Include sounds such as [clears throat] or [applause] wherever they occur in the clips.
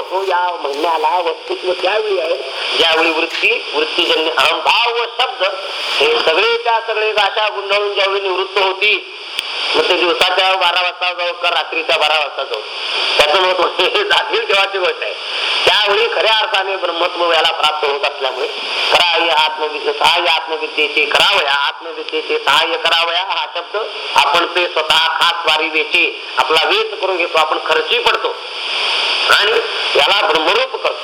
होतो या म्हणण्याला वस्तुत्व त्यावेळी आहे ज्यावेळी वृत्ती वृत्तीजन्य अहंभाव व शब्द हे सगळे त्या सगळे गाठा गुंडाळून ज्यावेळी निवृत्त होती मग ते दिवसाच्या बारा वाजता जाऊ का रात्रीच्या बारा वाजता जाऊ? त्याचं महत्त्व हे जातील तेव्हाची गोष्ट आहे. त्यावेळी खऱ्या अर्थाने ब्रह्मत्व याला प्राप्त होत असल्यामुळे कराय आत्मविद्या सहाय्य आत्मविद्येचे करावया आत्मविद्येचे सहाय्य करावया हा शब्द आपण ते स्वतः खास वारी वेचे आपला वेच करून घेतो आपण खर्ची पडतो. आणि याला ब्रह्मरूप करतो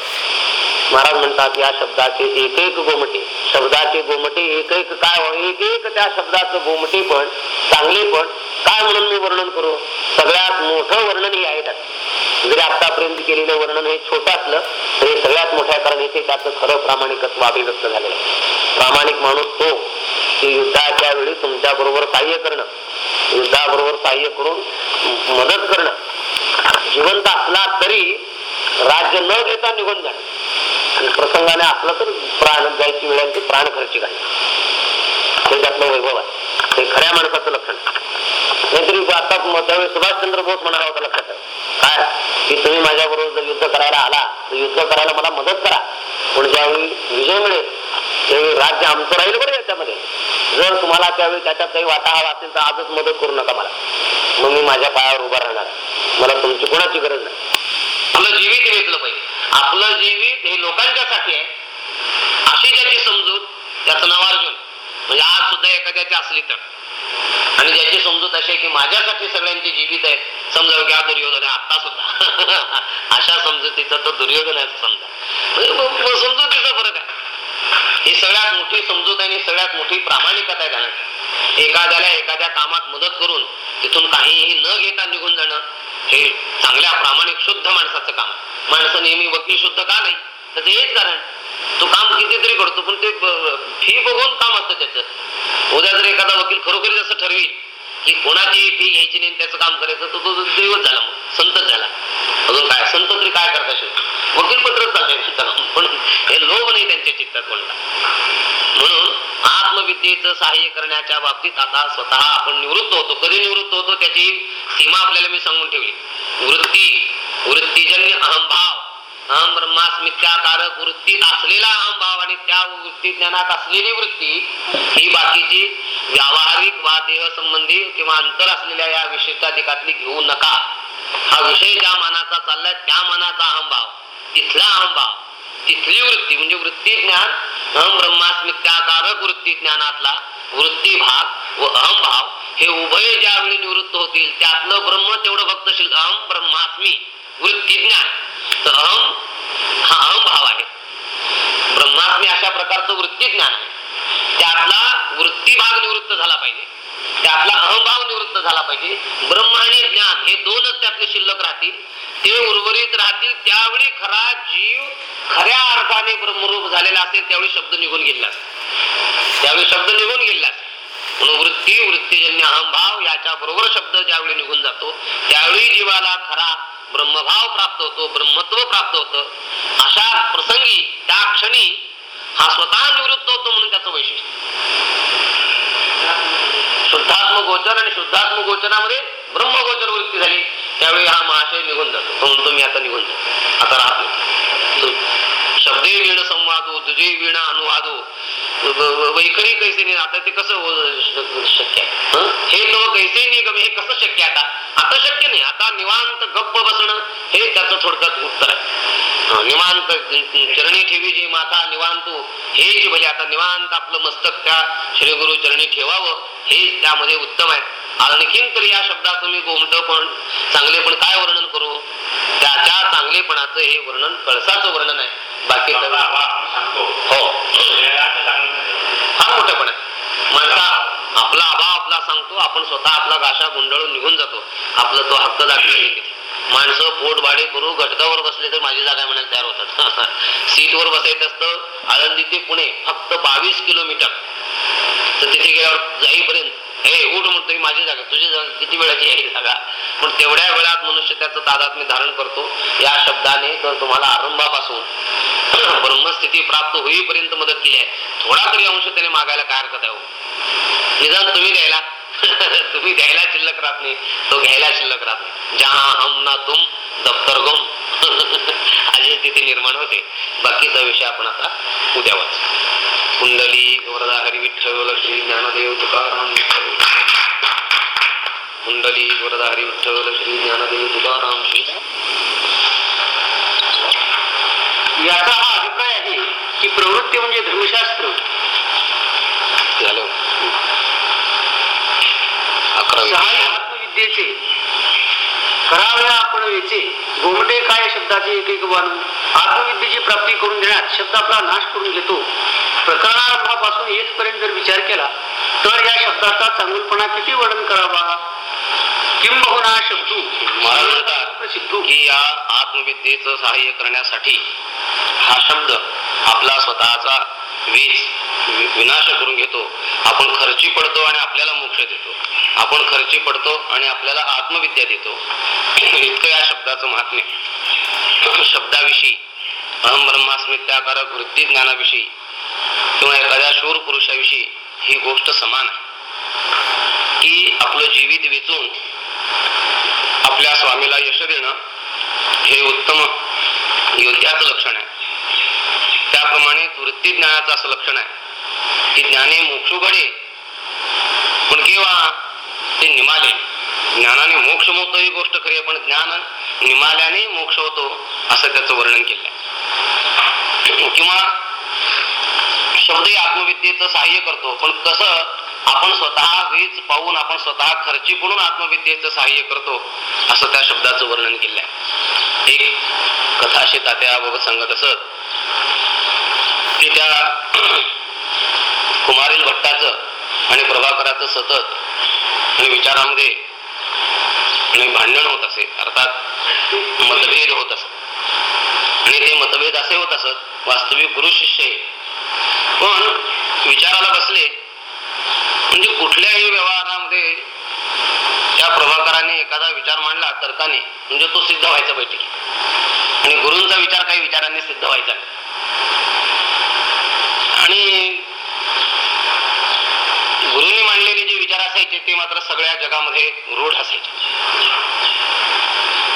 महाराज म्हणतात या शब्दाचे एक एक गोमटे. शब्दाचे गोमटे एक एक काय हो? एक एक त्या शब्दाचं गोमटे पण चांगले पण काय म्हणून मी वर्णन करू? सगळ्यात मोठं वर्णन हे आहे त्यात जरी आतापर्यंत केलेलं वर्णन हे छोटं असलं तरी सगळ्यात मोठ्या कारण इथे त्याचं खरं प्रामाणिकत्व अभिव्यक्त झालेलं आहे. प्रामाणिक माणूस तो की युद्धाच्या वेळी तुमच्या बरोबर सहाय्य करणं. युद्धाबरोबर सहाय्य करून मदत करणं. जिवंत असला तरी राज्य न घेता निघून जाणे. आणि प्रसंगाने असलं तर प्राण जायची वेळांची प्राण खर्ची घालणे हे त्यातलं वैभव आहे. हे खऱ्या माणसाचं लक्षण नाहीतरी आता त्यावेळी सुभाषचंद्र बोस म्हणाला होता लक्षात काय? की तुम्ही माझ्या बरोबर जर युद्ध करायला आला तर युद्ध करायला मला मदत करा. पण ज्यावेळी विजय मिळेल त्यावेळी राज्य आमचं राहील बरं याच्यामध्ये. जर तुम्हाला त्यावेळी त्याच्यात काही वाटा हवा असेल तर आजच मदत करू नका मला. मग मी माझ्या पायावर उभा राहणार. मला तुमची कोणाची गरज नाही. आपलं जीवित पाहिजे. आपलं जीवित हे लोकांच्यासाठी आहे. अशी ज्याची समजूत त्याचं नाव अर्जुन. म्हणजे आज सुद्धा एखाद्याची असली तर. आणि ज्याची समजूत अशी आहे की माझ्यासाठी सगळ्यांची जीवित आहे. समजा की हा दुर्योधन आहे आता सुद्धा. [laughs] अशा समजुतीचा तो दुर्योधन आहे समजा. म्हणजे समजुतीचा फरक आहे. ही सगळ्यात मोठी समजूत आहे आणि सगळ्यात मोठी प्रामाणिकता आहे त्यानं एखाद्याला एखाद्या कामात मदत करून तिथून काहीही न घेता निघून जाणं हे चांगल्या प्रामाणिक शुद्ध माणसाचं काम. माणसं नेहमी वकील शुद्ध का नाही? त्याचं हेच कारण. तो काम कितीतरी करतो पण ते फी बघून काम असतं त्याचं. उद्या जर एखादा वकील खरोखरीच असं ठरवी की कोणाची फी घ्यायची नाही त्याचं काम करायचं तर तो दैवत झाला मग. संतच झाला. अजून काय? संत तरी काय करता शेवटी वकील पत्रच चालतंय पण हे लोभ नाही त्यांच्या चित्तात कोणता. म्हणून आत्मविद्येचं सहाय्य करण्याच्या बाबतीत आता स्वतः आपण निवृत्त होतो. कधी निवृत्त होतो? त्याची सीमा आपल्याला मी सांगून ठेवली. वृत्ती वृत्तीजन्य अहंभाव अहम ब्रह्मास्मित्याकारक वृत्तीत असलेला अहंभाव आणि त्या वृत्ती ज्ञानात असलेली वृत्ती ही बाकीची व्यावहारिक वा देह संबंधी किंवा अंतर असलेल्या या विशिष्टाधिकातली घेऊ नका. हा विषय ज्या मनाचा चाललाय त्या मनाचा अहंभाव. तिथला अहंभाव तिथली वृत्ती म्हणजे वृत्ती ज्ञान अहम ब्रह्मास्मित्याकारक वृत्ती ज्ञानातला वृत्ती भाग व अहम भाव हे उभय ज्यावेळी निवृत्त होतील त्यातलं ब्रह्म तेवढं फक्त शिल्लक अहम ब्रह्मास्मी वृत्ती ज्ञान. तर अहम हा अहम भाव आहे. ब्रह्मास्मी अशा प्रकारचं वृत्ती ज्ञान आहे. त्यातला वृत्ती भाग निवृत्त झाला पाहिजे. त्यातला अहंभाव निवृत्त झाला पाहिजे. ब्रह्म आणि ज्ञान हे दोनच त्यातले शिल्लक राहतील. ते उर्वरित राहतील त्यावेळी खरा जीव खऱ्या अर्थाने ब्रह्मरूप झालेला असेल त्यावेळी शब्द निघून गेला त्यावेळी शब्द निघून गेला म्हणून वृत्ती वृत्तीजन्य अहंभाव याच्या बरोबर शब्द ज्यावेळी निघून जातो त्यावेळी जीवाला खरा ब्रह्मभाव प्राप्त होतो ब्रह्मत्व प्राप्त होतं. अशा प्रसंगी त्या क्षणी हा स्वतः निवृत्त होतो म्हणून त्याचं वैशिष्ट्य. शुद्धात्म गोचर आणि शुद्धात्म गोचरामध्ये ब्रह्मगोचर वृत्ती झाली. त्यावेळी हा महाशय निघून जातो. तो म्हणतो मी आता निघून जातो. आता राहतो शब्दे वीण संवादो दुजे वीणा अनुवादो. वैखरी कैसे नाही आता ते कसं हो- शक्य आहे? हे? तो कैसे निगम हे कसं शक्य आता? आता शक्य नाही. आता निवांत गप्प बसणं हे त्याचं थोडक्यात उत्तर आहे. निवांत चरणी ठेवी जे माता निवांत. हे जे आता निवांत आपलं मस्तक त्या श्री गुरु चरणी ठेवावं हे त्यामध्ये उत्तम आहे. आणखीन तरी या शब्दाचं मी गोमट पण चांगले पण काय वर्णन करू? त्याच्या चांगलेपणाचं हे वर्णन कळसाचं वर्णन आहे. बाकी हो. फार मोठेपण आहे. माणसा आपला अभाव आपला सांगतो आपण स्वतः आपला गाशा गुंडाळून निघून जातो. आपलं तो हक्क दाखल माणसं पोट भाडे करू घटकावर बसले तर माझी जागा म्हणायला तयार होतात. [laughs] सीटवर बसायचं असतं आळंदी ते पुणे फक्त बावीस किलोमीटर. तर तिथे गेल्यावर जाईपर्यंत हे उठ म्हणतो ही माझी जागा तुझी जागा किती वेळाची आहे जागा पण तेवढ्या वेळात मनुष्य त्याचं तादात मी धारण करतो. या शब्दाने तर तुम्हाला आरंभापासून [clears throat] ब्रह्मस्थिती प्राप्त होईपर्यंत मदत केली आहे. थोडा तरी अंश त्याने मागायला काय हरकत आहे निदान तुम्ही द्यायला. [laughs] तुम्ही द्यायला शिल्लक राहत नाही. तो घ्यायला शिल्लक राहत नाही. जहा हम ना तुम दफ्तर गुम. [laughs] परिस्थिती निर्माण होते. बाकीचा विषय आपण आता उद्या वाच कुंडली वरदा हरी विठ्ठल श्री ज्ञानदेव तुकाराम. कुंडली वरदा हरी विठ्ठल श्री ज्ञानदेव तुकाराम श्री याचा हा अभिप्राय आहे की प्रवृत्ती म्हणजे धर्मशास्त्र. झालं. सहाय्य आत्मविद्येचे. कराव्या आपण वेचे गोमटे काय शब्दाचे एक एक बाण आत्मविद्येची प्राप्ती करून देण्यात शब्द आपला नाश करून घेतो. प्रकरणारंभापासून येथपर्यंत जर विचार केला तर या शब्दाचा चांगुलपणा किती वर्णन करावा? किंबहुना शब्दू. प्रसिद्धू. की या आत्मविद्येचं सहाय्य करण्यासाठी हा शब्द आपला स्वतःचा वीज विनाश करून घेतो. आपण खर्ची पडतो आणि आपल्याला मोक्ष देतो. आपण खर्ची पडतो आणि आपल्याला आत्मविद्या देतो. इतकं या शब्दाचं महात्म्य. शब्दाविषयी अहम ब्रह्मास्मित्याकारक वृत्ती ज्ञानाविषयी किंवा एखाद्या शूर पुरुषाविषयी ही गोष्ट समान आहे. की आपलं जीवित वेचून आपल्या स्वामीला यश देणं हे उत्तम योद्ध्याचं लक्षण आहे. त्याप्रमाणे वृत्ती ज्ञानाचं असं लक्षण आहे. की ज्ञाने मोक्षुघडे पण केव्हा ते निमाले. ज्ञानाने मोक्ष होतो ही गोष्ट खरी आहे पण ज्ञान निमाल्याने मोक्ष होतो असं त्याचं वर्णन केलंय. किंवा शब्दही आत्मविद्येचं सहाय्य करतो पण कसं आपण स्वतः वीज पाहून आपण स्वतः खर्ची पडून आत्मविद्येचं सहाय्य करतो असं त्या शब्दाचं वर्णन केलंय. एक कथा अशी तात्याबाबत सांगत असत की त्या कुमारील भट्टाचं आणि प्रभाकराचं सतत आणि विचारामध्ये आणि भांडण होत असे. अर्थात मतभेद होत असत. आणि ते मतभेद असे होत असत वास्तविक गुरु शिष्य पण विचाराला बसले म्हणजे कुठल्याही व्यवहारामध्ये त्या प्रभाकराने एखादा विचार मांडला तर्काने म्हणजे तो सिद्ध व्हायचा बैठकी आणि गुरूंचा विचार काही विचारांनी सिद्ध व्हायचा नाही. आणि गुरुंनी मांडलेले जे विचार असायचे ते मात्र सगळ्या जगामध्ये रूढ असायची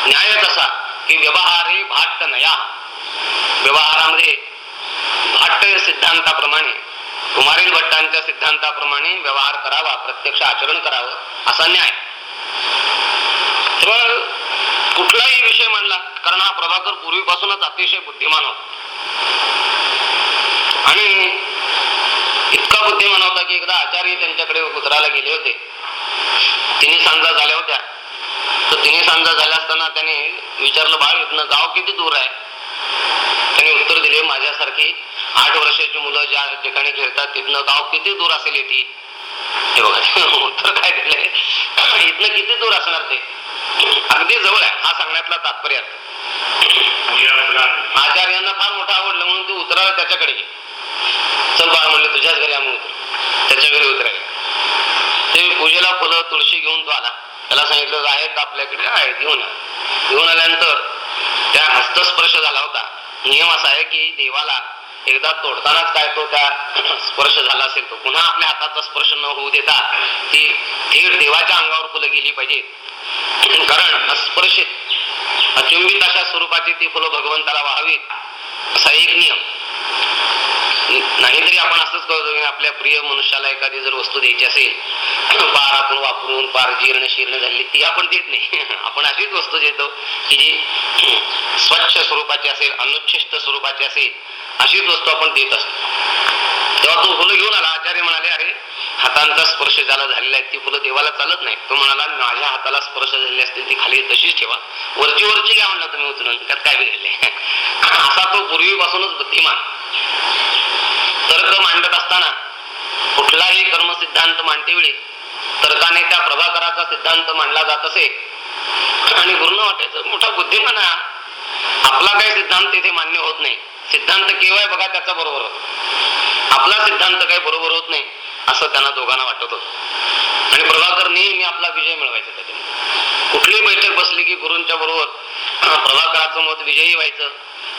न्याय कसा? की व्यवहारे भाट्ट नया. व्यवहारामध्ये भाट्ट सिद्धांताप्रमाणे कुमारील भट्टांच्या सिद्धांताप्रमाणे व्यवहार करावा प्रत्यक्ष आचरण करावं असा न्याय. तर कुठलाही विषय मांडला कारण हा प्रभाकर पूर्वीपासूनच अतिशय बुद्धिमान होता. आणि इतका बुद्धिमान होता की एकदा आचार्य त्यांच्याकडे उतरायला गेले होते. तिन्ही सांजा झाल्या होत्या. तर तिन्ही सांजा झाल्या असताना त्याने विचारलं बाळ इथनं गाव किती दूर आहे? त्याने उत्तर दिले माझ्यासारखी आठ वर्षाची मुलं ज्या ठिकाणी खेळतात तिथनं गाव किती दूर असेल येते हे बघा [laughs] उत्तर काय दिलंय? इथनं किती दूर असणार ते? अगदी जवळ आहे हा सांगण्यातला तात्पर्य आचार्यांना फार मोठं आवडलं म्हणून ते उतराला त्याच्याकडे चल बाळ म्हणले तुझ्याच घरी आम्ही उतर. त्याच्या घरी उतरायला ते पूजेला फुलं तुळशी घेऊन तो आला. त्याला सांगितलं आहेत आपल्याकडे आहे घेऊन घेऊन आल्यानंतर त्या हस्तस्पर्श झाला होता. नियम असा आहे की देवाला एकदा तोडतानाच काय तो त्या [clears throat] स्पर्श झाला असेल तो. पुन्हा आपल्या हाताचा स्पर्श न होऊ देता ती थेट देवाच्या अंगावर फुलं गेली पाहिजे कारण अस्पर्शित अचुंबित अशा स्वरूपाची ती फुलं भगवंताला व्हावीत असा एक नियम. नाहीतरी आपण असंच करतो की आपल्या प्रिय मनुष्याला एखादी जर वस्तू द्यायची असेल पार आपण वापरून पार जीर्ण शीर्ण झाली ती आपण देत नाही. [laughs] आपण अशीच वस्तू देतो की जी [clears throat] स्वच्छ स्वरूपाची असेल अनुच्छिष्ट स्वरूपाची असेल अशीच वस्तू आपण देत असतो. तेव्हा तो फुलं घेऊन आला आचार्य म्हणाले अरे हातांचा स्पर्श ज्याला झालेला आहे ती फुलं देवाला चालत नाही तो म्हणाला माझ्या हाताला स्पर्श झालेली असतील ती खाली तशीच ठेवा. वरची वरची घ्या म्हणला तुम्ही उचलून त्यात काय बिघडले [laughs] असा तो पूर्वीपासूनच बुद्धिमान. तर्क मांडत असताना कुठलाही कर्म सिद्धांत मांडते वेळी तर्काने त्या प्रभाकराचा सिद्धांत मांडला जात असे. आणि गुरुनं वाटायचं मोठा बुद्धिमान आपला काही सिद्धांत इथे मान्य होत नाही. सिद्धांत केव्हा बघा त्याचा बरोबर. आपला सिद्धांत काही बरोबर होत नाही असं त्यांना दोघांना वाटत होत. आणि प्रभाकर नेहमी आपला विजय मिळवायचा त्याच्यामध्ये. कुठली बैठक बसली की गुरूंच्या बरोबर प्रभाकराचं मत विजयी व्हायचं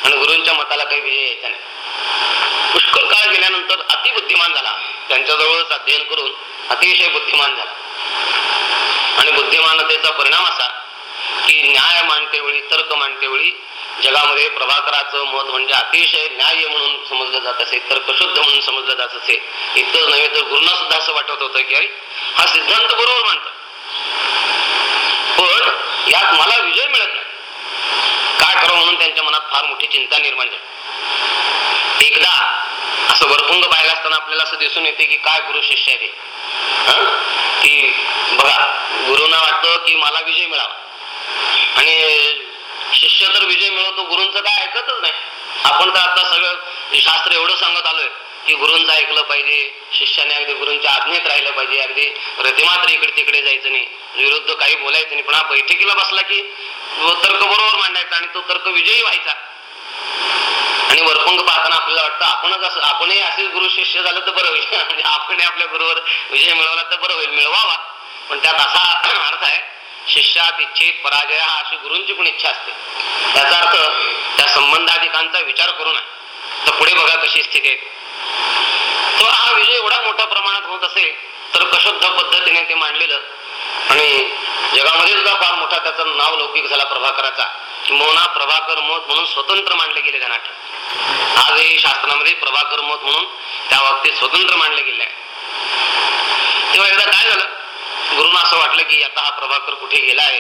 आणि गुरूंच्या मताला काही विजय यायचा नाही. पुष्कळ काळ गेल्यानंतर अतिबुद्धिमान झाला. त्यांच्याजवळच अध्ययन करून अतिशय बुद्धिमान झाला. आणि बुद्धिमानतेचा परिणाम असा की न्याय मांडते वेळी तर्क मांडते वेळी जगामध्ये प्रभाकराचं मत म्हणजे अतिशय न्याय म्हणून समजलं जात असे तर्कशुद्ध म्हणून समजलं जात असे. इतकंच नव्हे तर गुरुना सुद्धा असं वाटत होतं की अरे हा सिद्धांत बरोबर म्हणतो पण यात मला विजय मिळत नाही. काय करावं म्हणून त्यांच्या मनात फार मोठी चिंता निर्माण झाली. एकदा असं वरपुंग पाहिलं असताना आपल्याला असं दिसून येते की काय गुरु शिष्य आहे ते. बघा गुरुना वाटतं की मला विजय मिळावा. आणि शिष्य तर विजय मिळवतो गुरूंचं काय ऐकतच नाही. आपण तर आता सगळं शास्त्र एवढं सांगत आलोय की गुरूंचं ऐकलं पाहिजे शिष्याने अगदी गुरूंच्या आज्ञेत राहिलं पाहिजे अगदी रतिमात्र इकडे तिकडे जायचं नाही विरुद्ध काही बोलायचं नाही. पण हा बैठकीला बसला की तर्क बरोबर मांडायचा आणि तो तर्क विजयी व्हायचा. आणि वरपुंग पाहताना आपल्याला वाटतं आपणच असं आपणही असेच गुरु शिष्य झालं तर बरं होईल. [laughs] म्हणजे आपण आपल्या गुरुवर विजय मिळवला तर बरं होईल मिळवावा. पण त्यात असा [clears throat] अर्थ आहे शिष्यात इच्छित पराजय हा अशी गुरूंची पण इच्छा असते. त्याचा अर्थ त्या संबंधाधिकांचा विचार करू नये. तर पुढे बघा कशी स्थिती आहे. तो हा विजय एवढा मोठ्या प्रमाणात होत असेल तर कशुद्ध पद्धतीने ते मांडलेलं. आणि जगामध्ये सुद्धा फार मोठा त्याचं नाव लौकिक झाला प्रभाकराचा. किंबहुना प्रभाकर मत म्हणून स्वतंत्र मांडले गेले ध्यानात आजही शास्त्रामध्ये प्रभाकर मत म्हणून त्या बाबतीत स्वतंत्र मांडले गेले आहे. तेव्हा एकदा काय झालं? गुरुना असं वाटलं की आता हा प्रभाकर कुठे गेला आहे?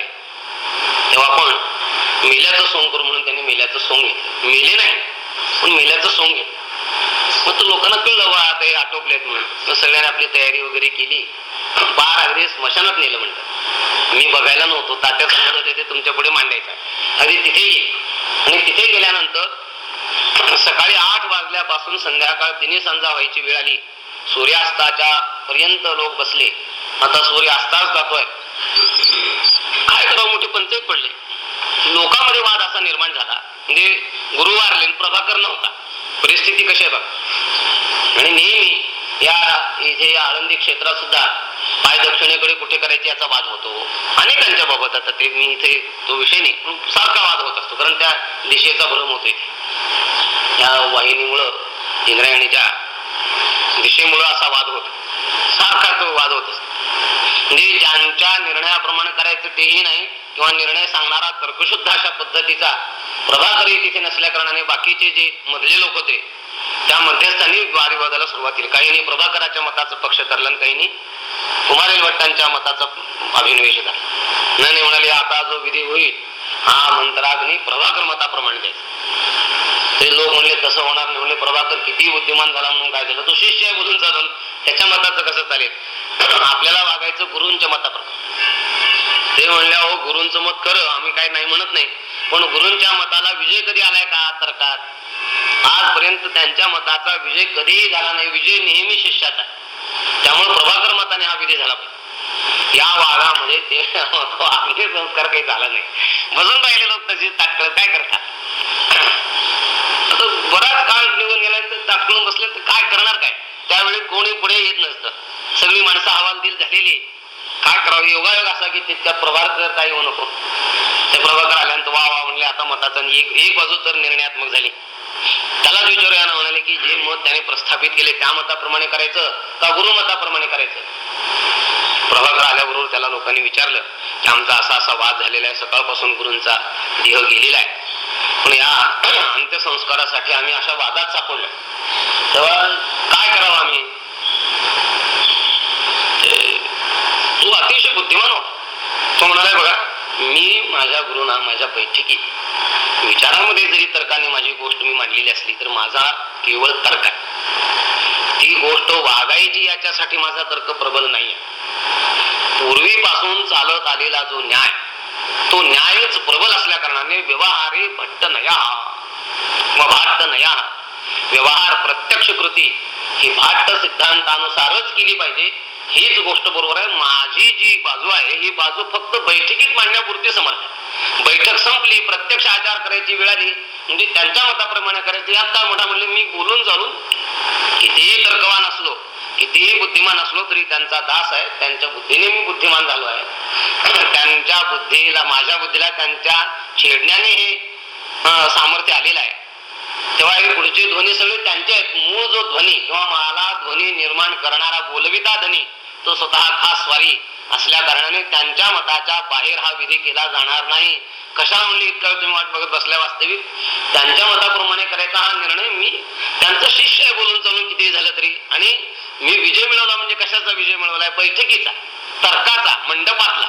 तेव्हा आपण मेल्याचं सोंग करू म्हणून त्यांनी मेल्याचं सोंग घेतलं. मेले नाही पण मेल्याचं सोंग घेतलं. मग तो लोकांना कळलं वा आता हे आटोपलेत म्हणून. मग सगळ्यांनी आपली तयारी वगैरे केली. पार अगदी स्मशानात नेलं म्हणतात. मी बघायला नव्हतो तात्या सांगत होते ते तुमच्यापुढे मांडायचं अगदी तिथे आणि तिथे गेल्यानंतर सकाळी आठ वाजल्यापासून संध्याकाळ तिन्ही संजा व्हायची वेळ आली. सूर्यास्ताच्या पर्यंत लोक बसले. आता सूर्य अस्ताच जातोय. काय करावं मोठे पंचायत पडले? लोकांमध्ये वाद असा निर्माण झाला. म्हणजे गुरुवारले आणि प्रभाकर नव्हता. परिस्थिती कशी आहे बघा. आणि नेहमी या इथे या आळंदी क्षेत्रात सुद्धा पाय दक्षिणेकडे कुठे करायचे याचा वाद होतो. अनेकांच्या बाबत आता ते मी इथे तो विषय नाही सारखा वाद होत असतो कारण त्या दिशेचा भ्रम होतो इथे या वाहिनीमुळं इंद्रायणीच्या दिशेमुळं असा वाद होतो सारखा तो वाद होत असतो. म्हणजे ज्यांच्या निर्णयाप्रमाणे करायचं तेही नाही किंवा निर्णय सांगणारा तर्कशुद्ध अशा पद्धतीचा प्रभाकरही तिथे नसल्या कारणाने बाकीचे जे मधले लोक होते त्या मध्यस्थांनी वादविवादाला सुरुवात केली. काहींनी प्रभाकराच्या मताचं पक्ष धरलं आणि काहींनी कुमारेल भट्टांच्या मताचा अभिनिवेश झाला नाही म्हणाले आता जो विधी होईल हा मंत्राग्नी प्रभाकर मताप्रमाणे द्यायचा ते लोक म्हणले तसं होणार नाही. म्हणले प्रभाकर किती बुद्धिमान झाला म्हणून काय झालं? तो शिष्य आहे बोलून चालून त्याच्या मताचं कसं चालेल? [clears throat] आपल्याला वागायचं गुरूंच्या मताप्रमाणे. ते म्हणले अहो गुरूंचं मत खरं आम्ही काय नाही म्हणत नाही. पण गुरूंच्या मताला विजय कधी आलाय का? तर्कात आजपर्यंत त्यांच्या मताचा विजय कधीही झाला नाही. विजय नेहमी शिष्याचा त्यामुळे प्रभाकर मताने हा विजय झाला पाहिजे. या वादामध्ये ते [laughs] आपले संस्कार काही झाला नाही. बसून राहिले लोक तशी ताटकळ काय करतात आता बराच काळ निघून गेला तर ताटकळून बसले तर काय करणार काय? त्यावेळी कोणी पुढे येत नसतं. सगळी माणसं हवालदिल झालेली काय करावं योगायोग असा की तितक्या प्रभाकर काही होऊ नको ते प्रभाकर आल्यानंतर वा वा म्हणले आता मताचा आणि एक एक बाजू तर निर्णयात्मक झाली. त्यालाच विचारू यानं म्हणाले की जे मत त्याने प्रस्थापित केले त्या मताप्रमाणे करायचं का गुरुमताप्रमाणे करायचं? प्रभाकर आल्याबरोबर त्याला लोकांनी विचारलं की आमचा असा असा वाद झालेला आहे सकाळपासून गुरूंचा देह गेलेला आहे. पण या [clears throat] अंत्यसंस्कारासाठी आम्ही अशा वादात सापडलो. तेव्हा काय करावं आम्ही? तू अतिशय बुद्धिमान हो. तो म्हणाला बघा मी माझ्या गुरुना माझ्या बैठकीत विचारामध्ये जरी तर्काने माझी गोष्ट मी मांडलेली असली तर माझा केवळ तर्क आहे. ती गोष्ट वागायची याच्यासाठी माझा तर्क प्रबल नाही पूर्वीपासून चालत आलेला जो न्याय तो न्यायच प्रबल असल्या कारणाने व्यवहारे भट्ट नया भट्ट भाट्ट नया. व्यवहार प्रत्यक्ष कृती ही भाट्ट सिद्धांतानुसारच केली पाहिजे. हीच गोष्ट बरोबर आहे. माझी जी बाजू आहे ही बाजू फक्त बैठकीत मांडण्यापुरती समर्थ बैठक संपली प्रत्यक्ष आचार करायची वेळ आली. म्हणजे त्यांच्या मताप्रमाणे करायची. यात काय मोठा म्हणले मी बोलून चालून कितीही तर्कवान असलो कितीही बुद्धिमान असलो तरी त्यांचा दास आहे. त्यांच्या बुद्धीने मी बुद्धिमान झालो आहे. [clears throat] त्यांच्या बुद्धीला माझ्या बुद्धीला त्यांच्या छेडण्याने हे सामर्थ्य आलेलं आहे. तेव्हा हे पुढचे ध्वनी सगळे त्यांचे आहेत. मूळ जो ध्वनी किंवा मला ध्वनी निर्माण करणारा बोलविता ध्वनी तो स्वतः खास स्वारी असल्या कारणाने त्यांच्या मताच्या बाहेर हा विधी केला जाणार नाही. कशा म्हणले इतका तुम्ही वाट बघत बसल्या वास्तविक? त्यांच्या मताप्रमाणे करायचा हा निर्णय मी त्यांचं शिष्य आहे बोलून चालून किती झालं तरी. आणि मी विजय मिळवला म्हणजे कशाचा विजय मिळवलाय बैठकीचा तर्काचा मंडपातला.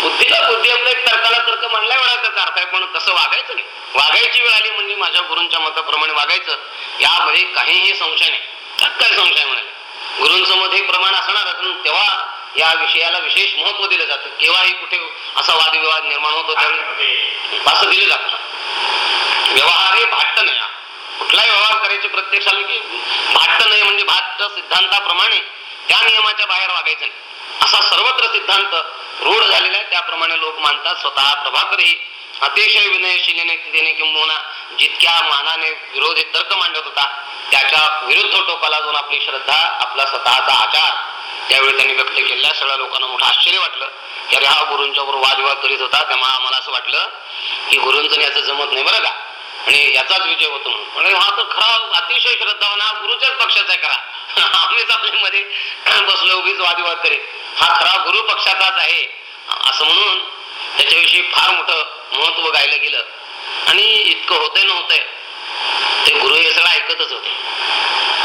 बुद्धीला बुद्धी आपल्या एक तर्काला तर्क म्हणल्या वेळा त्याचा अर्थ आहे पण तसं वागायचं नाही. वागायची वेळ आली म्हणजे माझ्या गुरूंच्या मताप्रमाणे वागायचं. यामध्ये काहीही संशय नाही. त्यात काय संशय म्हणाले. गुरूंचं मत हे प्रमाण असणारच पण तेव्हा या विषयाला विशेष महत्त्व दिलं जातं. केव्हाही कुठे असा वादविवाद निर्माण होतो त्यावेळी असं दिलं जातं व्यवहार हे भाट्ट नाही कुठलाही व्यवहार करायचे प्रत्यक्षाला की भाट्ट नाही म्हणजे भाट्ट सिद्धांताप्रमाणे त्या नियमाच्या बाहेर वागायचं नाही. असा सर्वत्र सिद्धांत रूढ झालेला आहे. त्याप्रमाणे लोक मानतात. स्वतः प्रभाकरही अतिशय विनयशीलेने तिने किंबहुना जितक्या मानाने विरोधी तर्क मांडत होता त्याच्या विरुद्ध टोकाला जाऊन आपली श्रद्धा आपला स्वतःचा आचार त्यावेळी त्यांनी व्यक्त केलेल्या सगळ्या लोकांना मोठं आश्चर्य वाटलं. की अरे हा गुरूंच्या बरोबर वादविवाद करीत होता तेव्हा आम्हाला असं वाटलं की गुरूंचं याचं जमत नाही बरं का? आणि याचाच विजय होतो म्हणून. म्हणजे हा तर खरा अतिशय श्रद्धावान हा गुरुच्याच पक्षाचा आहे खरा. आम्हीच आपल्या मध्ये बसलो उगीच वादविवाद करीत. हा खरा गुरु पक्षाचाच आहे. असं म्हणून त्याच्याविषयी फार मोठं महत्त्व गायलं गेलं. आणि इतकं होतंय नव्हतंय. ते गुरु हे सगळं ऐकतच होते.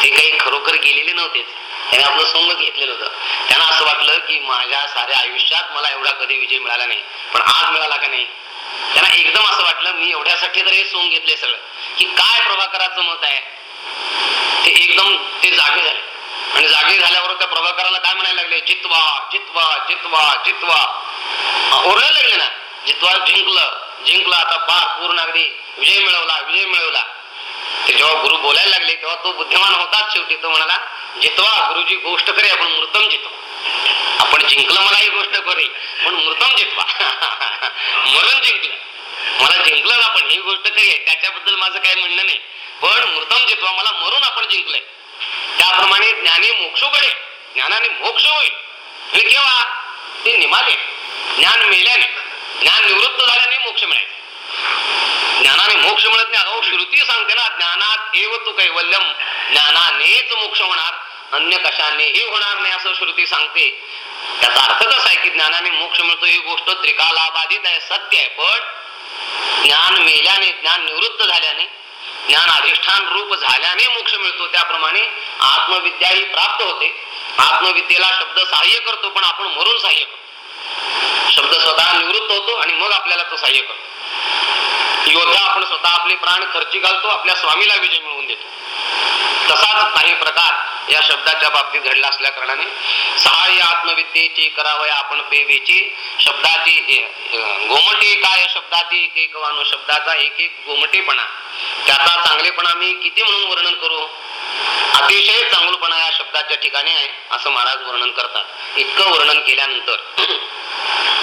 ते काही खरोखर गेलेले नव्हतेच. त्याने आपलं सोंग घेतलेलं होतं. त्यांना असं वाटलं की माझ्या साऱ्या आयुष्यात मला एवढा कधी विजय मिळाला नाही पण आज मिळाला का नाही? त्यांना एकदम असं वाटलं मी एवढ्यासाठी तर हे सोंग घेतले सगळं. की काय प्रभाकराचं मत आहे? ते एकदम ते जागे झाले. आणि जागी झाल्यावर त्या प्रभाकराला काय म्हणायला लागले? जितवा जितवा जितवा जितवा. ओरडायला लागले ना? जितवा जिंकलं. जिंकलं आता पार पूर्ण अगदी विजय मिळवला विजय मिळवला. ते जेव्हा गुरु बोलायला लागले तेव्हा तो बुद्धिमान होताच शेवटी. तो म्हणाला जितवा गुरुजी गोष्ट करे आपण मृतम जितवा आपण जिंकलं मला ही गोष्ट करी पण मृतम जितवा. [laughs] मरण जिंकलं. मला जिंकलं ना आपण ही गोष्ट करी आहे. त्याच्याबद्दल माझं काही म्हणणं नाही. पण मृतम जितवा मला मरून आपण जिंकलंय. त्याप्रमाणे ज्ञानी मोक्षोकडे ज्ञानाने मोक्ष होईल. आणि केव्हा? ते निमाले ज्ञान मेल्याने. ज्ञान निवृत्त झाल्याने मोक्ष मिळायचे ज्ञानाने मोक्ष मिळत नाही. अहो श्रुती सांगते ना ज्ञानात एव तू कैवल्यम. ज्ञानानेच मोक्ष होणार. अन्य कशानेही होणार नाही असं श्रुती सांगते. त्याचा अर्थ कसा आहे की ज्ञानाने मोक्ष मिळतो? ही गोष्ट त्रिकालाबाधित आहे सत्य आहे. पण ज्ञान मेल्याने ज्ञान निवृत्त झाल्याने ज्ञान अधिष्ठान रूप झाल्याने मोक्ष मिळतो. त्याप्रमाणे आत्मविद्या ही प्राप्त होते. आत्मविद्येला शब्द सहाय्य करतो पण आपण मरून सहाय्य करतो. शब्द स्वतः निवृत्त होतो आणि मग आपल्याला तो सहाय्य करतो. योद्धा आपण स्वतः आपले प्राण खर्ची घालतो आपल्या स्वामीला विजय मिळवून देतो. तसाच काही प्रकार या शब्दाच्या बाबतीत घडला असल्या कारणाने सहाय्य आत्मविद्येची करावया आपण पेवेची शब्दाची अ, गोमटी काय शब्दाची? एक एक वानो शब्दाचा एक एक गोमटीपणा. त्याचा चांगलेपणा मी किती म्हणून वर्णन करू? अतिशय चांगलपणा या शब्दाच्या ठिकाणी आहे असं महाराज वर्णन करतात. इतकं वर्णन केल्यानंतर [clears throat]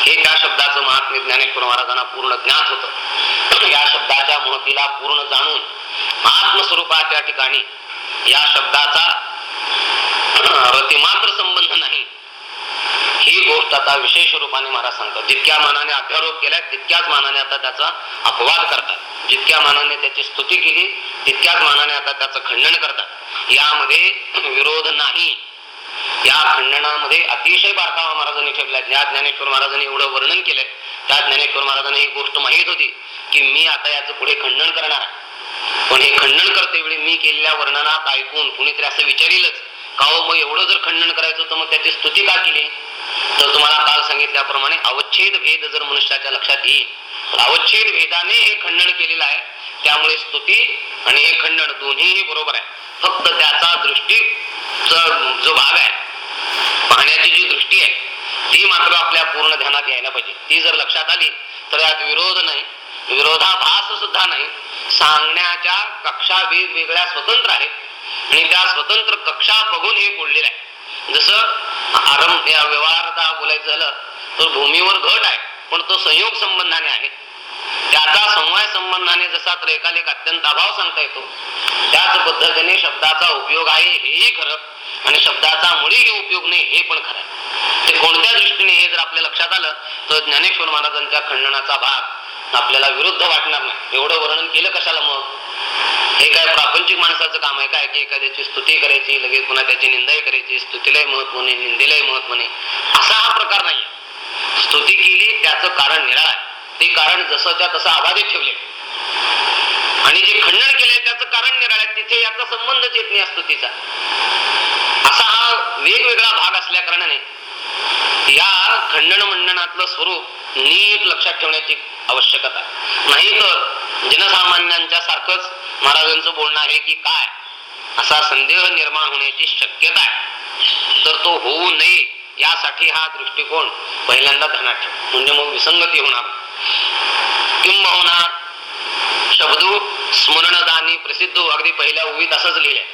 हे त्या शब्दाचं महात्म्य ज्ञानेश्वर महाराजांना पूर्ण ज्ञात होत. [clears throat] या शब्दाच्या महतीला पूर्ण जाणून आत्मस्वरूपाच्या ठिकाणी या शब्दाचा [clears throat] रतिमात्र संबंध नाही. ही गोष्ट आता विशेष रूपाने महाराज सांगतात. जितक्या मानाने अध्यारोप केलाय तितक्याच मानाने आता त्याचा अपवाद करतात. जितक्या मानाने त्याची स्तुती केली तितक्याच मानाने आता त्याचं खंडन करतात. यामध्ये विरोध नाही. या खंडनामध्ये अतिशय बारकावा महाराजांनी ठेवला ज्या ज्ञानेश्वर महाराजांनी एवढं वर्णन केलंय. त्या ज्ञानेश्वर महाराजांना ही गोष्ट माहीत होती की मी आता याचं पुढे खंडन करणार आहे. पण हे खंडन करते वेळी मी केलेल्या वर्णनात ऐकून कुणीतरी असं विचारीलच का हो मग एवढं जर खंडन करायचं तर मग त्याची स्तुती का केली? तर तुम्हाला काल सांगितल्याप्रमाणे अवच्छेद भेद जर मनुष्याच्या लक्षात येईल तर वेदाने भेदाने हे खंडन केलेलं आहे. त्यामुळे स्तुती आणि हे खंडन दोन्ही बरोबर आहे. फक्त त्याचा दृष्टी जो भाग आहे पाहण्याची जी दृष्टी आहे ती मात्र आपल्या पूर्ण ध्यानात यायला पाहिजे. ती जर लक्षात आली तर यात विरोध नाही. विरोधाभास सुद्धा नाही. सांगण्याच्या कक्षा वेगवेगळ्या स्वतंत्र आहेत. आणि त्या स्वतंत्र कक्षा बघून हे बोललेलं आहे. जसं आरंभ या व्यवहाराचा बोलायचं झालं तर भूमीवर घट आहे पण तो संयोग संबंधाने आहे. त्याचा समवाय संबंधाने जसा तर एक अत्यंत अभाव सांगता येतो त्याच पद्धतीने शब्दाचा उपयोग आहे हेही खरं. आणि शब्दाचा मुळीही उपयोग नाही हे पण खरं ते कोणत्या दृष्टीने हे जर आपल्या लक्षात आलं तर ज्ञानेश्वर महाराजांच्या खंडनाचा भाग आपल्याला विरुद्ध वाटणार नाही. एवढं वर्णन केलं कशाला मग? हे काय प्रापंचिक माणसाचं काम आहे काय? की एखाद्याची स्तुती करायची लगेच पुन्हा त्याची निंदाही करायची स्तुतीलाही महत्त्व नाही निंदेलाही महत्त्व नाही. असा हा प्रकार नाही स्तुती केली त्याचं कारण निराळ आहे. ते कारण जसं त्या तसं अबाधित ठेवले. आणि जे खंडन केले त्याचं कारण निराळे तिथे याचा संबंधच येत नाही असतो तिचा. असा हा वेगवेगळा भाग असल्या कारणाने या खंडन मंडनातलं स्वरूप नीट लक्षात ठेवण्याची आवश्यकता. नाही तर जनसामान्यांच्या सारखंच महाराजांचं बोलणं आहे की काय? असा संदेह निर्माण होण्याची शक्यता आहे. तर तो होऊ नये यासाठी हा दृष्टिकोन पहिल्यांदा धनात ठेव. म्हणजे मग विसंगती होणार. किंबहुना शब्दू स्मरणदानी प्रसिद्ध अगदी पहिल्या उभीत असंच लिहिलंय.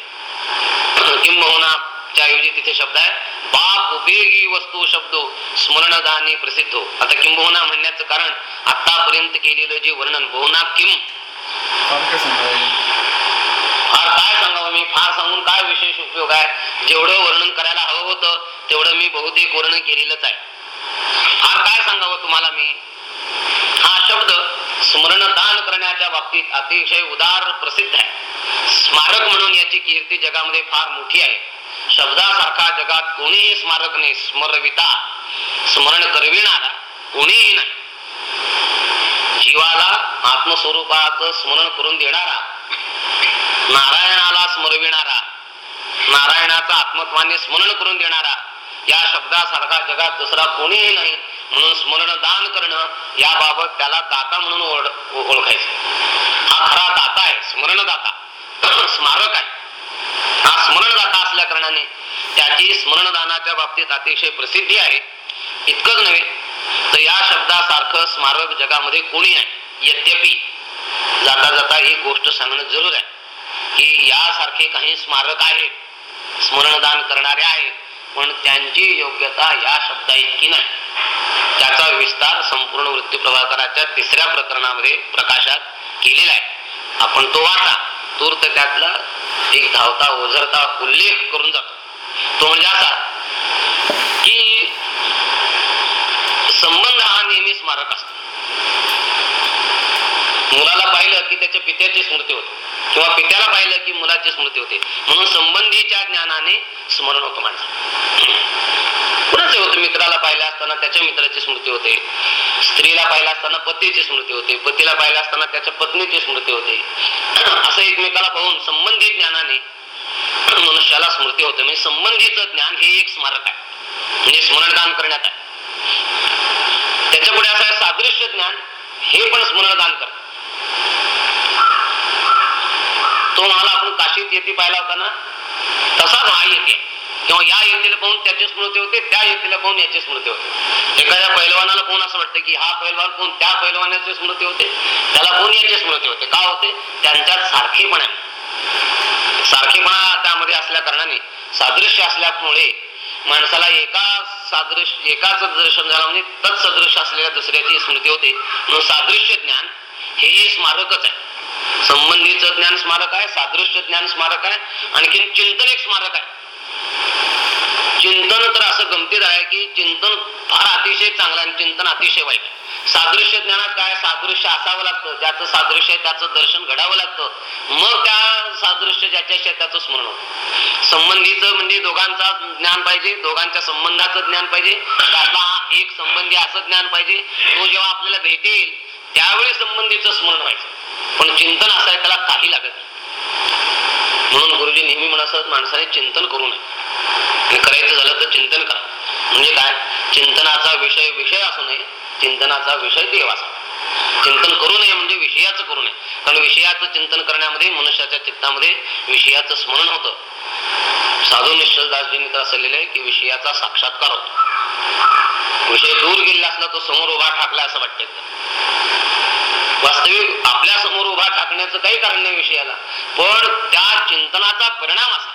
किंबहुना त्याऐवजी तिथे शब्द आहे बाप उपयोगी वस्तू शब्दो स्मरणदानी प्रसिद्ध. आता किंबहुना म्हणण्याचं कारण आतापर्यंत केलेलं जे वर्णन बहुना किम फार काय सांगावे फार काय सांगावं मी? फार सांगून काय विशेष उपयोग आहे? जेवढं वर्णन करायला हवं होतं तेवढं मी बहुतेक वर्णन केलेलंच आहे. फार काय सांगावं तुम्हाला मी? हा शब्द स्मरणदान करण्याच्या बाबतीत अतिशय उदार प्रसिद्ध आहे. स्मारक म्हणून याची कीर्ती जगामध्ये फार मोठी आहे. शब्दासारखा जगात कोणीही स्मारक नाही स्मरविता स्मरण करविणारा कोणीही नाही. जीवाला आत्मस्वरूपाचं स्मरण करून देणारा नारायणाला स्मरविणारा नारायणाचा आत्मत्वाने स्मरण करून देणारा या शब्दासारखा जगात दुसरा कोणीही नाही. म्हणून स्मरण दान करणं याबाबत त्याला दाता म्हणून ओळखायचं. हा खरा दाता आहे स्मरणदाता. [clears throat] स्मारक आहे. हा स्मरणदाता असल्या कारणाने त्याची स्मरणदानाच्या बाबतीत अतिशय प्रसिद्धी आहे. इतकंच नव्हे तर या शब्दासारखं स्मारक जगामध्ये कोणी आहे यद्यपि जाता जाता एक गोष्ट सांगणं जरूर आहे की यासारखे काही स्मारक आहेत स्मरणदान करणारे आहेत पण त्यांची योग्यता या शब्दा इतकी नाही. त्याचा विस्तार संपूर्ण वृत्ती प्रभाकराच्या तिसऱ्या प्रकरणामध्ये प्रकाशात केलेला आहे. आपण तो वाचा. तूर्त त्यातला एक धावता ओझरता उल्लेख करून जातो. तो म्हणजे असा की संबंध हा नेहमी स्मारक असतो. मुलाला पाहिलं की त्याच्या पित्याची स्मृती होते. किंवा पित्याला पाहिलं की मुलाची स्मृती होते. म्हणून संबंधीच्या ज्ञानाने स्मरण होतं माझं. कुणाचे होतं? मित्राला पाहिलं असताना त्याच्या मित्राची स्मृती होते. स्त्रीला पाहिलं असताना पतीची स्मृती होते. पतीला पाहिलं असताना त्याच्या पत्नीची स्मृती होते. असं एकमेकाला पाहून संबंधित ज्ञानाने मनुष्याला स्मृती होते. म्हणजे संबंधीचं ज्ञान हे एक स्मारक आहे. म्हणजे स्मरणदान करण्यात आहे. त्याच्या पुढे असं सादृश्य ज्ञान हे पण स्मरणदान करत. तो म्हणाला आपण काशीत येथे पाहिला होता ना? तसाच हा येते. किंवा या येथीला पाहून त्याची स्मृती होते त्या येथीला पाहून याची स्मृती होते. एखाद्या पैलवानाला पाहून असं वाटतं की हा पैलवान कोण त्या पैलवानाची स्मृती होते त्याला कोण याची स्मृती होते. का होते? त्यांच्यात सारखेपणा सारखेपणा त्यामध्ये असल्या कारणाने सादृश्य असल्यामुळे माणसाला एका सादृश्य एकाच दर्शन झालं म्हणजे तत्सदृश्य असलेल्या दुसऱ्याची स्मृती होते. म्हणून सादृश्य ज्ञान हे स्मारकच आहे. संबंधीचं ज्ञान स्मारक आहे सादृश्य ज्ञान स्मारक आहे आणखीन चिंतन एक स्मारक आहे. चिंतन तर असं गमतीत आहे की चिंतन फार अतिशय चांगलं आणि चिंतन अतिशय वाईट सादृश्य ज्ञानात काय सादृश्य असावं लागतं ज्याचं सादृश्य आहे त्याचं दर्शन घडावं लागतं मग त्या सादृश्य ज्याच्याशी आहे त्याचं स्मरण होतं. संबंधीचं म्हणजे दोघांचा ज्ञान पाहिजे दोघांच्या संबंधाचं ज्ञान पाहिजे त्यातला एक संबंधी असं ज्ञान पाहिजे तो जेव्हा आपल्याला भेटेल त्यावेळी संबंधीचं स्मरण व्हायचं. पण चिंतन असं आहे त्याला काही लागत म्हणून गुरुजी नेहमी म्हणत माणसाने चिंतन करू नये. आणि करायचं झालं तर चिंतन करा. म्हणजे काय? चिंतनाचा विषय विषय असू नये चिंतनाचा विषय देव असा चिंतन करू नये म्हणजे विषयाचं करू नये. कारण विषयाचं चिंतन करण्यामध्ये मनुष्याच्या चित्तामध्ये विषयाचं स्मरण होतं. साधू निश्चलदासजींनी तर असं लिहिलंय की विषयाचा साक्षात्कार होतो. विषय दूर गेलेला असला तो समोर उभा ठाकला असं वाटतं वास्तविक आपल्यासमोर उभा ठाकण्याचं काही कारण नाही विषयाला पण त्या चिंतनाचा परिणाम असा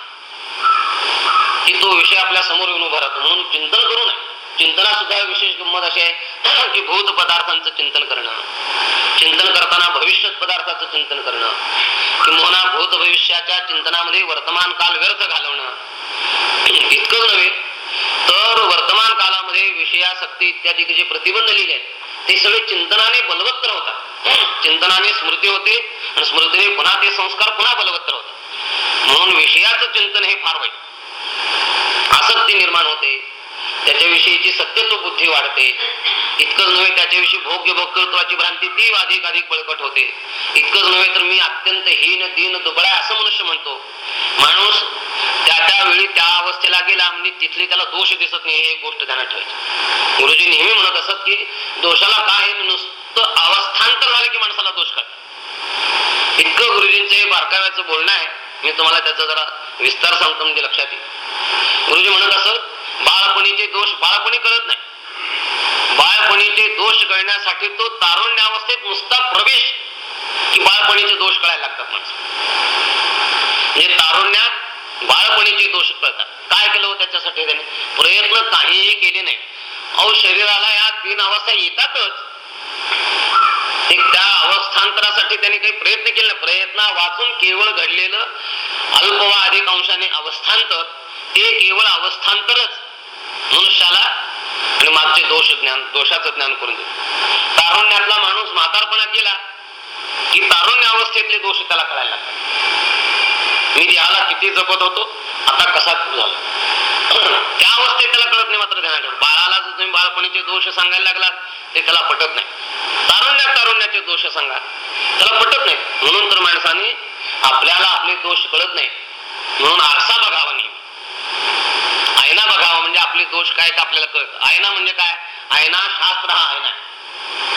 की तो विषय आपल्यासमोर येऊन उभा राहतो. म्हणून चिंतन करू नये. चिंतना सुद्धा विशेष गंमत अशी आहे की भूत पदार्थांचं चिंतन करणं. चिंतन करताना भविष्य पदार्थाचं चिंतन करणं. किंवा भूत भविष्याच्या चिंतनामध्ये वर्तमान काल व्यर्थ घालवणं. इतकंच नव्हे तर वर्तमान कालामध्ये विषयासक्ती इत्यादी जे प्रतिबंध लिहिले आहेत ते सगळे चिंतनाने बलवत्तर होतात. चिंतनाने स्मृती होते आणि स्मृतीने पुन्हा ते संस्कार पुन्हा बलवत्तर होतात. म्हणून विषयाचं चिंतन हे फार वाईट. आसक्ती निर्माण होते. त्याच्याविषयीची सत्यत्व बुद्धी वाढते इतकंच नव्हे त्याच्याविषयी भोग्य भोक्तृत्वाची भ्रांती ती अधिक अधिक बळकट होते. इतकंच नव्हे तर मी अत्यंत हीन दीन दुबळा असं मनुष्य म्हणतो. माणूस त्या त्या वेळी त्या अवस्थेला गेला म्हणजे तिथली त्याला दोष दिसत नाही हे गोष्ट ध्यानात ठेवायची. गुरुजी नेहमी म्हणत असत की दोषाला काय आहे? नुसतं अवस्थांतर झालं की माणसाला दोष काढ इतकं गुरुजींचं हे बारकाव्याचं बोलणं आहे. मी तुम्हाला त्याचा जरा विस्तार सांगतो म्हणजे लक्षात येईल. गुरुजी म्हणत असत बाळपणीचे दोष बाळपणी कळत नाही. बाळपणीचे दोष कळण्यासाठी तो तारुण्यावस्थेत नुसता प्रवेश की बाळपणीचे दोष कळायला लागतात म्हणजे तारुण्यात बाळपणीचे दोष कळतात. काय केलं हो त्याच्यासाठी त्याने? प्रयत्न काहीही केले नाही. अहो शरीराला या तीन अवस्था येतातच. एक त्या अवस्थांतरासाठी त्यांनी काही प्रयत्न केले नाही. प्रयत्न वाचून केवळ घडलेलं अल्प वा अधिक अंशाने अवस्थांतर ते केवळ अवस्थांतरच. मनुष्याला आणि मागचे दोष ज्ञान दोषाचं ज्ञान करून देतो. तारुण्यातला माणूस म्हातारपणात गेला की तारुण्य अवस्थेतले दोष त्याला कळायला लागतात. मी देहाला किती जपत होतो आता कसा झाला. [clears throat] त्या अवस्थेत त्याला कळत नाही मात्र ध्यानात बाळाला जर तुम्ही बाळपणीचे दोष सांगायला लागला ते त्याला पटत नाही. तारुण्यात तारुण्याचे दोष सांगा त्याला पटत नाही. म्हणून तर माणसाने आपल्याला आपले दोष कळत नाही. म्हणून आरसा बघावा आयना बघावा म्हणजे आपले दोष काय ते आपल्याला कळत. आयना म्हणजे काय? आयना शास्त्र हा आयना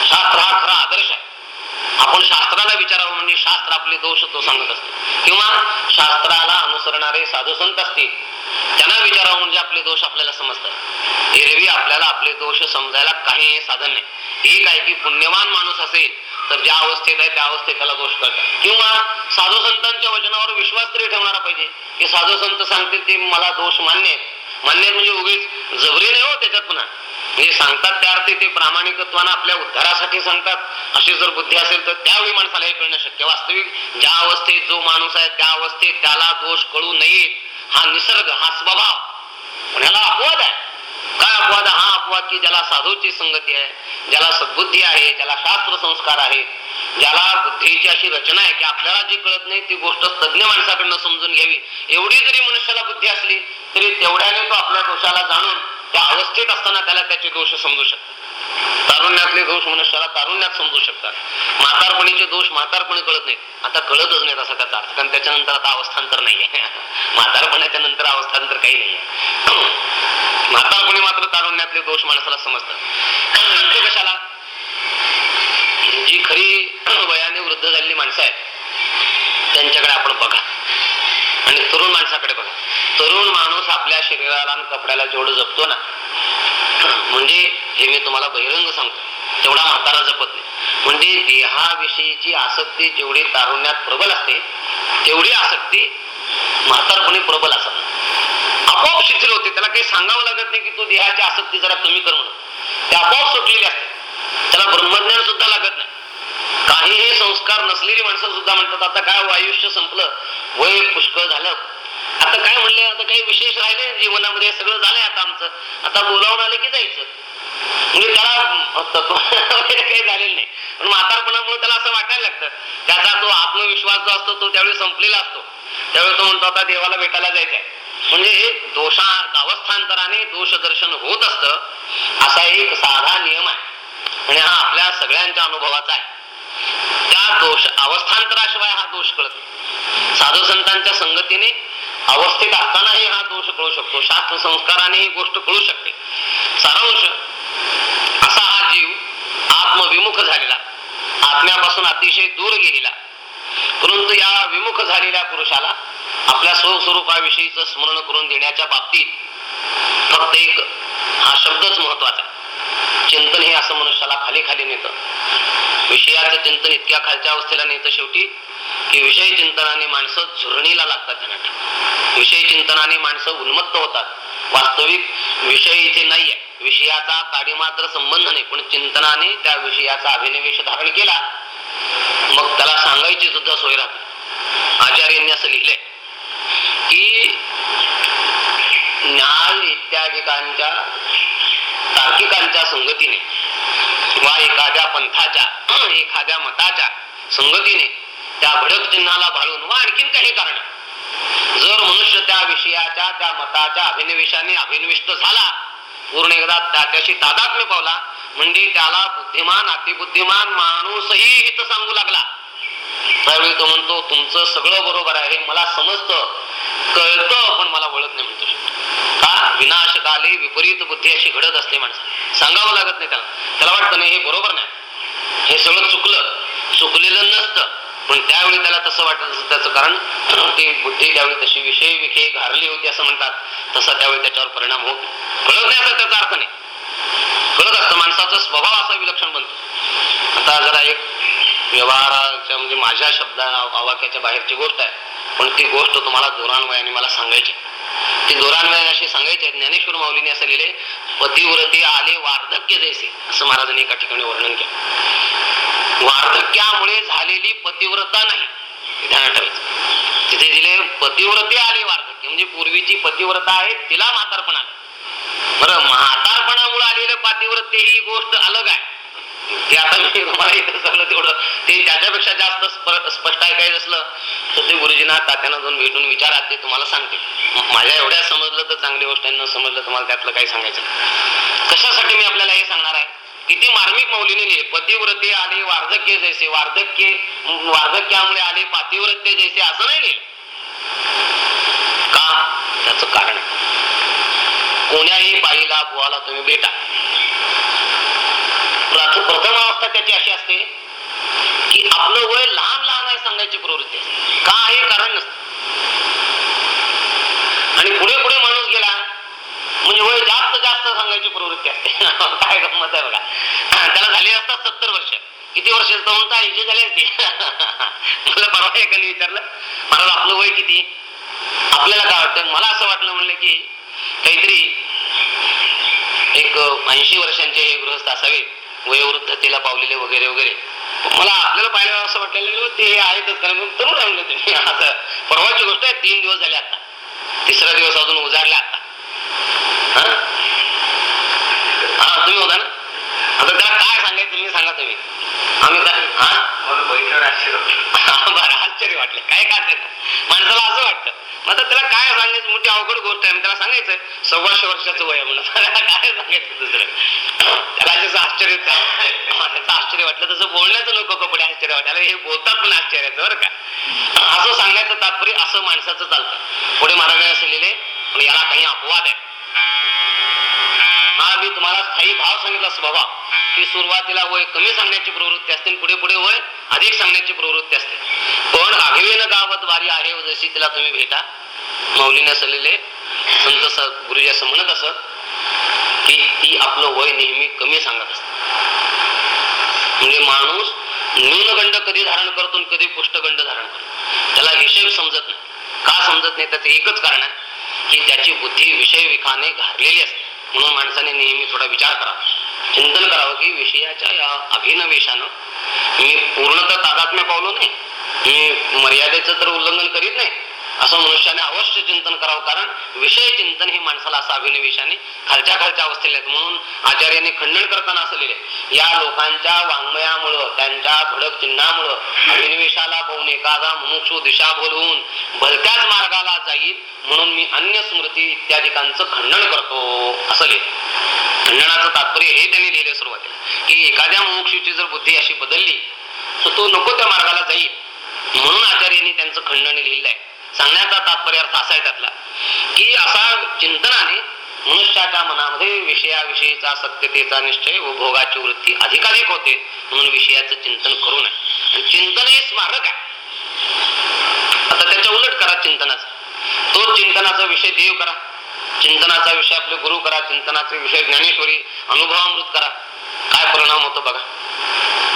शास्त्र हा खरा आदर्श आहे. आपण शास्त्राला विचारावं म्हणजे शास्त्र आपले दोष तो सांगत असतो. किंवा शास्त्राला अनुसरणारे साधू संत असतील त्यांना विचारावं म्हणजे आपले दोष आपल्याला समजतात. एरवी आपल्याला आपले दोष समजायला काही साधन नाही. एक आहे की पुण्यवान माणूस असेल तर ज्या अवस्थेत आहे त्या अवस्थेत त्याला दोष कळतात. किंवा साधू संतांच्या वचनावर विश्वास तरी ठेवणारा पाहिजे. की साधू संत सांगतील ते मला दोष मान्य आहेत. मान्य म्हणजे उगीच जबरी नाही हो त्याच्यात पुन्हा. म्हणजे सांगतात त्या अर्थी ते प्रामाणिकत्वानं आपल्या उद्धारासाठी सांगतात. अशी जर बुद्धी असेल तर त्यावेळी माणसाला हे कळणं शक्य. वास्तविक ज्या अवस्थेत जो माणूस आहे त्या अवस्थेत त्याला दोष कळू नये. हा निसर्ग हा स्वभाव. कोणाला अपवाद आहे? काय अपवाद? हा अपवाद की ज्याला साधूची संगती आहे ज्याला सद्बुद्धी आहे ज्याला शास्त्र संस्कार आहेत ज्याला बुद्धीची अशी रचना आहे की आपल्याला जी कळत नाही ती गोष्ट तज्ञ माणसाकडनं समजून घ्यावी. एवढी जरी मनुष्याला बुद्धी असली तरी तेवढ्याने तो आपल्या दोषाला जाणून त्या अवस्थेत असताना त्याला त्याचे दोष समजू शकतात. तारुण्यातले दोष मनुष्याला तारुण्यात समजू शकतात. म्हातारपणीचे दोष म्हातारपणी कळत नाहीत. आता कळतच नाहीत असा त्याचा अर्थ कारण त्याच्यानंतर आता अवस्थांतर नाहीये. [laughs] म्हातारपणाच्या नंतर अवस्थांतर काही नाहीये. [clears throat] म्हातारपणी मात्र तारुण्यातले दोष माणसाला समजतात. [clears throat] कशाला? जी खरी वयाने वृद्ध झालेली माणसं आहेत त्यांच्याकडे आपण बघा. आणि तरुण माणसाकडे बघा. तरुण माणूस आपल्या शरीराला आणि कपड्याला जेवढं जपतो ना म्हणजे हे मी तुम्हाला बहिरंग सांगतो तेवढा म्हातारा जपत नाही. म्हणजे देहाविषयीची आसक्ती जेवढी तारुण्यात प्रबल असते तेवढी आसक्ती म्हातारपणी प्रबल असत आपोआप शिथिल होते. त्याला काही सांगावं लागत नाही की तू देहाची आसक्ती जरा कमी कर म्हणून. ते आपोआप सुटलेली असते. त्याला ब्रह्मज्ञान सुद्धा लागत नाही. काहीही संस्कार नसलेली माणसं सुद्धा म्हणतात आता काय हो, आयुष्य संपलं वय पुष्कळ झालं. आता काय म्हणले आता काही विशेष राहिले जीवनामध्ये सगळं झालंय आता आमचं. आता बोलावून आलं की जायचं. म्हणजे त्याला तत्व [laughs] काही झालेलं नाही. पण म्हातारपणामुळे त्याला असं वाटायला लागतं. त्याचा तो आत्मविश्वास जो असतो तो त्यावेळी संपलेला असतो. त्यावेळी तो म्हणतो आता देवाला भेटायला जायचंय. म्हणजे दोषा अवस्थांतराने दोष दर्शन होत असतं असा एक साधा नियम आहे. आणि हा आपल्या सगळ्यांच्या अनुभवाचा आहे. त्या दोष अवस्थांतराशिवाय हा दोष कळत साधू संतांच्या संगतीने अवस्थेत असतानाही हा दोष कळू शकतो. शास्त्र संस्काराने ही गोष्ट कळू शकते. सारांश असा हा जीव आत्मविमुख झालेला आत्म्यापासून अतिशय दूर गेलेला परंतु या विमुख झालेल्या पुरुषाला आपल्या स्वस्वरूपाविषयीच स्मरण करून देण्याच्या बाबतीत फक्त एक हा शब्दच महत्त्वाचा आहे. चिंतन हे असं मनुष्याला खाली खाली नेतं. विषयाचं चिंतन इतक्या खालच्या अवस्थेला नेतं शेवटी की विषय चिंतनाने माणसं झुरणीला लागतात ध्यानात विषय चिंतनाने माणसं उन्मत्त होतात. वास्तविक विषय इथे नाहीये. विषयाचा काडी मात्र संबंध नाही. पण चिंतनाने त्या विषयाचा अभिनिवेश धारण केला मग त्याला सांगायची सुद्धा सोय राहते. आचार्यांनी असं लिहिलंय की न्याय इत्यादिकांच्या तार्किकांच्या संगतीने किंवा एखाद्या पंथाच्या एखाद्या मताच्या संगतीने त्या भडक चिन्हाला भाळून व आणखीन काही कारण. जर मनुष्य त्या विषयाच्या त्या मताच्या अभिनिवेशाने अभिनिविष्ट झाला पूर्ण एकदा त्याच्याशी तादात्म्य पावला म्हणजे त्याला बुद्धिमान अतिबुद्धिमान माणूसही हित सांगू लागला. त्यावेळी तो म्हणतो तुमचं सगळं बरोबर आहे मला समजतं कळतं पण मला वळत नाही म्हणतो. का विनाशकाली विपरीत बुद्धी अशी घडत असते माणसं? सांगावं लागत नाही त्याला. त्याला वाटतं नाही हे बरोबर नाही. हे सगळं चुकलं. चुकलेलं नसतं. पण त्यावेळी त्याला तसं वाटत असतं. त्याचं कारण ती बुद्धी त्यावेळी तशी विषय विखे घारली होती असं म्हणतात तसा त्यावेळी त्याच्यावर परिणाम होत नाही. कळत नाही असा त्याचा अर्थ नाही. कळत असतं माणसाचा स्वभाव असा विलक्षण बनतो. आता जरा एक व्यवहाराच्या म्हणजे माझ्या शब्दा आवाक्याच्या बाहेरची गोष्ट आहे. पण ती गोष्ट तुम्हाला जोरान्वयाने मला सांगायची ते जोरान्वयाने अशी सांगायचे ज्ञानेश्वर माऊलीने असं लिहिले पतिव्रते आले वार्धक्य जैसे असं महाराजांनी एका ठिकाणी वर्णन केलं. वार्धक्यामुळे झालेली पतिव्रता नाही. ध्यानात ठेवायचं तिथे दिले पतिव्रते आले वार्धक्य म्हणजे पूर्वीची पतिव्रता आहे तिला म्हातारपण आलं. बरं म्हातारपणामुळे आलेलं पतिव्रते ही गोष्ट अलग आहे. ते आता मी तुम्हाला इथं सांगलं तेवढं. ते त्याच्यापेक्षा जास्त स्पष्ट ऐकायचं असलं तर ते गुरुजींना तात्यांना जाऊन भेटून विचारा ते तुम्हाला सांगते माझ्या एवढ्या समजलं तर चांगली गोष्ट आहे न समजलं तर मला त्यातलं काही सांगायचं कशासाठी मी आपल्याला हे सांगणार आहे? किती मार्मिक मौलीने लिहिले पतिव्रते आले वार्धक्य जैसे वार्धक्य वार्धक्यामुळे आले पातिव्रत्य जैसे असं नाही लिहिलं. का? त्याच कारण आहे. कोण्याही बाईला बुवाला तुम्ही भेटा. प्रथम अवस्था त्याची अशी असते की आपलं वय लहान लहान आहे सांगायची प्रवृत्ती का हे कारण नसतं. आणि पुढे पुढे माणूस गेला म्हणजे वय जास्त जास्त सांगायची प्रवृत्ती असते. [laughs] काय गंमत आहे बघा. त्याला झाली असतात सत्तर वर्ष. किती वर्ष म्हणता ऐंशी झाले असते. [laughs] मला परवा एकाने विचारलं महाराज आपलं वय किती? आपल्याला काय वाटतं? मला असं वाटलं म्हणलं की काहीतरी एक ऐंशी वर्षांचे हे गृहस्थ असावे वयोवृद्धतेला पावलेले वगैरे वगैरे. मला आपल्याला पाहिलं असं वाटलेलं ते हे आहेतच. कारण मग तरुण म्हणलं तुम्ही असं परवाची गोष्ट आहे तीन दिवस झाले आता. तिसरा दिवस अजून उजाडला आता. हा? हा तुम्ही होता ना. आता त्याला काय सांगायचं मी सांगा तुम्ही. आम्ही काय हा? बरं आश्चर्य वाटलं. काय काय माणसाला असं वाटतं. आता त्याला काय सांगायचं? मोठी अवघड गोष्ट आहे. त्याला सांगायचं सव्वाशे वर्षाचं वय म्हणून. [laughs] त्याला काय सांगायचं दुसरं? त्याला जसं आश्चर्य त्याचं आश्चर्य वाटलं. तसं बोलण्याचं नको कपडे आश्चर्य वाटायला हे बोलतात पण आश्चर्याचं बरं का? असं सांगायचं तात्पर्य असं माणसाचं चालतं. पुढे महाराजांनी असं लिहिले पण याला काही अपवाद आहे. तुम्हाला स्थायी भाव सांगितला स्वभाव की सुरुवातीला वय कमी सांगण्याची प्रवृत्ती असते पुढे पुढे वय अधिक सांगण्याची प्रवृत्ती असते. पण आघवेन गावत वारी आहे जशी तिला तुम्ही भेटा. मौलीने असलेले संत गुरुजी असं म्हणत असत की ती आपलं वय नेहमी कमी सांगत असते. म्हणजे माणूस न्यूनगंड कधी धारण करतो कधी पुष्टगंड धारण करतो. त्याला हिशेब समजत नाही. का समजत नाही? त्याचं एकच कारण आहे की त्याची बुद्धी विषय विखाने घारलेली असते. म्हणून माणसाने नेहमी थोडा विचार करावा चिंतन करावं हो की विषयाच्या या अभिनवेशानं मी पूर्णतः तादात्म्य पावलो नाही. मी मर्यादेचं तर उल्लंघन करीत नाही. असं मनुष्याने अवश्य चिंतन करावं कारण विषय चिंतन हे माणसाला असं अभिनवेशाने खालच्या खालच्या अवस्थेला म्हणून आचार्याने खंडन करताना असं लिहिले या लोकांच्या वाङ्मयामुळं त्यांच्या भडक चिन्हामुळं अभिनिवेशाला पाहून एखादा मुमुक्षु दिशा बोलवून भलत्याच मार्गाला जाईल म्हणून मी अन्य स्मृती इत्यादिकांचं खंडन करतो. असं लिहिलं. खंडनाचं तात्पर्य हे त्यांनी लिहिले सुरुवातीला की एखाद्या मुमुक्षूची जर बुद्धी अशी बदलली तर तो नको त्या मार्गाला जाईल. म्हणून आचार्यांनी त्यांचं खंडन लिहिलं आहे सांगण्याचा तात्पर्य अर्थ असा आहे त्यातला की असा चिंतनाने मनुष्याच्या मनामध्ये विषयाविषयीचा सत्यतेचा निश्चय व भोगाची वृत्ती अधिकाधिक होते म्हणून विषयाचं चिंतन करू नये. आणि चिंतन हे स्मारक आहे. आता त्याच्या उलट करा चिंतनाचा. तो चिंतनाचा विषय देव करा. चिंतनाचा विषय आपले गुरु करा. चिंतनाचा विषय ज्ञानेश्वरी अनुभवामृत करा. काय परिणाम होतो बघा.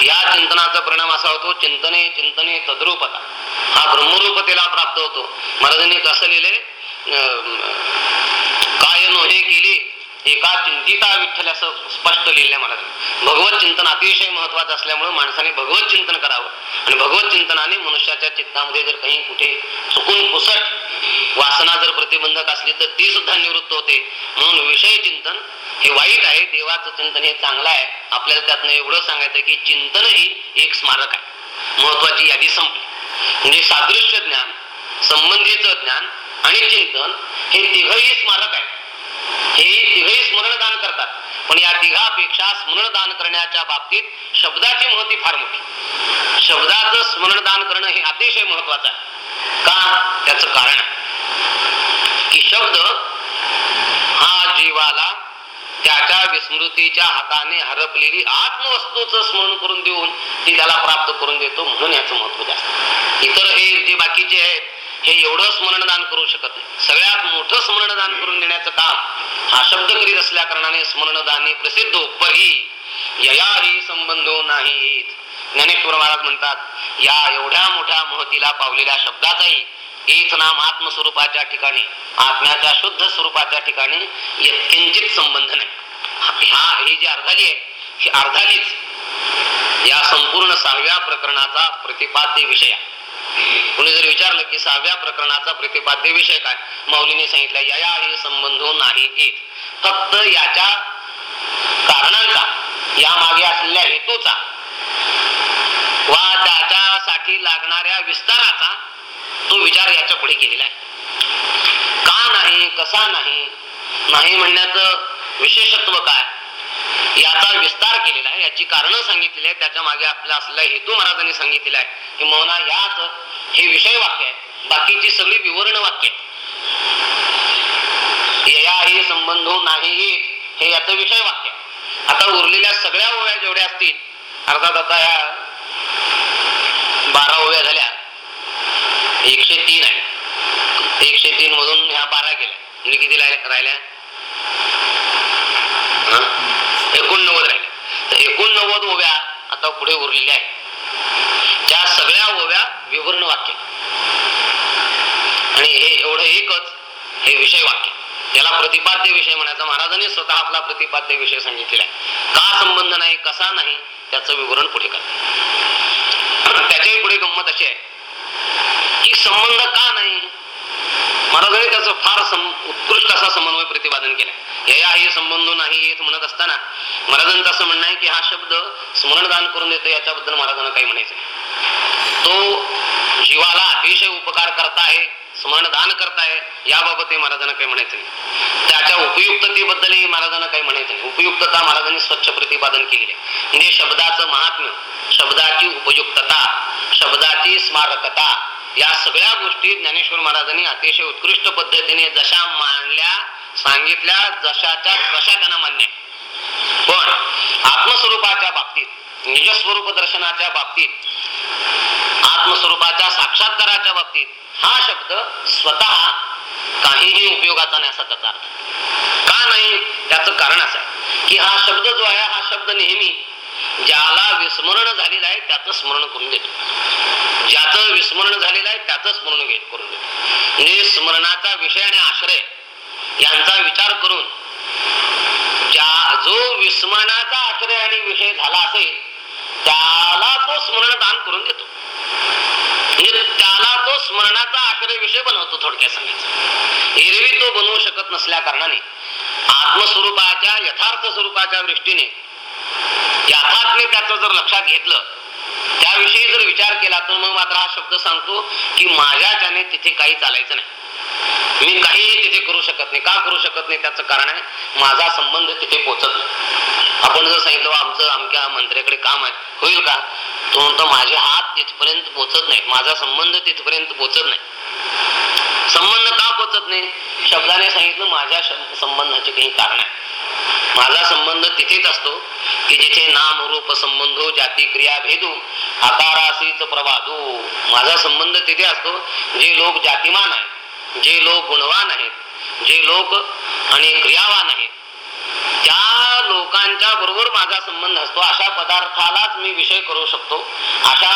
या चिंतनाचा परिणाम असा होतो चिंतने चिंतने तद्रूपता. हा ब्रह्मरूपतेला प्राप्त होतो. महाराजांनी कसं लिहिले? काय नोहे केली एका चिंतिता विठ्ठल असं स्पष्ट लिहिलंय मला. भगवत चिंतन अतिशय महत्वाचं असल्यामुळे माणसाने भगवत चिंतन करावं. आणि भगवत चिंतनाने मनुष्याच्या चित्तामध्ये जर काही कुठे चुकून पुसट वासना जर प्रतिबंधक असली तर ती सुद्धा निवृत्त होते. म्हणून विषय चिंतन हे वाईट आहे देवाचं चिंतन हे चांगलं आहे. आपल्याला त्यातनं एवढं सांगायचं की चिंतन ही एक स्मारक आहे. महत्वाची यादी संपली. म्हणजे सादृश्य ज्ञान संबंधीचं ज्ञान आणि चिंतन हे तिघही स्मारक आहे हे तिघही स्मरणदान करतात. पण या तिघापेक्षा स्मरणदान करण्याच्या बाबतीत शब्दाची महती फार मोठी. शब्दाचं स्मरणदान करणं हे अतिशय महत्वाचं आहे. का? त्याच कारण आहे. की शब्द हा जीवाला त्याच्या विस्मृतीच्या हाताने हरपलेली आत्मवस्तूचं स्मरण करून देऊन ती त्याला प्राप्त करून देतो म्हणून याचं महत्त्व जास्त. इतर हे जे बाकीचे आहेत हे एवढं स्मरणदान करू शकत नाही. सगळ्यात मोठं स्मरणदान करून देण्याचं काम हा शब्द करीत असल्या कारणाने स्मरणदानी प्रसिद्ध परी ययाही संबंधो नाही ज्ञानेश्वर महाराज म्हणतात या एवढ्या मोठ्या महतीला पावलेल्या शब्दाचाही एक नाम आत्मस्वरूपाच्या ठिकाणी आत्म्याच्या शुद्ध स्वरूपाच्या ठिकाणी यत्किंचित संबंध नाही. हा ही जी अर्धाली आहे ही अर्धालीच या संपूर्ण सहाव्या प्रकरणाचा प्रतिपाद्य विषय आहे. कुणी जर विचारलं की सहाव्या प्रकरणाचा प्रतिपाद्य विषय काय माऊलीने सांगितलं या हे संबंध नाही येत. फक्त याच्या कारणांचा या मागे असलेल्या हेतूचा वा त्याच्यासाठी लागणाऱ्या विस्ताराचा तो विचार याच्यापुढे केलेला आहे. का नाही कसा नाही नाही म्हणण्याचं विशेषत्व काय? याचा विस्तार केलेला आहे. याची कारण सांगितलेली आहे त्याच्यामागे आपला असलेला हेतू महाराजांनी सांगितलेला आहे. की मौना याच हे विषय वाक्य आहे. बाकीची सगळी विवरण वाक्य आहे संबंध नाही हे. याचं विषय वाक्य आता उरलेल्या सगळ्या ओव्या जेवढ्या असतील अर्थात आता या बारा ओव्या झाल्या एकशे तीन आहे एकशे तीन मधून ह्या बारा गेल्या. म्हणजे किती राहिल्या? एकोणनव्वद राहिल्या तर एकोणनव्वद ओव्या आता पुढे उरलेल्या आहेत. त्या सगळ्या ओव्या विवरण वाक्य. आणि हे एवढं एकच हे विषय वाक्य. याला प्रतिपाद्य विषय म्हणायचा. महाराजांनी स्वतः आपला प्रतिपाद्य विषय सांगितलेला आहे. का संबंध नाही कसा नाही त्याचं विवरण पुढे करतात त्याच्याही पुढे गंमत अशी आहे. की संबंध का नाही महाराजांनी त्याचं फार उत्कृष्ट असा समन्वय प्रतिपादन केला या हे संबंध नाही येत म्हणत असताना महाराजांचं असं म्हणणं आहे की हा शब्द स्मरणदान करून देतो याच्याबद्दल महाराजांना काही म्हणायचं तो जीवाला अतिशय उपकार करताय स्मरणदान करताय याबाबतही महाराजांना काही म्हणायचं नाही. त्याच्या उपयुक्ततेबद्दलही महाराजांना काही म्हणायचं नाही. उपयुक्तता महाराजांनी स्वच्छ प्रतिपादन केलेली आहे. म्हणजे शब्दाचं महात्म्य शब्दाची उपयुक्तता शब्दाची स्मारकता या सगळ्या गोष्टी ज्ञानेश्वर महाराजांनी अतिशय उत्कृष्ट पद्धतीने जशा मांडल्या सांगितल्या जशाच्या तशा त्यांना मान्य पण आत्मस्वरूपाच्या बाबतीत निजस्वरूप दर्शनाच्या बाबतीत आत्मस्वरूपाच्या साक्षात्काराच्या बाबतीत हा शब्द स्वतः काहीही उपयोगाचा नाही असा त्याचा अर्थ. का नाही? त्याचं कारण असं आहे की हा शब्द जो आहे हा शब्द नेहमी ज्याला विस्मरण झालेलं आहे त्याचं स्मरण करून देतो. ज्याचं विस्मरण झालेलं आहे त्याचं स्मरण घेत करून देतो. म्हणजे स्मरणाचा विषय आणि आश्रय यांचा विचार करून ज्या जो विस्मरणाचा आश्रय आणि विषय झाला असेल त्याला तो स्मरण दान करून देतो. म्हणजे त्याला तो स्मरणाचा आश्रय विषय बनवतो थोडक्यात सांगायचं. एरवी तो बनवू शकत नसल्या कारणाने आत्मस्वरूपाच्या यथार्थ स्वरूपाच्या दृष्टीने यथार्थने त्याचं जर लक्षात घेतलं त्याविषयी जर विचार केला तर मग मात्र हा शब्द सांगतो की माझ्याच्याने तिथे काही चालायचं नाही. मी काहीही तिथे करू शकत नाही. का करू शकत नाही? त्याचं कारण आहे माझा संबंध तिथे पोचत नाही. आपण जर सांगितलं आमचं आमच्या मंत्र्याकडे काम आहे. होईल का? तो म्हणतो माझे हात तिथपर्यंत पोचत नाही माझा संबंध तिथपर्यंत पोचत नाही. संबंध का पोचत नाही? शब्दाने सांगितलं माझ्या संबंधाचे काही कारण आहे. माझा संबंध तिथेच असतो की जिथे नाम रूप संबंधो जाती क्रिया भेदू आकारासीच प्रवादू माझा संबंध तिथे असतो. जे लोक जातीमान आहेत जे लोक गुणवान आहेत जे लोक आणि क्रियावान आहेत त्या लोकांच्या बरोबर माझा संबंध असतो. अशा पदार्थालाच मी विषय करू शकतो. अशा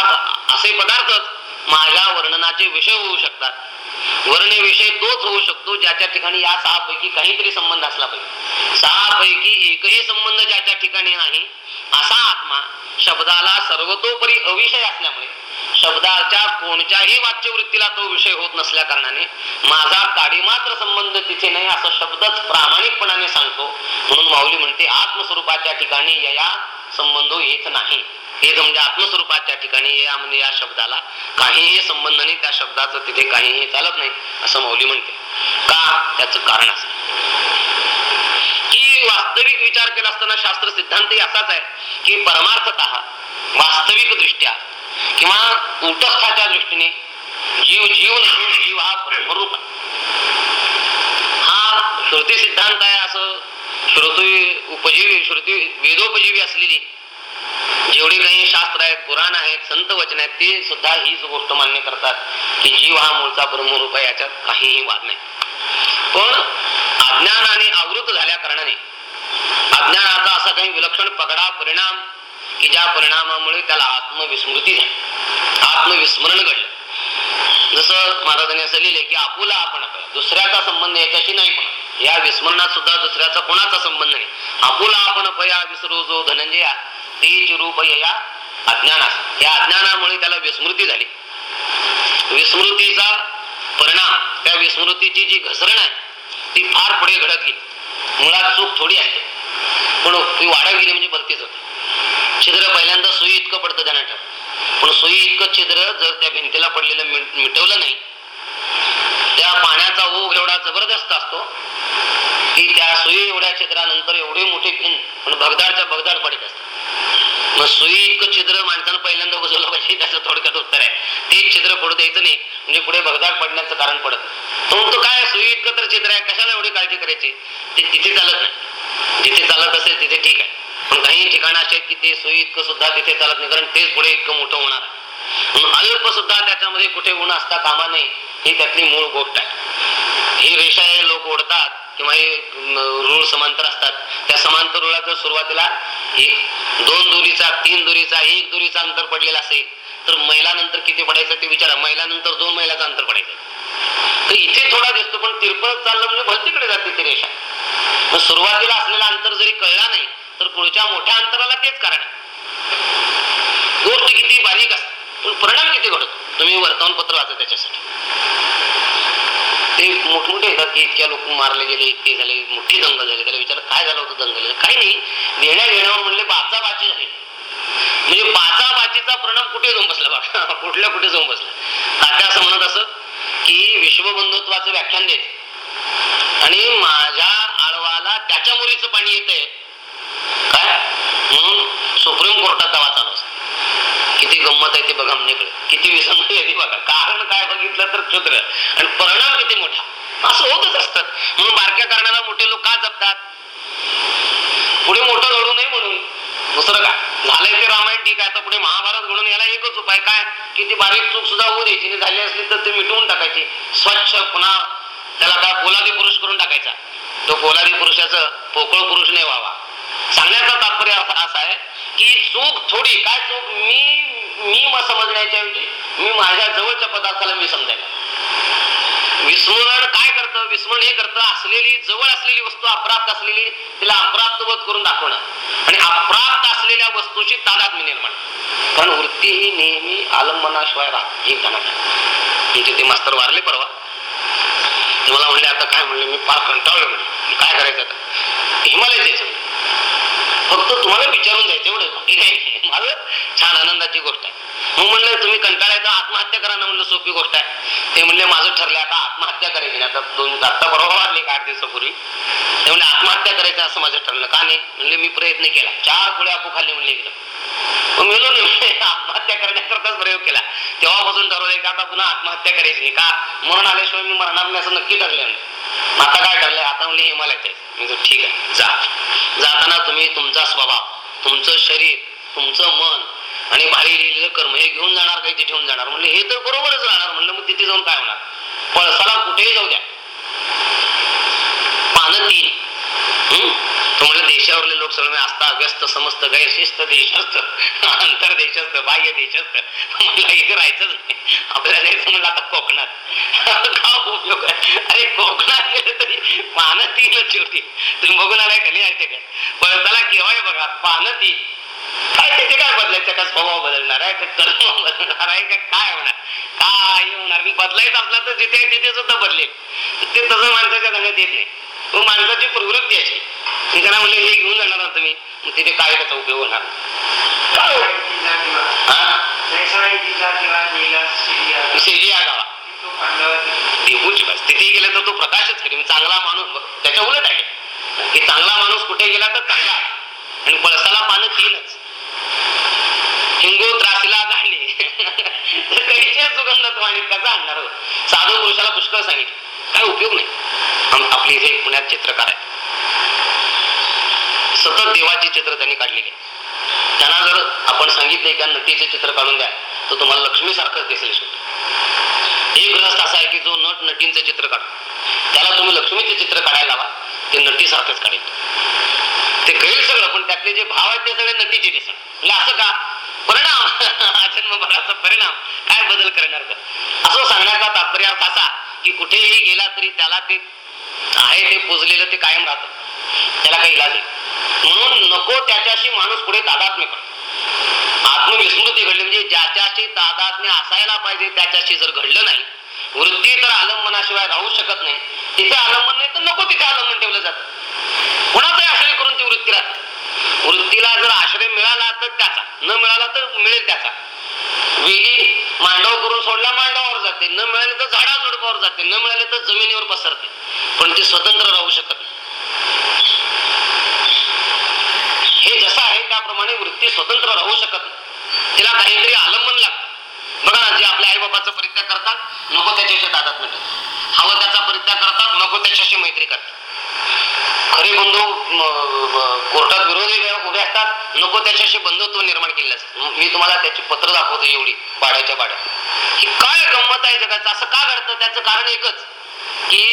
असे पदार्थच माझ्या वर्णनाचे विषय होऊ शकतात. वर्ण विषय तोच होऊ शकतो ज्याच्या ठिकाणी या सहा पैकी काहीतरी संबंध असला पाहिजे. सहा पैकी एकही संबंध ज्याच्या ठिकाणी नाही असा आत्मा शब्दाला सर्वतोपरी अविषय असल्यामुळे शब्दाच्या कोणत्याही वाच्यवृत्तीला तो विषय होत नसल्या कारणाने माझा काडीमात्र संबंध तिथे नाही असं शब्दच प्रामाणिकपणाने सांगतो. म्हणून माऊली म्हणते आत्मस्वरूपाच्या ठिकाणी या संबंध येत नाही. हे म्हणजे आत्मस्वरूपाच्या ठिकाणी या म्हणजे या शब्दाला काहीही संबंध नाही त्या शब्दाचं तिथे काहीही चालत नाही असं मौली म्हणते. का? त्याच कारण असं. वास्तविक विचार केला असताना शास्त्र सिद्धांतही असाच आहे की परमार्थत वास्तविक दृष्ट्या किंवा उटस्थाच्या दृष्टीने जीव जीव नसून जीव हा ब्रह्मरूप आहे. हा श्रुती सिद्धांत आहे असं श्रुती उपजीवी श्रुती वेदोपजीवी असलेली जेवढे काही शास्त्र आहेत पुराण आहेत संत वचन आहेत ते सुद्धा हीच गोष्ट मान्य करतात की जीव हा मूळचा ब्रह्मरूप आहे याच्यात काहीही वाद नाही. पण अज्ञानाने आवृत झाल्या कारणाने अज्ञानाचा असा काही विलक्षण पगडा परिणाम की ज्या परिणामामुळे त्याला आत्मविस्मृती आत्मविस्मरण घडलं. जसं महाराजांनी असं लिहिले की आपुला आपण दुसऱ्याचा संबंध याच्याशी नाही पण या विस्मरणात सुद्धा दुसऱ्याचा कोणाचा संबंध नाही. आपुला आपण पया विसरू जो धनंजया तीच रूप या अज्ञानास या अज्ञानामुळे त्याला विस्मृती झाली. विस्मृतीचा परिणाम त्या विस्मृतीची जी घसरण आहे ती फार पुढे घडत गेली. मुळात चूक थोडी आहे. पण ती वाढत गेली म्हणजे भलतीच होते. छिद्र पहिल्यांदा सुई इतकं पडतं त्यांना ठेव पण सुई इतकं छिद्र जर त्या भिंतीला पडलेलं मिटवलं नाही त्या पाण्याचा ओघ एवढा जबरदस्त असतो की त्या सुई एवढ्या छिद्रानंतर एवढी मोठी भिंत पण भगदाडच्या भगदाड पडत असते मग सुई इतकं छिद्र माणसानं पहिल्यांदा बुजवलं पाहिजे त्याचं थोडक्यात उत्तर आहे. ते छिद्र पडू द्यायचं नाही म्हणजे पुढे भगदाड पडण्याचं कारण पडत. तो म्हणतो काय सुई इतकं तर छिद्र आहे कशाला एवढी काळजी करायची? ते तिथे चालत नाही. जिथे चालत असेल तिथे ठीक आहे. पण काही ठिकाण असे की ते सुई इतकं सुद्धा तिथे चालत नाही कारण तेच पुढे इतकं मोठं होणार अल्प सुद्धा त्याच्यामध्ये कुठे गुण असता कामा नये ही त्यातली मूळ गोष्ट आहे. ही रेषा हे लोक ओढतात किंवा हे रूळ समांतर असतात. त्या समांतर रुळात जर सुरुवातीला एक दोन दुरीचा तीन दुरीचा एक दुरीचा अंतर पडलेला असेल तर मैलानंतर किती पडायचं ते विचारा. मैलानंतर दोन मैलाचं अंतर पडायचं. तर इथे थोडा दिसतो पण तिरपळ चाललं म्हणजे भलतीकडे जाते ती रेषा. मग सुरुवातीला असलेला अंतर जरी कळला नाही तर पुढच्या मोठ्या अंतराला तेच कारण आहे. गोष्ट किती बारीक असते पण परिणाम किती घडतो? तुम्ही वर्तमानपत्र वाचा त्याच्यासाठी. ते मोठमोठे येतात की इतक्या लोक मारले गेले इतके झाले मोठी दंगल झाली. त्याला विचार काय झालं होतं दंगल काही नाही. देण्या घेण्यावर म्हणले बाचा बाची झाली. म्हणजे बाचा बाचीचा परिणाम कुठे जाऊन बसला बघा [laughs] कुठल्या कुठे जाऊन बसला? तात्या असं म्हणत असत की विश्वबंधुत्वाचं व्याख्यान देत. आणि माझ्या आळवाला त्याच्या मुलीचं पाणी येतंय. काय? म्हणून सुप्रीम कोर्टात दावा चालू किती गंमत आहे ते बघा म्हणजे किती विसंग आहे बघा. कारण काय बघितलं तर क्षुद्र. आणि परिणाम किती मोठा. असं होतच असतात म्हणून बारक्या कारणाला मोठे लोक का जपतात? पुढे मोठं घडू नये म्हणून. दुसरं काय? झालंय ते रामायण ठीक आहे. आता पुढे महाभारत घडून याला एकच उपाय काय? की ती बारीक चूक सुद्धा होऊ द्यायची झाली असली तर ते मिटवून टाकायची. स्वच्छ पुन्हा त्याला काय पोलादी पुरुष करून टाकायचा? तो पोलादी पुरुषाचं पोकळ पुरुष नाही व्हावा. सांगण्याचा तात्पर्य असा असा आहे की चूक थोडी. काय चूक? मी मी मग समजण्याच्या ऐवजी मी माझ्या जवळच्या पदार्थाला मी समजायला. विस्मरण काय करतं? विस्मरण हे करतं असलेली जवळ असलेली वस्तू अप्राप्त असलेली तिला अप्राप्तवत करून दाखवणं. आणि अप्राप्त असलेल्या वस्तूची तादात्म्य निर्माण कारण वृत्ती ही नेहमी आलंबनाशिवाय राहत ही म्हणजे ते मास्तर वारले परवा. ते मला म्हणले आता काय म्हणले? मी फार कंटाळलो म्हणजे काय करायचं आता? हिमालय जायचं फक्त तुम्हाला विचारून जायचं एवढं बाकी काही नाही. माझं छान आनंदाची गोष्ट आहे. मग म्हणलं तुम्ही कंटाळायचं आत्महत्या करा ना म्हणलं सोपी गोष्ट आहे. ते म्हणले माझं ठरलंय आता आत्महत्या करायची नाही. आता दोन आत्ता बरोबर वाढले एक आठ दिवसापूर्वी? ते म्हणले आत्महत्या करायचं असं माझं ठरलं. का नाही? म्हणले मी प्रयत्न केला. चार गोळे आपू खाल्ले म्हणले गेलं मेलो नाही आत्महत्या करण्याकरताच प्रयोग केला. तेव्हापासून ठरवलंय का आता पुन्हा आत्महत्या करायची का? मरण आल्याशिवाय मी मरणार नाही असं नक्की ठरलं आता काय ठरलंय? आता म्हणले हिमालयात जायचं ठीक आहे जा. जाताना तुम्ही तुमचा स्वभाव तुमचं शरीर तुमचं मन आणि बाहेर लिहिलेलं कर्म हे घेऊन जाणार काही तिथे ठेवून जाणार? म्हणले हे तर बरोबरच राहणार. म्हणलं मग तिथे जाऊन काय होणार? पळसाला कुठेही जाऊ द्या. पानं तीन. तुम्हाला तो देशावरले लोक सर्व असता व्यस्त समस्त गैर शिस्त देशस्थ अंतर देशस्थ बाह्य देशस्थ मला इथे राहायचंच नाही. आपल्याला जायचं म्हणलं आता कोकणात. का उपयोग आहे? अरे कोकणात गेलं तरी पानं तीनच शेवटी. तुम्ही बघून आलाय का नाही ऐकते काय त्याला केव्हाही बघा? पानं ती काय त्याचे काय बदलायचं? का स्वभाव बदलणार आहे? का कर्म बदलणार आहे? का काय होणार? काय होणार? मी बदलायचं असला तर जिथे आहे तिथे सुद्धा बदलेल. ते तसं माणसाच्या धन्यात येत नाही. मग माणसाची प्रवृत्ती अशी. त्यांना म्हणले हे घेऊन जाणार ना तुम्ही. तिथे काय त्याचा उपयोग होणार? काय होईल? हा? शेरी या गावा बस. तिथे गेले तर तो प्रकाशच करेल चांगला माणूस त्याच्या उलट आहे. की चांगला माणूस कुठे गेला तर चांगला आणि पळसाला पानं तीनच. हिंगू त्रासीला गाणे तर कैचे सुगंध तो आणि कसा आणणार? साधू पुरुषाला पुष्कळ सांगितलं. काय उपयोग नाही. आम- आपली हे पुण्यात चित्रकार आहे सतत देवाची चित्र त्यांनी काढलेली त्यांना जर आपण सांगितले का नटीचे चित्र काढून द्या तर तुम्हाला लक्ष्मी सारखंच दिसेल शेवटी. एक ग्रस्त असा आहे की जो नट नटींचं चित्र काढतो त्याला तुम्ही लक्ष्मीचे चित्र काढायला लावा ते नटी सारखंच काढेल. ते कळेल सगळं पण त्यातले जे भाव आहेत ते सगळे नटीचे दिसण म्हणजे असं का? परिणाम. [laughs] जन्मभराचा परिणाम. काय बदल करणार असं सांगण्याचा तात्पर्य अर्थ असा की कुठेही गेला तरी त्याला ते आहे ते पुजलेलं ते कायम राहतं. त्याला काही इलाज म्हणून नको त्याच्याशी माणूस पुढे तादात्म्य करतो आत्मविस्मृती घडली म्हणजे ज्याच्याशी तादात्म्य असायला पाहिजे त्याच्याशी जर घडलं नाही वृत्ती तर आलंबनाशिवाय राहू शकत नाही. तिथे आलंबन नाही तर नको तिथे आलंबन ठेवलं जात. कुणाचाही आश्रय करून ती वृत्ती राहते. वृत्तीला जर आश्रय मिळाला तर त्याचा न मिळाला तर मिळेल त्याचा. वेली मांडव करून सोडला मांडवावर जाते. न मिळाले तर झाडा झुडपावर जाते न मिळाले तर जमिनीवर पसरते. पण ते स्वतंत्र राहू शकत नाही. हे जसं आहे त्याप्रमाणे वृत्ती स्वतंत्र राहू शकत नाही. तिला काहीतरी आलंबन लागतं. बघा ना जे आपल्या आई बाबाचा परित्याग करतात नको त्याच्याशी दादात मिळतात हवं त्याचा परित्याग करतात नको त्याच्याशी मैत्री करतात. खरे बंधू कोर्टात विरोधी उभे असतात नको त्याच्याशी बंधुत्व निर्माण केले असतात मी तुम्हाला त्याची पत्र दाखवतो एवढी बाड्याच्या बाड्या. ही काय गंमत आहे जगाचं? असं का घडतं? त्याचं कारण एकच की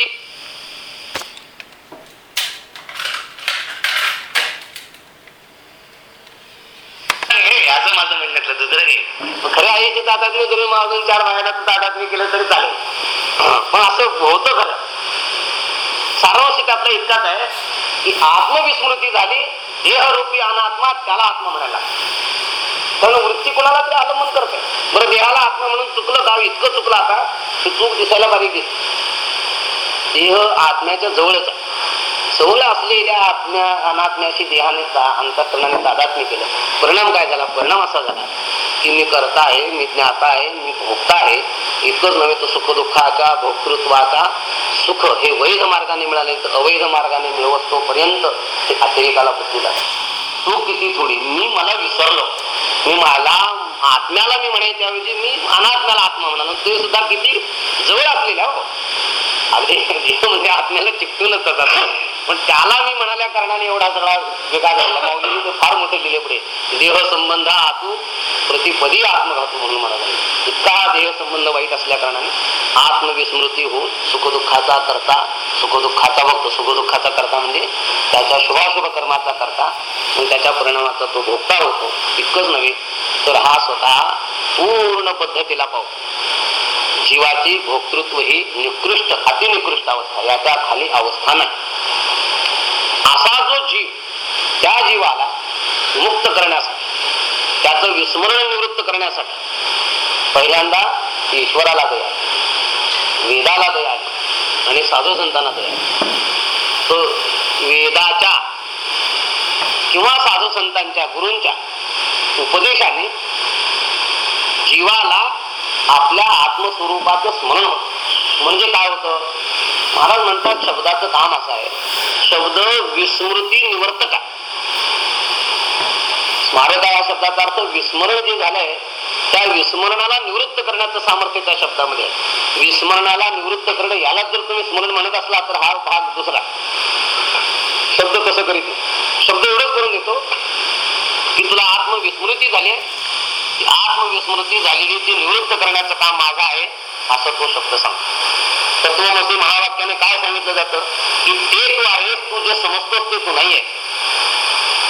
असं माझं म्हणण्यातलं दुसरं काही खरं आहे की दादात्मी तुम्ही माझं चार महिन्यात दादात्मी केलं तरी चालेल. पण असं होतं खरं. सारांशिक त्यातला इतकाच आहे की आत्मविस्मृती झाली देहरूपी अनात्मा त्याला आत्मा म्हणायला कारण वृत्ती कोणाला तरी आलंबन करते. बरं देहाला आत्मा म्हणून चुकलं गाव इतकं चुकलं आता की चूक दिसायला बारीक दिसते. देह आत्म्याच्या जवळच आहे. सवल असलेल्या आत्म्या अनात्म्याशी देहाने अंतकरणाने अंतःकरणाने तादात्म्य केलं. परिणाम काय झाला? परिणाम असा झाला की मी करता आहे मी ज्ञाता आहे मी भोगता आहे. इतकंच नव्हे तर सुखदुःखाचा भोक्तृत्वाचा सुख हे वैध मार्गाने मिळाले तर अवैध मार्गाने मिळवतोपर्यंत ते अतिरेकाला बुद्धी लागते. तू किती थोडी मी मला विसरलो. मी मला आत्म्याला मी म्हणायच्या मी अनात्म्याला आत्मा म्हणालो. ते सुद्धा किती जवळ असलेल्या हो. अगदी म्हणजे आत्म्याला चिकटूनच जातात. पण त्याला मी म्हणाल्या कारणाने एवढा सगळा विकास झाला. माऊलीने फार मोठे लिहिले पुढे. देह संबंध आतू प्रतिपदी आत्मघातू म्हणून म्हणाला. इतका देह संबंध वाईट असल्या कारणाने आत्मविस्मृती होऊन सुखदुःखाचा करता सुखदुःखाचा भक्त सुखदुःखाचा करता म्हणजे त्याच्या शुभाशुभ कर्माचा करता आणि त्याच्या परिणामाचा तो भोगता होतो. इतकंच नव्हे तर हा स्वतः पूर्ण पद्धतीला पाहतो जीवाची भोक्तृत्व ही निकृष्ट अतिनिकृष्ट अवस्था याच्या खाली अवस्था नाही. असा जो जीव त्या जीवाला मुक्त करण्यासाठी त्याचं विस्मरण निवृत्त करण्यासाठी पहिल्यांदा ईश्वराला दया वेदाला दया आणि साधू संतांना दया. तो वेदाच्या किंवा साधू संतांच्या गुरूंच्या उपदेशाने जीवाला आपल्या आत्मस्वरूपाचं स्मरण होत. म्हणजे काय होतं? महाराज म्हणतात शब्दाचं काम असं आहे. शब्द विस्मृती निवर्तका आहे. स्मारक या शब्दाचा अर्थ विस्मरण जे झालंय त्या विस्मरणाला निवृत्त करण्याचं सामर्थ्य त्या शब्दामध्ये विस्मरणाला निवृत्त करणं याला जर तुम्ही स्मरण म्हणत असला तर हा भाग दुसरा. शब्द कसं करीत? शब्द एवढंच करून देतो की तुला आत्मविस्मृती झाली आत्मविस्मृती झालेली ती निवृत्त करण्याचं काम माझं आहे असं तो शब्द सांगतो. तत्वमसी महावाक्याने काय सांगितलं जातं? की ते तू आहेस तू जे समजतोस ते तू नाही आहे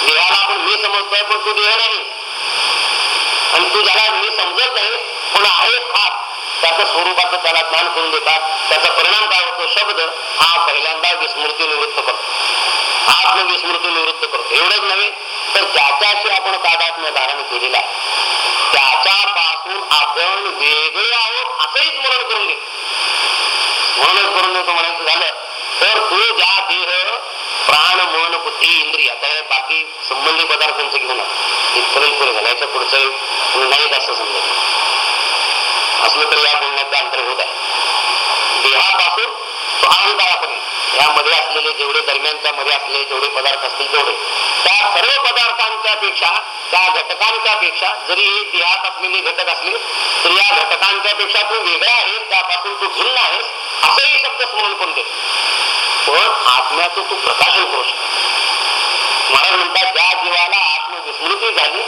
देहाला आपण मी समजतोय पण तू देह नाही. आणि तू ज्याला मी समजत नाही पण आहे खास त्याचं स्वरूपाचं त्याला ज्ञान करून देतात. त्याचा परिणाम काय होतो? शब्द हा पहिल्यांदा विस्मृती निवृत्त करतो. आत्मविस्मृती निवृत्त करतो. एवढंच नव्हे तर ज्याच्याशी आपण तादात्म्य धारण केलेलं आहे त्याच्यापासून आपण वेगळे आहोत असंही स्मरण करून घेतो म्हणूनच करून देतो म्हणायचं झालं. तर तू ज्या देह प्राण मन बुद्धी इंद्रिय आता बाकी संबंधित पदार्थांचं घेऊन इथपर्यंत पुढे झालं. याच्या पुढचं नाहीच असं समजत असलं तरी या बोलण्याचा अंतर्भूत आहे. देहापासून तो अहंकारापर्यंत यामध्ये असलेले जेवढे दरम्यानच्या मध्ये असलेले जेवढे पदार्थ असतील तेवढे. त्या सर्व पदार्थांच्या पेक्षा त्या घटकांच्या पेक्षा जरी हे देहात असलेले घटक असले तरी या घटकांच्या पेक्षा तू वेगळा आहे त्यापासून तू भिन्न आहेस असंही शब्द स्मरण करून दे. पण आत्म्याचं तू प्रकाशन करू शकतो. महाराज म्हणतात ज्या जीवाला आत्मविस्मृती झाली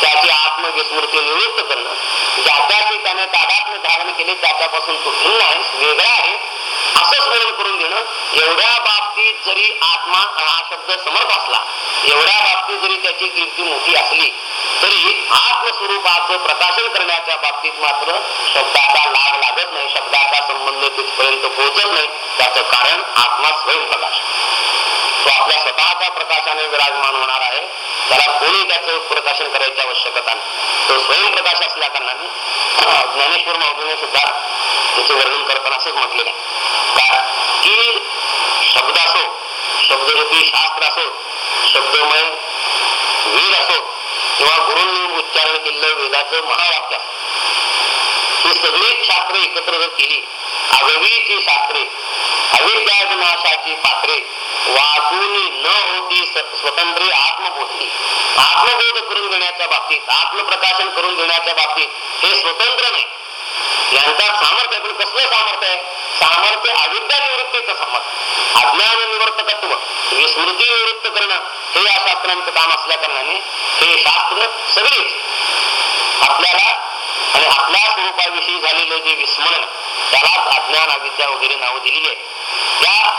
त्याची आत्मविस्मृती निवृत्त करणं. ज्याच्याशी त्याने तादात्म्य धारण केले त्याच्यापासून तू भिन्न आहेस वेगळा आहे असं स्मरण करून देणं एवढ्या बाबतीत जरी आत्मा हा शब्द समर्थ असला एवढ्या बाबतीत जरी त्याची कीर्ती मोठी असली तरी आत्मस्वरूपाचं प्रकाशन करण्याच्या बाबतीत मात्र शब्दाचा लाभ लागत नाही शब्दाचा संबंध तिथपर्यंत पोहोचत नाही. त्याचं कारण आत्मा स्वयंप्रकाश. तो आपल्या स्वतःच्या प्रकाशाने विराजमान होणार आहे. त्याला कोणी त्याचं प्रकाशन करायची आवश्यकता नाही. तो स्वयंप्रकाश असल्या कारणाने ज्ञानेश्वर माऊलीने सुद्धा त्याचे वर्णन करताना असंच म्हटलेलं आहे. का की शब्द असो शब्दरूपी शास्त्र असो शब्दमय वेद असो किंवा गुरुंनी उच्चारण केलेलं वेदाचं महावाक्य असो. ही सगळी शास्त्र एकत्र जर केली अगवीची शास्त्रे अविद्यानाशाची पात्रे वाचून न होती स्वतंत्र आत्मबोधी. आत्मबोध करून घेण्याच्या बाबतीत आत्मप्रकाशन करून घेण्याच्या बाबतीत हे स्वतंत्र नाही. यांचा सामर्थ्य पण कसलं सामर्थ्य आहे? सामर्थ्य अविद्या निवृत्तीचं सामर्थ्य अज्ञान निवर्तकत्व विस्मृती निवृत्त करणं हे या शास्त्रांचं काम असल्या कारणाने हे शास्त्र सगळेच आपल्याला आणि आपल्या स्वरूपाविषयी झालेलं जे विस्मरण त्यालाच अज्ञान अविद्या वगैरे नावं दिलेली आहे त्या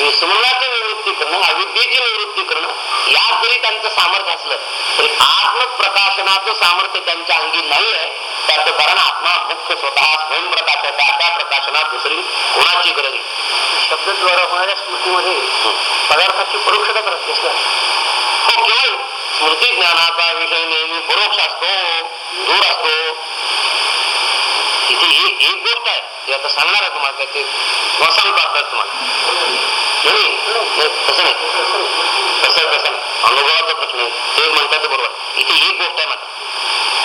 विस्मरणाची निवृत्ती करणं अविद्येची निवृत्ती करणं यात जरी त्यांचं सामर्थ्य असलं. तरी आत्मप्रकाशनाचं सामर्थ्य त्यांच्या अंगी नाही आहे त्याचं कारण आत्मा मुख्य स्वतः स्वयंप्रकाशाच्या त्या प्रकाशनात दुसरी कोणाची गरज आहे शब्दद्वारा होणाऱ्या स्मृतीमध्ये पदार्थाची परोक्षता करत हो केवळ स्मृती ज्ञानाचा विषय नेहमी परोक्ष असतो दूर असतो. इथे एक गोष्ट आहे ती आता सांगणार आहे तुम्हाला त्याचे किंवा सांगतो तुम्हाला. तसं नाही. तसं तसं नाही. अनुभवाचा प्रश्न आहे. ते म्हणतात ते बरोबर. इथे एक गोष्ट आहे मात्र.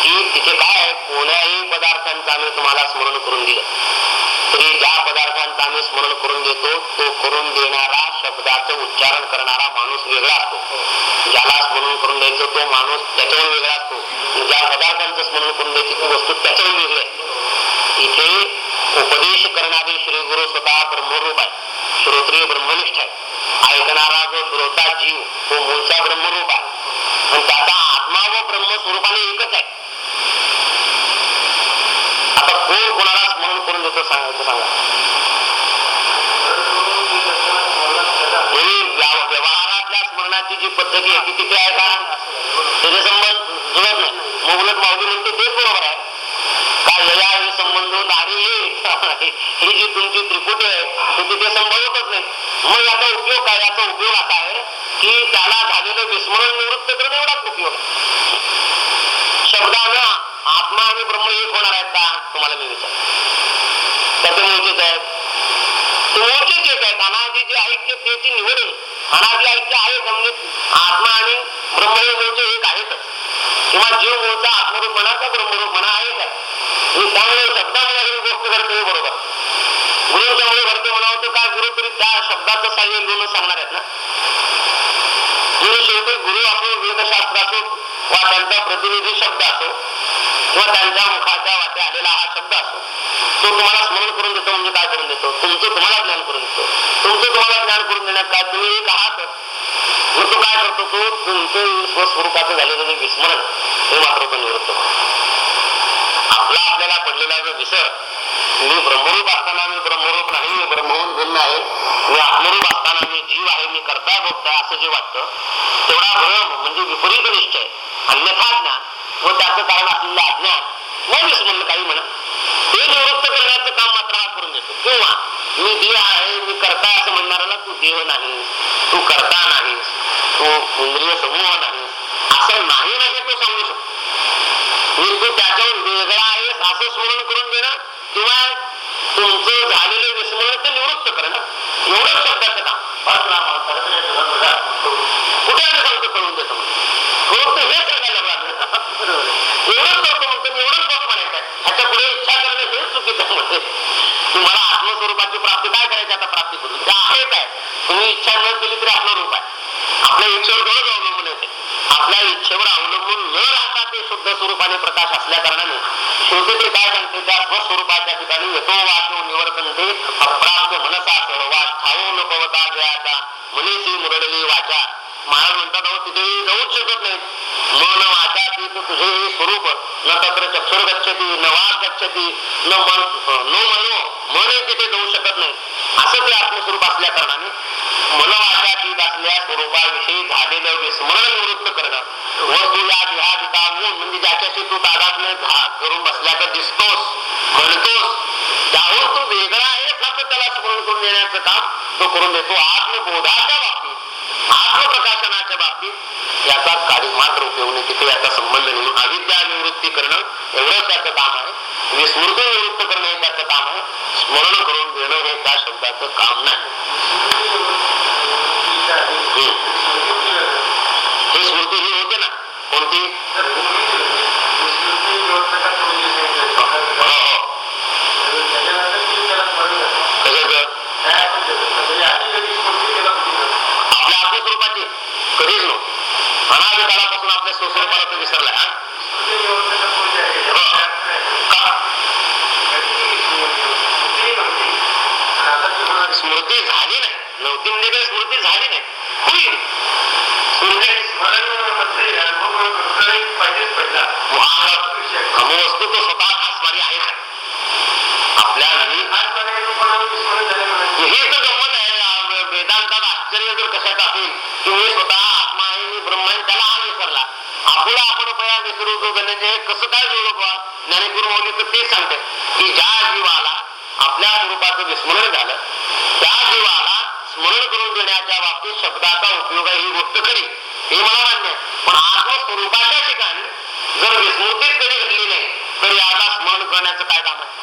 की तिथे काय आहे? कोण्याही पदार्थांचं आम्ही तुम्हाला स्मरण करून दिलं. तरी ज्या पदार्थांचं आम्ही स्मरण करून देतो तो करून देणारा शब्दाचं उच्चारण करणारा माणूस वेगळा असतो. ज्याला स्मरण करून द्यायचं तो माणूस त्याच्यावर वेगळा असतो. ज्या पदार्थांचं स्मरण करून द्यायची ती वस्तू त्याच्यावर वेगळी असते इथे उपदेश करणारे श्री स्वतः ब्रह्मरूप आहे. श्रोत्रिय ब्रह्मनिष्ठ आहे. ऐकणारा जो श्रोता जीव तो मूळचा ब्रह्मरूप आहे. आणि त्याचा आत्मा व ब्रह्म स्वरूपाने एकच आहे. आता कोण कोणाला स्मरण करून देतो सांगायचं सांगा. व्यवहारातल्या स्मरणाची जी पद्धती आहे ती तिथे आहे का त्याचे संबंध जुळत नाही मग उलट माऊली म्हणते तेच बरोबर आहे काय यया हे संबंध नाही ही जी तुमची त्रिपुटी आहे ती तिथे संभवतच नाही. मग याचा उपयोग काय? याचा उपयोग असा आहे की त्याला झालेलं विस्मरण निवृत्त करून एवढाच उपयोग शब्दानं आत्मा आणि ब्रह्म एक होणार आहेत का? तुम्हाला मी विचार त्याचे मूळचेच आहेत. ते एक आहेत. अनाजी जे ऐक्य त्याची निवड आहे. अनादी ऐक्य आहे समजून म्हणजे आत्मा आणि ब्रह्म हे मूळचे एक आहेतच किंवा जीव मूळचा आत्मरूप म्हणा का ब्रह्मरूप म्हणा आहेच आहे मी त्यामुळे शब्दामध्ये गोष्ट करतो बरोबर. बरोबर गुरुच्यामुळे घडते म्हणावं तर काय गुरु तरी त्या शब्दाचं साह्य घेऊन सांगणार आहेत ना? गुरु शेवटी गुरु असो वेदशास्त्र असो वा त्यांचा प्रतिनिधी शब्द असो किंवा त्यांच्या मुखाच्या वाटे आलेला हा शब्द असो तो तुम्हाला स्मरण करून देतो म्हणजे काय करून देतो? तुमचं तुम्हाला ज्ञान करून देतो. तुमचं तुम्हाला ज्ञान करून देण्यात काय? तुम्ही एक आहात. मग तो काय करतो? तो तुमचं स्वस्वरूपाचं झालेलं जे विस्मरण हे मात्र पण निवृत्त आपला आपल्याला पडलेला जो विसर मी ब्रह्मरूप असताना मी ब्रह्मरूप नाही मी ब्रह्महून भिन्न आहे. मी आत्मरूप असताना मी जीव आहे मी करता बघताय असं जे वाटतं तेवढा भ्रम म्हणजे विपरीत निश्चय. अन्यथा ज्ञान व त्याचं कारण असलेलं अज्ञान व विस्मरण काही म्हणा ते निवृत्त करण्याचं काम मात्र हा करून देतो. किंवा मी देह आहे मी करता असं म्हणणाऱ्याला तू देह नाही तू करता नाहीस तू इंद्रिय समूह नाही असं नाही नाही तो सांगू शकतो. त्याच्यावर वेगळा आहे असं स्मरण करून देणं किंवा तुमचं झालेलं विस्मरण ते निवृत्त करणं. एवढं शब्दाचं काम कुठे आम्ही सांगतो करून देतो फक्त हे लागलं एवढंच करतो म्हणतो एवढंच बस म्हणायचं ह्याच्या पुढे इच्छा करणं हे चुकीचं म्हणजे. तुम्हाला आत्मस्वरूपाची प्राप्ती काय करायची आता प्राप्ती करून? त्या आहे. काय तुम्ही इच्छा न केली तरी आपलं रूप आहे. आपल्या इच्छेवर थोडं अवलंबून येते. आपल्या इच्छेवर अवलंबून न ते शुद्ध स्वरूपाने प्रकाश असल्या कारणाने शेवटी ते काय सांगते? त्या स्वस्वरूपाच्या ठिकाणी येतो वाचो निवर्तनते अप्राप्त मनसा सर्वा ठाव न जयाचा. मनीची मुरडली वाचा. महाराज म्हणतात अहो तिथे जाऊच शकत नाही मन वाचा ती तुझे स्वरूप. न तत्र चक्षुर गच्छती न वाघ गच्छती न मन नो मनो मन तिथे जाऊ शकत नाही असं ते आत्मस्वरूप असल्या कारणाने मन वाचा तीत असल्या स्वरूपाविषयी झालेलं विस्मरण निवृत्त करणं व तुला म्हणजे ज्याच्याशी तू तादात्म्य करून बसला दिसतोस म्हणतोस त्याहून तो वेगळा आहे फक्त त्याला स्मरण करून देण्याचं काम तो करून देतो. आत्मबोधाच्या बाबतीत आत्मप्रकाशनाच्या बाबतीत याचा कार्य मात्र उपयोग नाही तिथे याचा संबंध नाही. अविद्या निवृत्ती करणं एवढंच त्याचं काम आहे. विस्मृत निवृत्त करणं हे त्याचं काम आहे. स्मरण करून देणं हे त्या शब्दाचं काम नाही. हे स्मृती ही होते ना कोणती? कसं काय जोडू बा ज्ञानेश्वर मौली तर ते सांगतात की ज्या जीवाला आपल्या स्वरूपाचं विस्मरण झालं त्या जीवाला स्मरण करून देण्याच्या बाबतीत शब्दाचा उपयोग आहे ही गोष्ट खरी हे मला मान्य पण आत्मस्वरूपाच्या ठिकाणी जर विस्मृतीच कधी घडली नाही तर याला स्मरण करण्याचं काय काम आहे?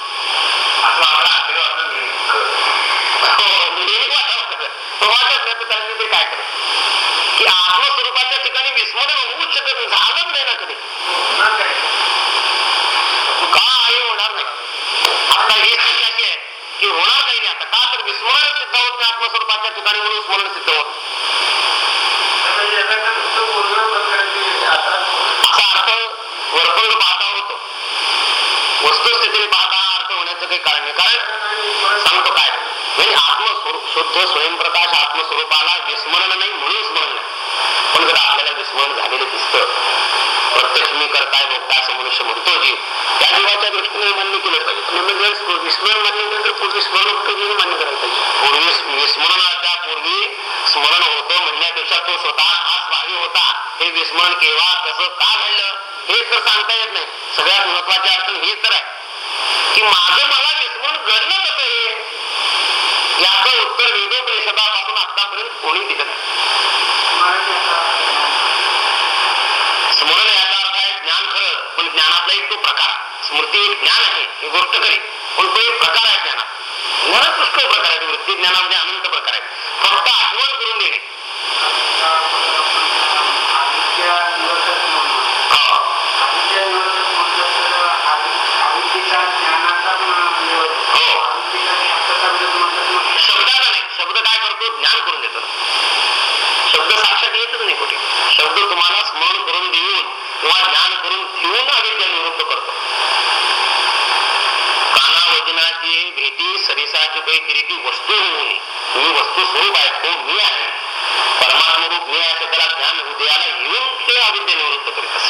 माझं व्यतिरिक्त वस्तू होऊन मी वस्तू स्वरूप आहे तो मी आहे. परमात्मरूप मी आहे त्याला ज्ञान हृदयाला येऊन ते अविद्य निवृत्त करीत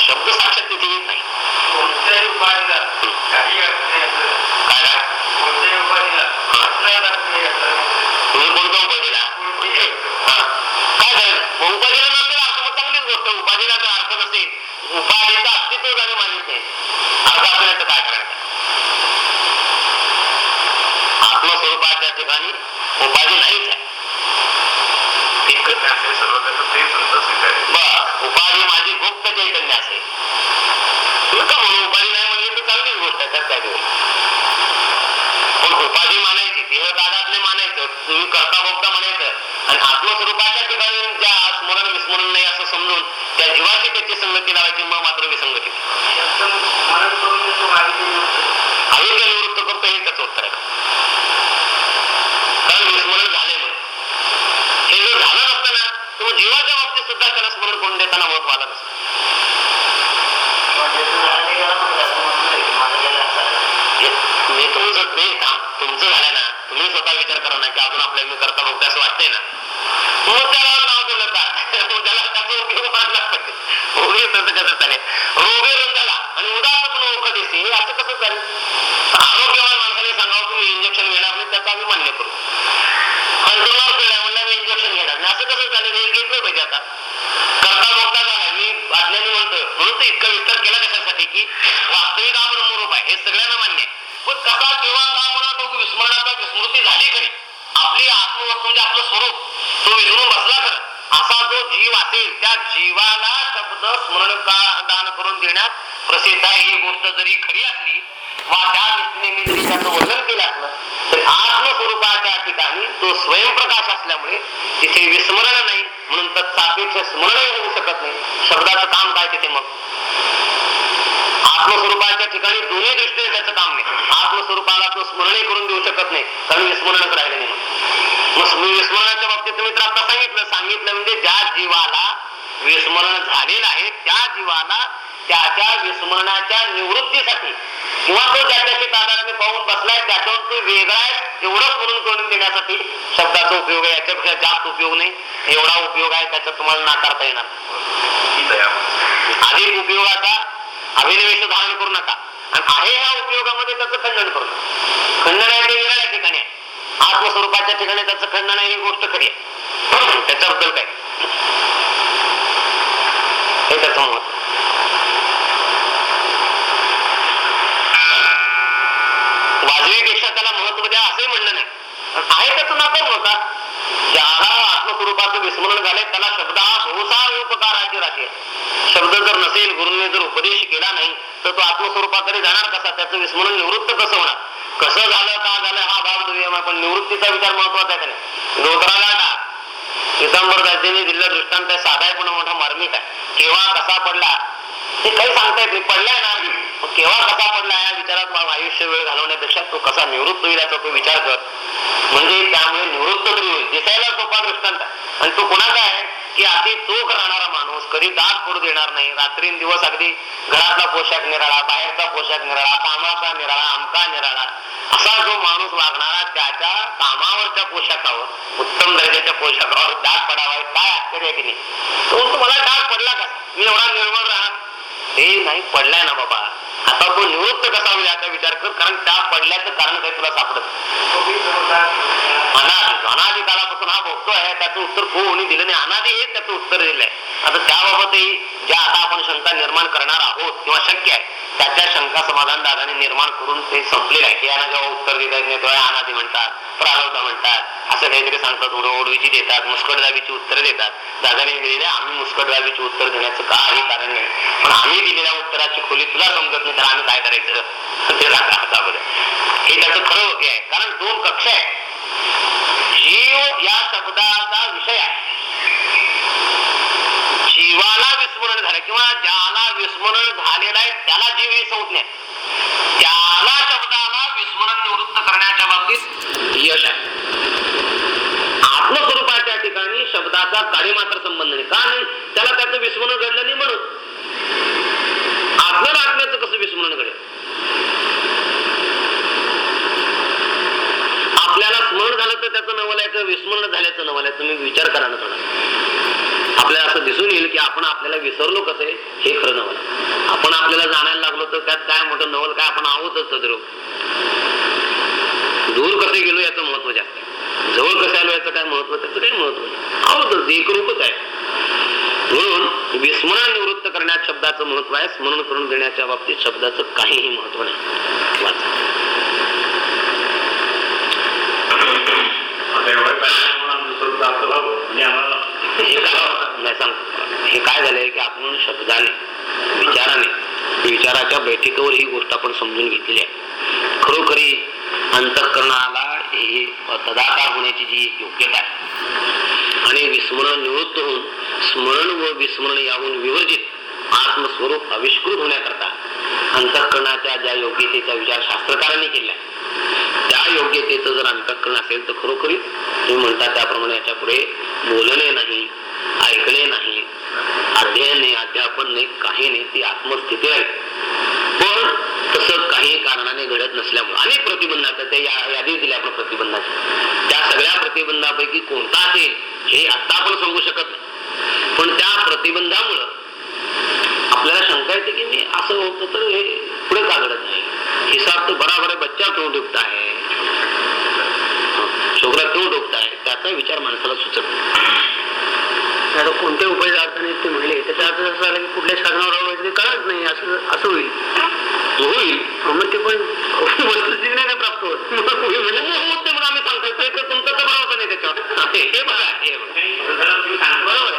मनाच्या निवृत्तीसाठी. किंवा तो ज्याच्याशी तादात्म्य पाहून बसलाय त्याच्यावर तो वेगळा आहे एवढंच म्हणून करून देण्यासाठी शब्दाचा उपयोग आहे. याच्यापेक्षा जास्त उपयोग नाही. एवढा उपयोग आहे त्याच्यात तुम्हाला नाकारता येणार अधिक उपयोगाचा अभिनिवेश धारण करू नका. आणि आहे ह्या उपयोगामध्ये त्याचं खंडन करू नका. खंडन आहे ते वेगळ्या ठिकाणी आहे. आत्मस्वरूपाच्या ठिकाणी त्याचं खंडन आहे ही गोष्ट खरी आहे. त्याच्याबद्दल काय? हे त्याचं महत्त्व वाजवीपेक्षा त्याला महत्त्व द्या असंही म्हणणं आहे त्याचं नाकार नव्हता ज्याला आत्मस्वरूपाचं विस्मरण झालंय त्याला शब्द हा बहुसार उपकाराची राहते शब्द जर नसेल गुरुने जर उपदेश केला नाही तर तो आत्मस्वरूपाकडे जाणार कसा? त्याचं विस्मरण निवृत्त कसं होणार? कसं झालं का झालं हा भाव दुय्यम आहे पण निवृत्तीचा विचार महत्त्वाचा आहे का नाही? धोत्राला टाक पितांबर दासीने दिलेला दृष्टांत आहे साधा आहे पण मोठा मार्मिक आहे. केव्हा कसा पडला? ते काही सांगता येत नाही पडलाय ना. मग केव्हा कसा पडला या विचारात आयुष्य वेळ घालवण्यापेक्षा तो कसा निवृत्त होईल याचा तो विचार कर. म्हणजे त्यामुळे निवृत्त तरी होईल. दिसायला सोपा दृष्टांत आणि तो कोणाचा आहे? की अति चोख राहणारा माणूस कधी दात पडू देणार नाही. रात्री दिवस अगदी घरातला पोशाख निराळा बाहेरचा पोशाख निराळा कामाचा निराळा आमका निराळा. असा जो माणूस वागणारा त्याच्या कामावरच्या पोशाखावर उत्तम दर्जाच्या पोशाखावर दाग पडावा हे काय आश्चर्य की नाही? तो तुम्हाला मला डाग पडला का? मी एवढा निर्मळ राहणार. हे नाही पडलाय ना बाबा. आता तो निवृत्त कसा होईल याचा विचार कर कारण त्या पडल्याचं कारण काही तुला सापडत अनादि अनादी काळापासून हा भोगतो आहे त्याचं उत्तर कोणी दिलं नाही. अनादि हे त्याचं उत्तर दिलंय. आता त्याबाबतही ज्या आता आपण शंका निर्माण करणार आहोत किंवा शक्य आहे त्याच्या शंका समाधान दादाने निर्माण करून ते संपलेलं आहे. की यांना जेव्हा उत्तर देता येत नाही तेव्हा अनादी म्हणतात प्रारब्ध म्हणतात. असं काहीतरी सांगतात ओढ- ओढवीची देतात मुस्कटदाबीची उत्तर देतात. दादाने दिलेले आम्ही मुस्कटदाबीची उत्तर देण्याचं काही कारण नाही. पण आम्ही दिलेल्या उत्तराची खोली तुला समजत नाही तर आम्ही काय करायचं? ते सांगा आता अगोदर. हे त्याचं खरं हे आहे. कारण दोन कक्ष आहे जीव या शब्दाचा विषय आहे. जीवाला विस्मरण झालं किंवा ज्याला विस्मरण झालेलं आहे त्याला जीव ही संज्ञा त्याला शब्दाला विस्मरण निवृत्त करण्याच्या बाबतीत यश आहे. आत्मस्वरूपाच्या ठिकाणी शब्दाचा काही मात्र संबंध नाही. का नाही? त्याला त्याचं विस्मरण घडलं नाही म्हणून. आपलं आत्म्याचं कसं विस्मरण घडेल? आपल्याला स्मरण झालं तर त्याचं नवलायचं विस्मरण झाल्याचं नवलायचं मी विचार करा ना आपल्याला असं दिसून येईल की आपण आपल्याला विसरलो कसं आहे? हे खरं नवल आपण आपल्याला जाणायला लागलो तर त्यात काय मोठं नवल काय आपण आहोतच सदरो दूर कसे गेलो याचं महत्त्व जास्त जवळ कसं आलो याचं काय महत्त्व त्याचं काही महत्त्व नाही. आहोतच एकरूपच आहे. म्हणून विस्मरण निवृत्त करण्यात शब्दाचं महत्त्व आहे. स्मरण करून देण्याच्या बाबतीत शब्दाचं काहीही महत्त्व नाही. वाचा. हे हे काय झालंय की आपण शब्दाने विचाराने विचाराच्या बैठकीवर ही गोष्ट आपण समजून घेतलेली आहे. खरोखरी अंतःकरणाला ही तदाकार होण्याची जी योग्यता आहे आणि विस्मरण निवृत्त होऊन स्मरण व विस्मरण याहून विवर्जित आत्मस्वरूप आविष्कृत होण्याकरता अंतःकरणाच्या ज्या योग्यतेचा विचार शास्त्रकारांनी केला त्या योग्यतेचं जर अंतःकरण असेल तर खरोखरी तुम्ही म्हणता त्याप्रमाणे याच्यापुढे बोलणे नाही अध्ययन नाही अध्यापन नाही काही नाही ती आत्मस्थिती आहे. पण तसं काही कारणाने घडत नसल्यामुळे अनेक प्रतिबंध ते यादी दिली आपण प्रतिबंधाचे. त्या सगळ्या प्रतिबंधापैकी कोणता असेल हे आता आपण सांगू शकत नाही. पण त्या प्रतिबंधामुळं आपल्याला शंका येते की मी असं होतं तर हे पुढे का घडत नाही? हिसाब तो बराबर आहे बच्चा क्यों डुबता है? छोकरा क्यों डुबता है? त्याचा विचार माणसाला सुचत नाही. आता कोणते उपाय अर्थ नाहीत ते म्हणले त्याचा अर्थ असं झाला की कुठल्या साधनावर राहावं ते कळत नाही असं असं होईल. होईल. मग ते पण वस्तुस्थिती नाही ना प्राप्त होत? म्हणजे म्हणले, हो, ते म्हणून आम्ही सांगतोय ते तर तुमचा तर भरोसा नाही त्याच्यावर. हे हे बघा हे बघा. हा?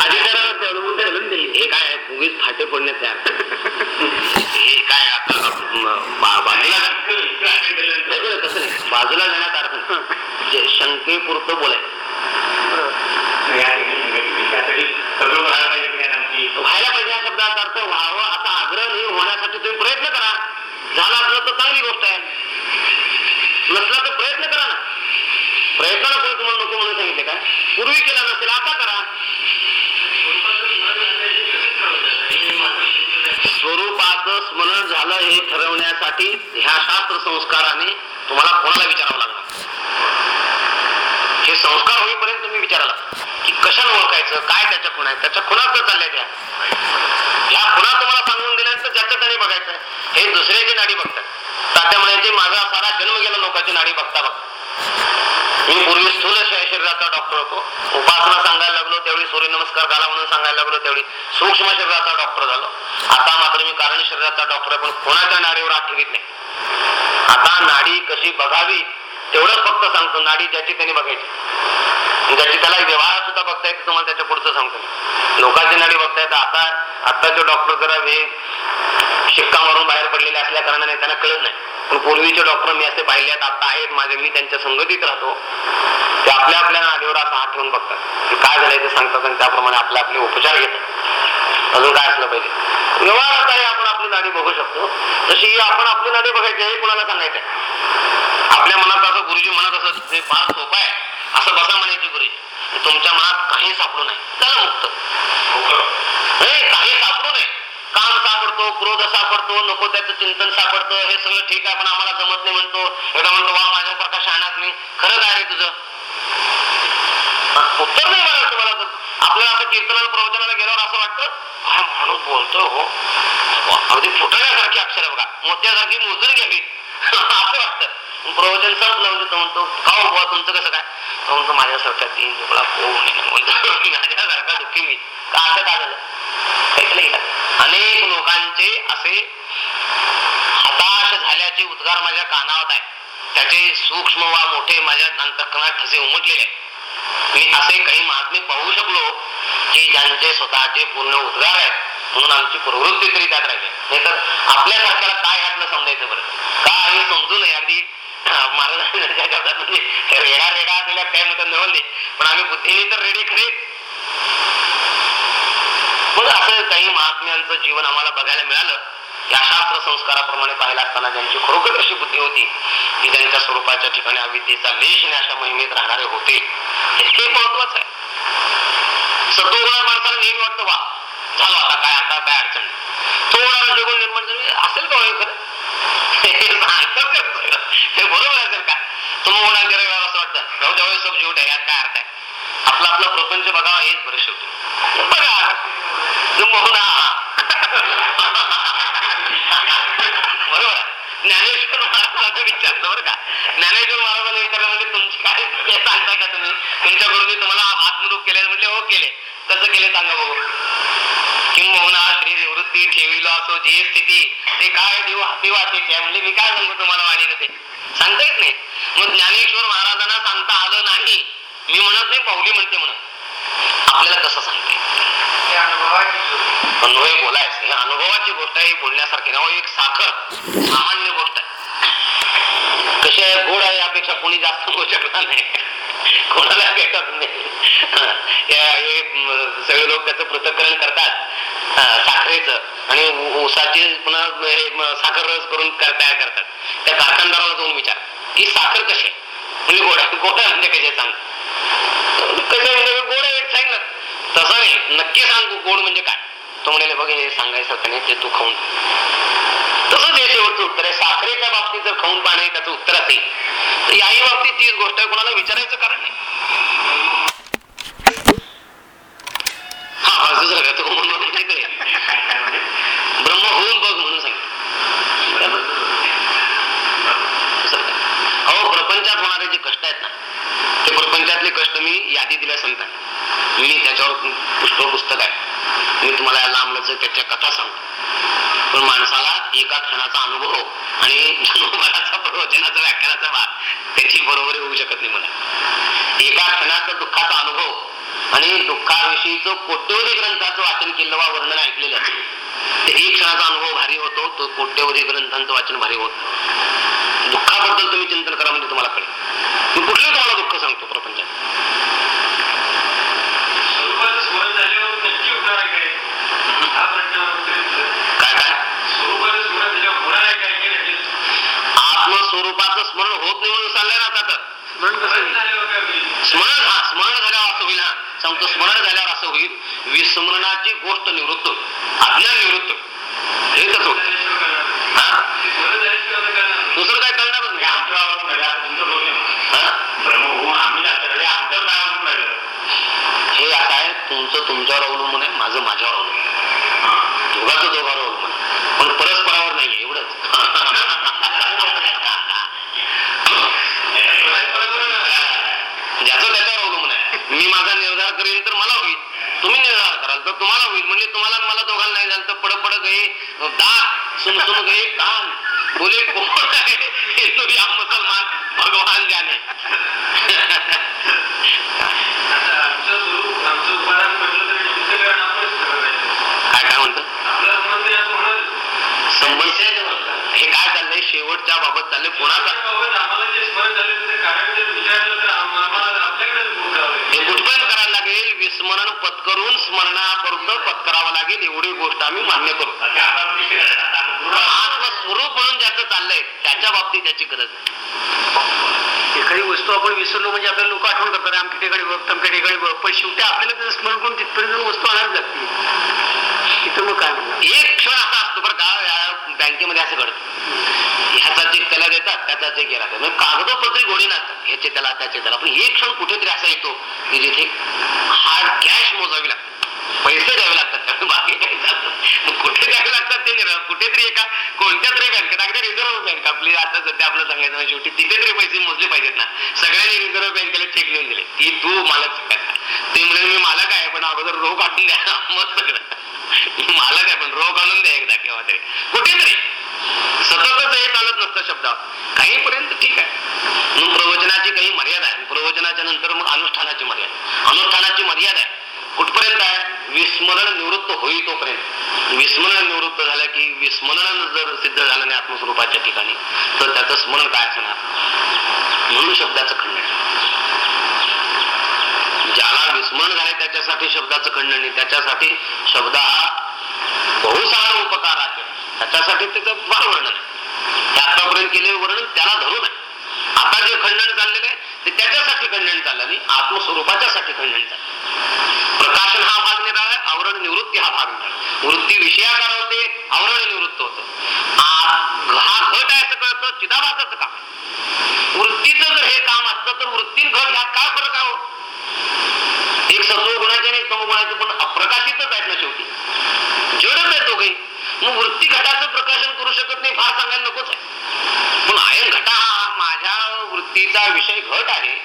अधिकाराला हे काय उगीच फाटे फोडण्याचे हे काय आता बाजूला नाही, नाही. बाजूला जाण्यात अर्थ शंकेपुरतं व्हायला पाहिजे शब्दाचा अर्थ व्हावं असा आग्रह नाही होण्यासाठी तुम्ही प्रयत्न करा झाला असलं तर चांगली गोष्ट आहे नसला तर प्रयत्न करा ना प्रयत्नाला कोणी तुम्हाला नको म्हणून सांगितले काय पूर्वी केला नसेल आता करा. स्वरूपाचं स्मरण झालं हे ठरवण्यासाठी ह्या शास्त्र संस्काराने तुम्हाला कोणाला विचारावं लागणार हे संस्कार होईपर्यंत तुम्ही विचारायला की कशाला ओळखायचं? काय त्याच्या खुणा आहेत त्याच्या खुणा तर चालल्या त्या ह्या खुणा तुम्हाला सांगून दिल्यानंतर ज्याच्या त्याने बघायचं हे दुसऱ्याची नाडी बघतात. तात्या म्हणायचे माझा सारा जन्म गेला लोकांची नाडी बघता बघता. मी पूर्वी स्थूल शरीराचा डॉक्टर होतो. उपासना सांगायला लागलो त्यावेळी सूर्यनमस्कार घाला म्हणून सांगायला लागलो त्यावेळी सूक्ष्म शरीराचा डॉक्टर झालो. आता मात्र मी कारण शरीराचा डॉक्टर आहे पण कोणाच्या नाडीवर आठ ठेवीत नाही. आता नाडी कशी बघावी तेवढंच फक्त सांगतो नाडी ज्याची त्यांनी बघायची. ज्याची त्याला व्यवहार सुद्धा बघता येते तुम्हाला त्याच्या पुढचं सांगतो लोकांची नाडी बघता येतं. आता आत्ताचे डॉक्टर जरा वेग शिक्का मारून बाहेर पडलेले असल्या कारणाने त्यांना कळत नाही. पण पूर्वीचे डॉक्टर मी असे पाहिले आहेत आता आहेत माझे मी त्यांच्या संगतीत राहतो. ते आपल्या आपल्या नाडीवर असा हात ठेवून बघतात. काय झालंय ते सांगतात आणि त्याप्रमाणे आपले आपले उपचार घेतात. अजून काय असलं पाहिजे? व्यवहार आता हे आपण आपली नाडी बघू शकतो. तशी आपण आपली नाडी बघायची हे कुणाला सांगायचं? आपल्या मनात असं गुरुजी म्हणत असत ते फार सोपं आहे. असं बसा म्हणायचे गुरुजी. तुमच्या मनात काही सापडू नये. त्याला मुक्त. हे काही सापडू नये. काम सापडतो क्रोध सापडतो नको त्याचं चिंतन सापडतं हे सगळं ठीक आहे पण आम्हाला जमत नाही म्हणतो. एकदा म्हणतो वा माझ्या प्रकाश आणत नाही खरं काय रे तुझं? उत्तर नाही मला तुम्हाला आपल्याला असं कीर्तनाला प्रवचनाला गेल्यावर असं वाटतं हा माणूस बोलतो हो? अगदी फुटण्यासारखी अक्षर बघा. मोत्यासारखी मोजून घ्यावी असं वाटतं. प्रवचन संपलं म्हणजे तो म्हणतो का हो बुवा तुमचं कसं काय? तो म्हणतो माझ्यासारखा तीन झोपला होऊ नये म्हणतो माझ्यासारखा दुःखी मी. का असं का झालं? ऐकलं अनेक लोकांचे असे हताश झाल्याचे उद्गार माझ्या कानावर आहे त्याचे सूक्ष्म वा मोठे माझ्या अंतकरणात ठसे उमटलेले मी असे काही महात्मे पाहू शकलो की ज्यांचे स्वतःचे पूर्ण उद्गार आहेत म्हणून आमची प्रवृत्ती तरी त्यात राहिली नाहीतर आपल्यासारख्याला काय ह्यातलं समजायचं बरं? काय हे समजू नये? अगदी महाराजांच्या शब्दात म्हणजे रेडा रेडा असलेल्या काय म्हणतात नवल पण आम्ही बुद्धीने तर रेडी खरे. मग असं काही महात्म्यांचं जीवन आम्हाला बघायला मिळालं. या शास्त्र संस्काराप्रमाणे पाहिला असताना ज्यांची खरोखर अशी बुद्धी होती की त्यांच्या स्वरूपाच्या ठिकाणी अविद्येचा लेश आणि अशा मोहिमेत राहणारे होते. हे महत्वाचं आहे. सत्वगुणात माणसाला नेहमी वाटतं वा झालं आता काय आता काय अडचण नाही. थोडा रजोगुण निर्माण झाले असेल का हो हे खरं? [laughs] हे बरोबर असेल का. तुम्ही म्हणाल असं वाटतं जाऊ द्या सब झूट आहे यात काय अर्थ आहे? आपला आपला प्रपंच बघा हेच बरं शेवटी. बघा. मोहना बरोबर ज्ञानेश्वर महाराजांना विचारलं बरं का? ज्ञानेश्वर महाराजांना विचारलं म्हणजे तुमची काय हे सांगताय का तुम्ही? तुमच्या गुरुजी तुम्हाला आत्मरूप केले म्हणजे हो केले. कसं केले सांगा बघू. किंबहुना श्री निवृत्ती ठेवीला असो जी स्थिती. ते काय देऊ हाती वाटेचे आहे म्हणजे मी काय सांगू तुम्हाला वाणी ते? सांगता येत नाही. मग ज्ञानेश्वर महाराजांना सांगता आलं नाही. मी म्हणत नाही पाहुली म्हणते म्हणत. आपल्याला कसं सांगते? अनुभव बोलायचं. ही अनुभवाची गोष्ट आहे बोलण्यासारखी अहो, एक साखर. सामान्य गोष्ट आहे. कशी आहे? गोड आहे यापेक्षा कोणी जास्त होऊ शकणार नाही. कोणाला भेटत नाही. सगळे लोक त्याचं पृथक्करण करतात. साखरेचं. आणि ऊसाची पुन्हा हे, साखर रस करून कर- तयार करतात. त्या कारखानदाराला जाऊन विचार. ही साखर कशी आहे? म्हणजे गोड गोड म्हणजे कशी सांग. कसं म्हणजे गोड आहे सांगितलं तसं नाही. नक्की सांगू गोड म्हणजे काय? तो म्हणाले बघ हे सांगायसारखं नाही ते तू खाऊन तसंच हे शेवटचं उत्तर आहे. साखरेच्या बाबतीत जर खाऊन पाणी त्याचं उत्तर असेल तर याही बाबतीत तीच गोष्ट आहे. कोणाला विचारायचं कारण नाही हा हसू का तो म्हणून नाही कळेल ब्रह्म होऊन बघ म्हणून सांगितलं बरोबर दुसरं काय? अहो प्रपंचात होणारे जे कष्ट आहेत ना ते प्रपंचातले कष्ट मी यादी दिल्या सांगतात मी त्याच्यावर पुष्प पुस्तक आहे मी तुम्हाला या लांबलच त्याच्या कथा सांगतो पण माणसाला एका क्षणाचा अनुभव आणि जन्मभराचा प्रवचनाचा व्याख्यानाचा भाग त्याची बरोबरी होऊ शकत नाही मला एका क्षणाचा दुःखाचा अनुभव आणि जो कोट्यवधी ग्रंथाचं वाचन केलं वा वर्णन ऐकलेलं असेल ते एक क्षणाचा अनुभव भारी होतो तो कोट्यवधी ग्रंथांचं वाचन भारी होत. दुःखाबद्दल तुम्ही चिंतन करा म्हणजे तुम्हाला कळेल. कुठलं तुम्हाला केव्हा तरी. कुठेतरी सततच हे चालत नसतं शब्द. काही पर्यंत ठीक आहे. मग प्रवचनाची काही मर्यादा आहे. प्रवचनाच्या नंतर मग अनुष्ठानाची मर्यादा अनुष्ठानाची मर्यादा आहे. कुठपर्यंत आहे? विस्मरण निवृत्त होई तोपर्यंत. विस्मरण निवृत्त झालं की विस्मरण जर सिद्ध झालं नाही आत्मस्वरूपाच्या ठिकाणी तर त्याचं स्मरण काय असणार? म्हणून शब्दाचं खंडन. ज्याला विस्मरण झाले त्याच्यासाठी शब्दाचं खंडन नाही. त्याच्यासाठी शब्द हा बहुसार त्याच्यासाठी त्याचं फार वर्णन आहे. ते आतापर्यंत केलेलं वर्णन त्याला धरून आहे. आता जे खंडन चाललेलं आहे ते त्याच्यासाठी खंडन चाललं नाही आत्मस्वरूपाच्यासाठी खंडन चाललं. प्रकाशन हा भाग निराळा आहे आवरण निवृत्ती हा भाग निराळा वृत्ती विषयाकार होते आवरण निवृत्त होत. हा घट आहे असं कळतं चिदाभासाचं काम वृत्तीचं जर हे काम असतं तर वृत्ती घट ह्यात काय फरक आहो एक सत्व गुणाचे आणि तम गुणाचे पण अप्रकाशितच आहेत ना शेवटी. जडच आहे दोघे. मग वृत्ती शकत नाही फार सांगायला नकोच आहे. पण आयन घटा हा माझ्या वृत्तीचा विषय घट आहे.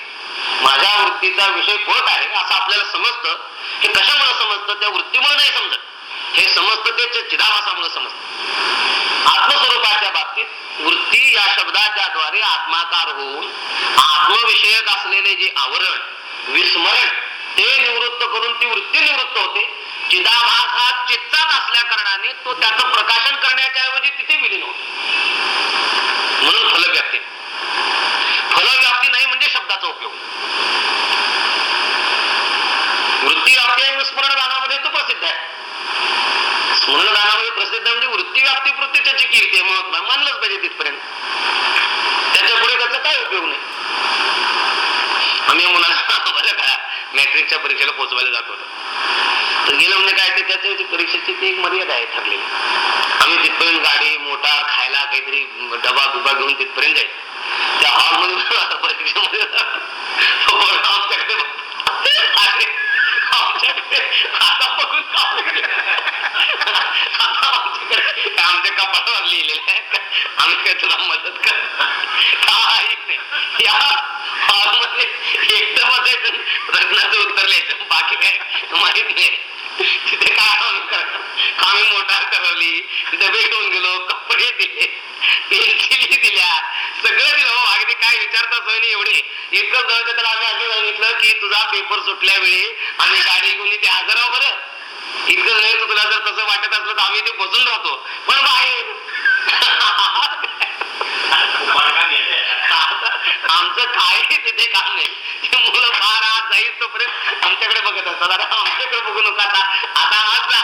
माझ्या वृत्तीचा विषय घट आहे असं आपल्याला समजतं. हे कशामुळे समजतं? त्या वृत्तीमुळे नाही समजत. हे समजतं ते चिदाभासामुळे समजतं. आत्मस्वरूपाच्या बाबतीत वृत्ती या शब्दाच्या द्वारे आत्माकार होऊन आत्मविषयक असलेले जे आवरण विस्मरण ते निवृत्त करून ती वृत्ती निवृत्त होते. चिदाभास हा चित्ताच असल्या कारणाने तो त्याचं प्रकाशन करण्याच्या ऐवजी तिथे विलीन होतो. म्हणून फलव्याप्ती. फलव्याप्ती नाही म्हणजे शब्दाचा उपयोग. वृत्ती व्याप्ती आणि स्मरण दानामध्ये तो प्रसिद्ध आहे. स्मरण दानामध्ये प्रसिद्ध म्हणजे वृत्ती व्याप्ती वृत्ती त्याची कीर्ती आहे महत्त्व मानलंच पाहिजे तिथपर्यंत. त्याच्या पुढे त्याचा काय उपयोग नाही. आम्ही मुलांना [laughs] बरं का? मॅट्रिकच्या परीक्षेला पोहोचवायला जात होतं. तर गेलं म्हणजे काय ते त्याच्या ती परीक्षेची ती एक मर्यादा आहे ठरलेली. आम्ही तिथपर्यंत गाडी मोटार खायला काहीतरी डबा बिबा घेऊन तिथपर्यंत जायचं. त्या हॉलमध्ये [laughs] परीक्षेमध्ये [laughs] आता बघून आता आमच्याकडे आमच्या कपाटावर लिहिलेलं आहे. आम्ही काय तुला मदत कर या हॉलमध्ये प्रश्नाचं उत्तर लिहायचं. बाकी काय माहीत नाही. तिथे काय आम्ही आम्ही मोटार ठरवली डबे घेऊन गेलो. कपडे दिले. पेन्सिली दिल्या. सगळं दिलं हो. अगदी काय विचारता सोय नाही एवढे. इतकं जवळ त्याला आम्ही असं सांगितलं की तुझा पेपर सुटल्या वेळी आम्ही गाडी घेऊन ते हजर बरं. इतकं नाही तुला जर तसं वाटत असलं तर आम्ही ते बसून राहतो. पण बाहेर. आमचं काय तिथे काम नाही. ते मुलं फार आज जाईल तोपर्यंत आमच्याकडे बघत असतात. अरे आमच्याकडे बघू नका आता. आता आज जा.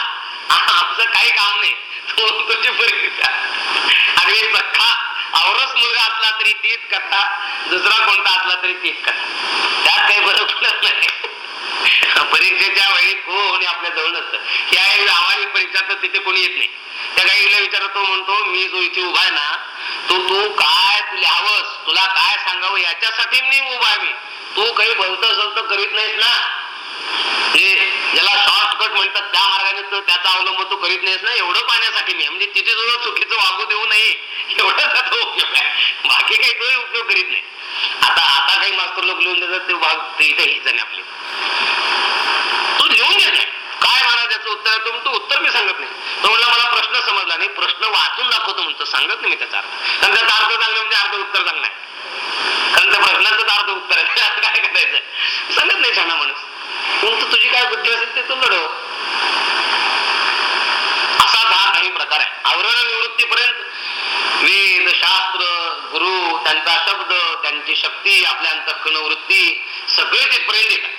आमचं काही काम नाही. तो तुझी परीक्षा अरे सख्खा औरस मुलगा असला तरी तीच कथा दुसरा कोणता असला तरी तीच कथा. त्यात काही बरं नाही. परीक्षेच्या वेळी हो होणे आपल्या जवळ नसतं. या आम्हाला परीक्षा तर तिथे कोणी येत नाही. त्या गाईला विचारतो म्हणतो मी जो इथे उभा आहे ना तो तू काय लिहावंस तुला काय सांगावं? याच्यासाठी मी उभा आहे मी. तू काही भलत सलत करीत नाहीस ना. ज्याला शॉर्टकट म्हणतात. त्या मार्गाने तर त्याचा अवलंब तू करीत नाहीस ना. एवढं पाहण्यासाठी मी म्हणजे तिथे तुझं चुकीचं वागू देऊ नये. एवढा त्याचा उपयोग आहे बाकी काही तोही उपयोग करीत नाही. आता आता काही मास्तर लोक लिहून देतात ते भाग ते इथे हीच आहे आपले. तू लिहून घेत नाही. काय महाराज याचं उत्तर? आहे तो म्हणतो उत्तर मी सांगत नाही. तो म्हणला मला प्रश्न समजला नाही. प्रश्न वाचून दाखवतो म्हणतो. सांगत नाही मी त्याचा अर्थ. कारण त्याचा अर्थ चांगला म्हणजे अर्ध उत्तर चांगला आहे. कारण त्या प्रश्नाचं अर्ध उत्तर आहे. आता [laughs] काय करायचं? सांगत नाही छाना माणूस. म्हणतो तुझी काय बुद्धी असेल ते तू लढव. असा हा काही प्रकार आहे. आवरण निवृत्तीपर्यंत वेद शास्त्र गुरु त्यांचा शब्द त्यांची शक्ती आपल्या अंतःकरण वृत्ती सगळे तिथपर्यंत येतात.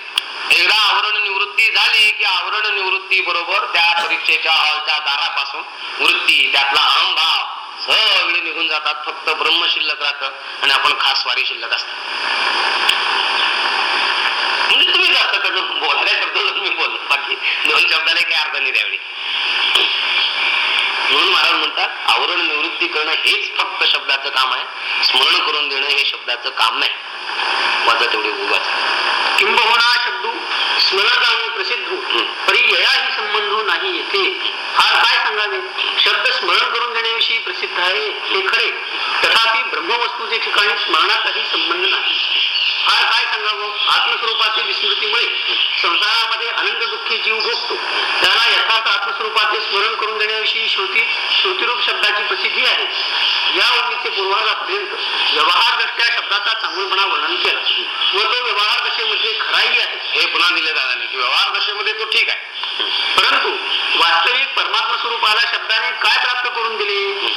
एकदा आवरण निवृत्ती झाली की आवरण निवृत्ती बरोबर त्या परीक्षेच्या हॉलच्या दारापासून वृत्ती त्यातला अहमभाव सगळे निघून जातात. फक्त ब्रह्म शिल्लक राहत आणि आपण खास वारी शिल्लक असतात म्हणजे तुम्ही जास्त करून शब्द तुम्ही बोल बाकी दोन शब्दाला काही अर्थ नाही त्यावेळी. म्हणून महाराज म्हणतात आवरण निवृत्ती करणं हेच फक्त शब्दाचं काम आहे. स्मरण करून देणं हे शब्दाचं काम नाही. माझा तेवढे उगाच किंबहुना शब्दू स्मरण प्रसिद्ध. परी ययाही संबंध नाही येथे. फार काय सांगावे? शब्द स्मरण करून देण्याविषयी प्रसिद्ध आहे हे खरे. तथापि ब्रह्मवस्तूचे ठिकाणी स्मरणाचाही संबंध नाही. फार काय सांगावं? आत्मस्वरूपाची विस्मृतीमुळे संसारामध्ये आनंद दुःखी जीव भोगतो. त्याला यथार्थ आत्मस्वरूपाचे स्मरण करून देण्याविषयी श्रुती श्रुतिरूप शब्दाची प्रसिद्धी आहे. या ओळीचे पूर्वाधापर्यंत व्यवहारदृष्ट्या शब्दाचा चांगलपणा वर्णन केला. व तो व्यवहार दशेमध्ये खराही आहे. हे पुन्हा दिले दादाने की व्यवहार दशेमध्ये तो ठीक आहे. परंतु वास्तविक परमात्मा स्वरूपाला शब्दाने काय प्राप्त करून दिले?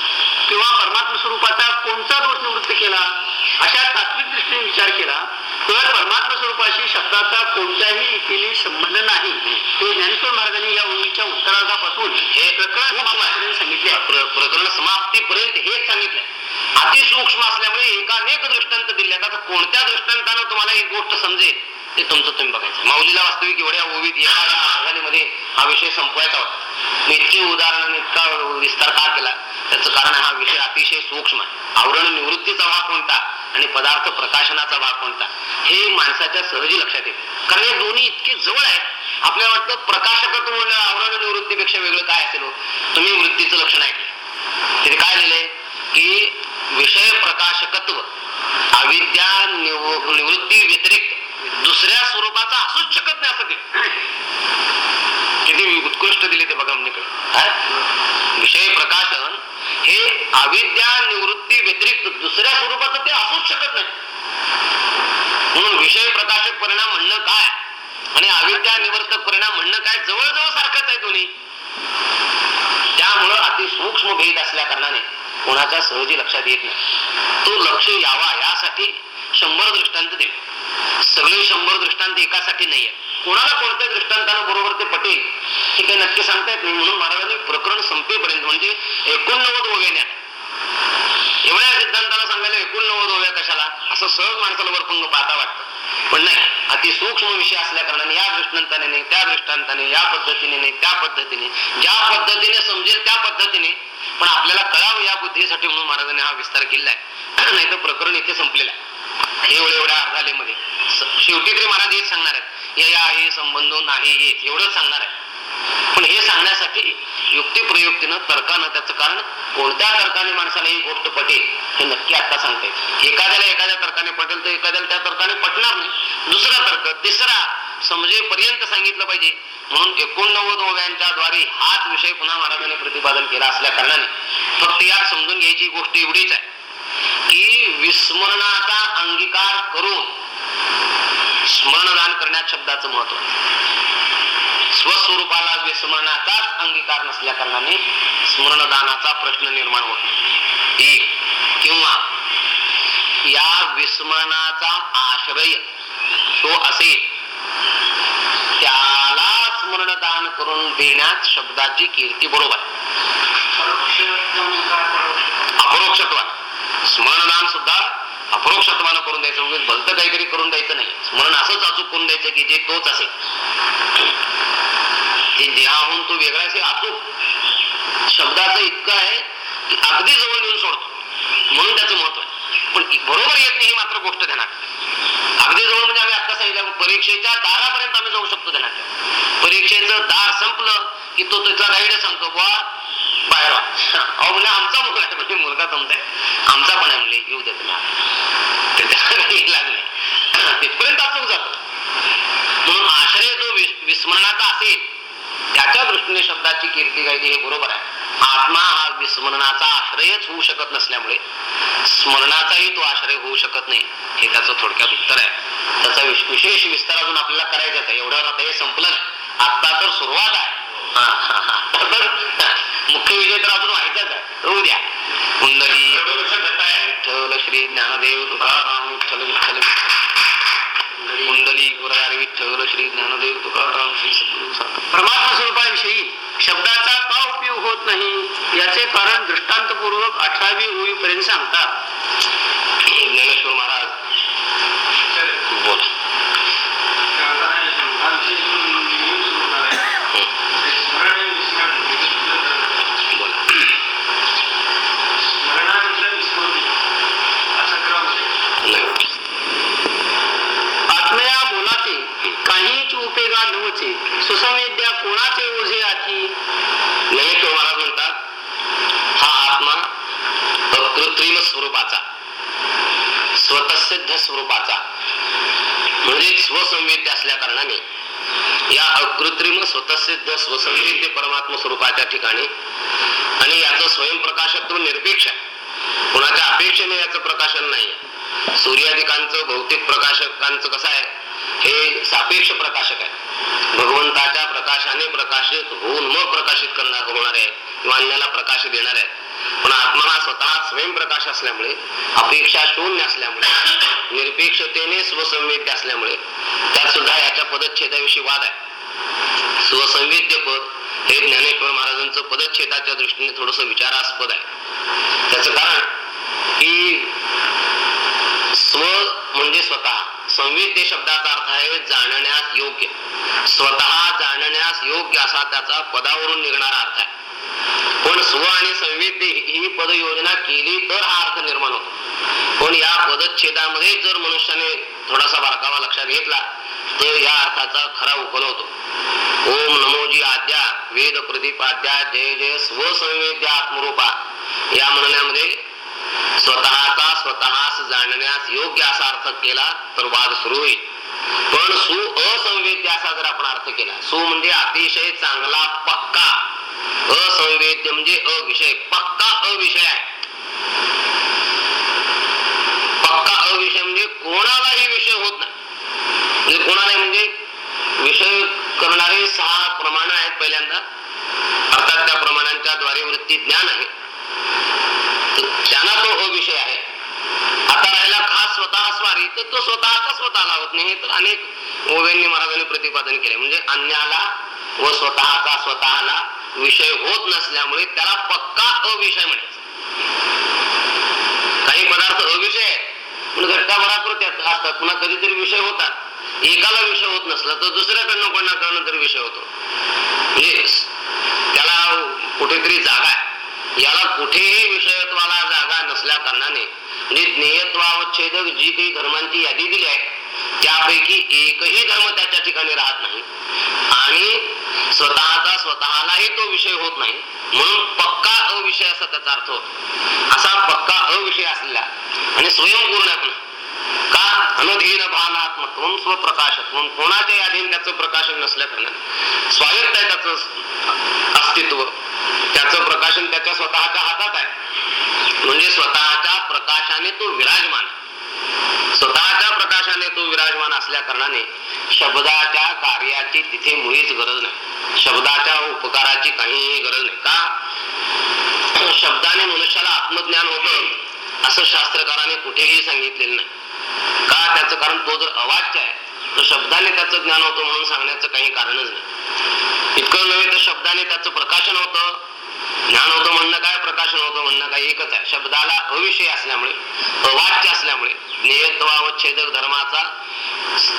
किंवा परमात्मा स्वरूपाचा कोणता दोष निवृत्त केला? अशा तात्विक दृष्टीने विचार केला तर परमात्मा स्वरूपाशी शब्दाचा कोणत्याही रीतीने संबंध नाही. हे ज्ञानेश्वर महाराजांनी या ओळीच्या उत्तरार्धापासून हे प्रकरण सांगितले प्रकरण समाप्तीपर्यंत हेच सांगितलंय. अतिसूक्ष्म असल्यामुळे एकानेक दृष्टांत दिल्यात आता कोणत्या दृष्टांतानं तुम्हाला एक गोष्ट समजेल? ते तुमचं तुम्ही बघायचं. माऊलीला वास्तविक एवढ्या ओवीत एका हा विषय संपवायचा होता. इतके उदाहरण इतका विस्तार का केला. त्याचं कारण हा विषय अतिशय सूक्ष्म आहे. आवरण निवृत्तीचा भाग कोणता आणि पदार्थ प्रकाशनाचा भाग कोणता? हे माणसाच्या सहजी लक्षात येते. कारण हे दोन्ही इतके जवळ आहेत. आपल्याला वाटतं प्रकाशकत्व म्हणलं आवरण निवृत्तीपेक्षा वेगळं काय असेल हो? तुम्ही वृत्तीचं लक्षण ऐकलं. तिथे काय लिहिलंय? की विषय प्रकाशकत्व अविद्या निव- निवृत्ती व्यतिरिक्त दुसऱ्या स्वरूपाचा असूच शकत नाही असं ते. किती उत्कृष्ट दिले ते बघा म्हणजे. विषय प्रकाशन हे अविद्या निवृत्ती व्यतिरिक्त दुसऱ्या स्वरूपाचं ते असूच शकत नाही. म्हणून विषय प्रकाशक परिणाम म्हणणं काय? आणि अविद्या निवर्तक परिणाम म्हणणं काय? जवळजवळ सारखंच आहे दोन्ही. त्यामुळं अति सूक्ष्म भेद असल्या कारणाने कोणाच्या सहजी लक्षात येत नाही. तो लक्ष यावा यासाठी शंभर दृष्टांत देऊ सगळे शंभर दृष्टांत एकासाठी नाहीये. कोणाला कोणत्या दृष्टांतानं बरोबर ते पटेल हे काही नक्की सांगता येत नाही म्हणून महाराजांनी प्रकरण संपेपर्यंत म्हणजे एकोणनव्वद वगैरे एवढ्या सिद्धांताला सांगायला एकोणनव्वद ओव्या कशाला? असं सहज माणसाला वरपंग पाहता वाटतं. पण नाही अति सूक्ष्म विषय असल्या कारणाने या दृष्टांताने नाही त्या दृष्टांताने या पद्धतीने नाही त्या पद्धतीने. ज्या पद्धतीने समजेल त्या पद्धतीने. पण आपल्याला कळावं या बुद्धीसाठी म्हणून महाराजांनी हा विस्तार केलेला आहे. [clears throat] नाही तर प्रकरण इथे संपलेलं आहे. एवढ्या एवढ्या अर्धालेमध्ये शेवटी तरी महाराज हेच सांगणार आहेत. या हे संबंध नाही येत एवढंच सांगणार आहे पण हे सांगण्यासाठी युक्ती प्रयुक्तीनं तर्कानं त्याचं कारण कोणत्या तर्काने माणसाला ही गोष्ट पटेल हे नक्की आता सांगते एखाद्याला एखाद्या तर्काने पटेल तर एखाद्याला त्या तर्काने पटणार नाही. दुसरा तर्क तिसरा समजेपर्यंत सांगितलं पाहिजे. म्हणून एकोणनव्वद ओव्यांच्या द्वारे हाच विषय पुन्हा महाराजांनी प्रतिपादन केला असल्या कारणाने. फक्त यात समजून घ्यायची गोष्ट एवढीच आहे की विस्मरणाचा अंगीकार करून स्मरणदान करण्यात शब्दाचं महत्त्व. स्वस्वरूपाला विस्मरणाचाच अंगीकार नसल्या कारणाने स्मरणदानाचा प्रश्न निर्माण होत. एक किंवा या विस्मरणाचा आश्रय तो असेल त्याला स्मरणदान करून देण्यात शब्दाची कीर्ती बरोबर आहे. अपरोक्षत्वान स्मरणदान सुद्धा अपरोक्षत्वानं करून द्यायचं म्हणजे भलतं काहीतरी करून द्यायचं नाही. स्मरण असंच अचूक करून द्यायचं की जे तोच असेल. ते देहाहून तो वेगळा असेल अचूक. शब्दाचं इतकं आहे की अगदी जवळ येऊन सोडतो. म्हणून त्याचं महत्त्व आहे. पण बरोबर येत नाही ही मात्र गोष्ट देणार अगदी जवळ म्हणजे आम्ही आता सांगितलं परीक्षेच्या दारापर्यंत आम्ही जाऊ शकतो ध्यानात. परीक्षेचं दार संपलं की तो त्याचा गाईड संपतो बुवा बाहेर वा. [laughs] अहो म्हणजे आमचा मुलगा आहे. म्हणजे मुलगा जमताय. आमचा पण आहे म्हणजे येऊ देत नाही लागले तिथपर्यंत अचूक जातो. म्हणून आश्रय जो विस्मरणाचा असेल त्याच्या दृष्टीने शब्दाची कीर्ती गायली हे बरोबर आहे. आत्मा हा विस्मरणाचा आश्रयच होऊ शकत नसल्यामुळे स्मरणाचाही तो आश्रय होऊ शकत नाही. हे त्याचं थोडक्यात उत्तर आहे. त्याचा विशेष विस्तार अजून आपल्याला करायचा आहे. एवढ्यावर आता हे संपलं नाही. आत्ता तर सुरुवात आहे. [laughs] मुख्य विषय तर अजून व्हायचाच आहे. होऊ द्या. कुंडली विठ्ठल श्री ज्ञानदेव तुकाराम विठ्ठल विठ्ठल कुंडली गुरारी विठ्ठल श्री ज्ञानदेव तुकाराम श्री परमात्मा स्वरूपाविषयी शब्दाचा का उपयोग होत नाही? याचे कारण दृष्टांतपूर्वक अठरावी ओळीपर्यंत सांगतात ज्ञानेश्वर महाराज बोला बोला नाही. आत्मया बोलाचे काहीच उपेगा नवचे सुसंवेद्या कोणाचे ओझे आठी ज्ञानेश्वर महाराज म्हणतात हा आत्मा अकृत्रिम स्वरूपाचा स्वतसिद्ध स्वरूपाचा म्हणजे स्वसंवेद्य असल्या कारणाने या अकृत्रिम स्वतसिद्ध स्वसंवेद्य परमात्म स्वरूपाच्या ठिकाणी आणि याचं स्वयंप्रकाशत्व निरपेक्ष आहे. कोणाच्या अपेक्षेने याचं प्रकाशन नाही सूर्याधिकांचं भौतिक प्रकाशकांचं कसं आहे? हे सापेक्ष प्रकाशक आहे भगवंताच्या प्रकाशाने प्रकाशित होऊन मग प्रकाशित करणार होणार आहे किंवा अन्याला प्रकाश देणार आहे पण आत्मा हा स्वतः स्वयंप्रकाश असल्यामुळे अपेक्षा शून्य असल्यामुळे निरपेक्षतेने स्वसंवेद्य असल्यामुळे त्यात सुद्धा याच्या पदच्छेदाविषयी वाद आहे. स्वसंवेद्य पद हे ज्ञानेश्वर महाराजांचं पदच्छेदाच्या दृष्टीने थोडस विचारास्पद आहे. त्याचं कारण की स्व म्हणजे स्वतः. संवेद्य शब्दाचा अर्थ आहे जाणण्यास योग्य. स्वतः जाणण्यास योग्य असा त्याचा पदावरून निघणारा अर्थ आहे. पण स्व आणि संवेद्य ही पद योजना केली तर हा अर्थ निर्माण होतो. पण या पदच्छेदामध्ये जर मनुष्याने थोडासा बारकावा लक्षात घेतला तर या अर्थाचा खरा उकल होतो. ओम नमोजी आद्या वेद प्रतिपाद्या जय जय स्वसंवेद्य आत्मरूपा. या म्हणण्यामध्ये स्वतः स्वतःचा स्वतःस जाणण्यास योग्य असा अर्थ केला तर वाद सुरू होईल. पण सु असंवेद्य असा जर आपण अर्थ केला सु म्हणजे अतिशय चांगला पक्का. असंवेद्य म्हणजे अविषय पक्का अविषय आहे. पक्का अविषय म्हणजे कोणालाही विषय होत नाही. म्हणजे कोणालाही म्हणजे विषय करणारे सहा प्रमाण आहेत पहिल्यांदा. अर्थात त्या प्रमाणांच्या द्वारे वृत्ती ज्ञान आहे. त्यांना तो अविषय आहे. आता राहिला खास स्वतः स्वारी तर तो स्वतःचा स्वतःला होत नाही. तर अनेक ओव्यांनी महाराजांनी प्रतिपादन केले. म्हणजे अन्याला व स्वतःचा स्वतःला विषय होत नसल्यामुळे त्याला पक्का अविषय म्हणायचा. काही पदार्थ अविषय आहेत पण घटका असतात. पुन्हा कधीतरी विषय होतात. एकाला विषय होत नसला तर दुसऱ्याकडनं कोणाकडनं तरी विषय होतो. म्हणजे त्याला कुठेतरी जागा आहे. याला कुठेही विषयत्वाला जागा नसल्या कारणाने म्हणजे जी काही धर्मांची यादी दिली आहे त्यापैकी एकही धर्म त्याच्या ठिकाणी राहत नाही. आणि स्वतःचा स्वतःलाही तो विषय होत नाही. म्हणून पक्का अविषय असा त्याचा अर्थ होतो. असा पक्का अविषय असलेला आणि स्वयंपूर्ण आपण का? अनधीन भानात्मत्व स्वप्रकाशत्व. कोणाच्या अधीन त्याचं प्रकाशन नसल्या कारणाने. स्वायत्त आहे त्याचं अस्तित्व. त्याचं प्रकाशन त्याच्या स्वतःच्या हातात आहे. म्हणजे स्वतःच्या प्रकाशाने तो विराजमान स्वतःच्या प्रकाशाने तो विराजमान असल्या कारणाने शब्दाच्या कार्याची तिथे मुळीच गरज नाही. शब्दाच्या उपकाराची काहीही गरज नाही. का? शब्दाने मनुष्याला आत्मज्ञान होत असं शास्त्रकाराने कुठेही सांगितलेलं नाही. का त्याचं? कारण तो जर अवाच्य आहे तर शब्दाने त्याचं ज्ञान होतं म्हणून सांगण्याचं काही कारणच नाही. इतकं नव्हे तर शब्दाने त्याचं प्रकाशन होतं ज्ञान होतं म्हणणं काय प्रकाशन होतं म्हणणं काय एकच आहे. शब्दाला अविषय असल्यामुळे अवाच्य असल्यामुळे ज्ञेयत्वावच्छेदक धर्माचा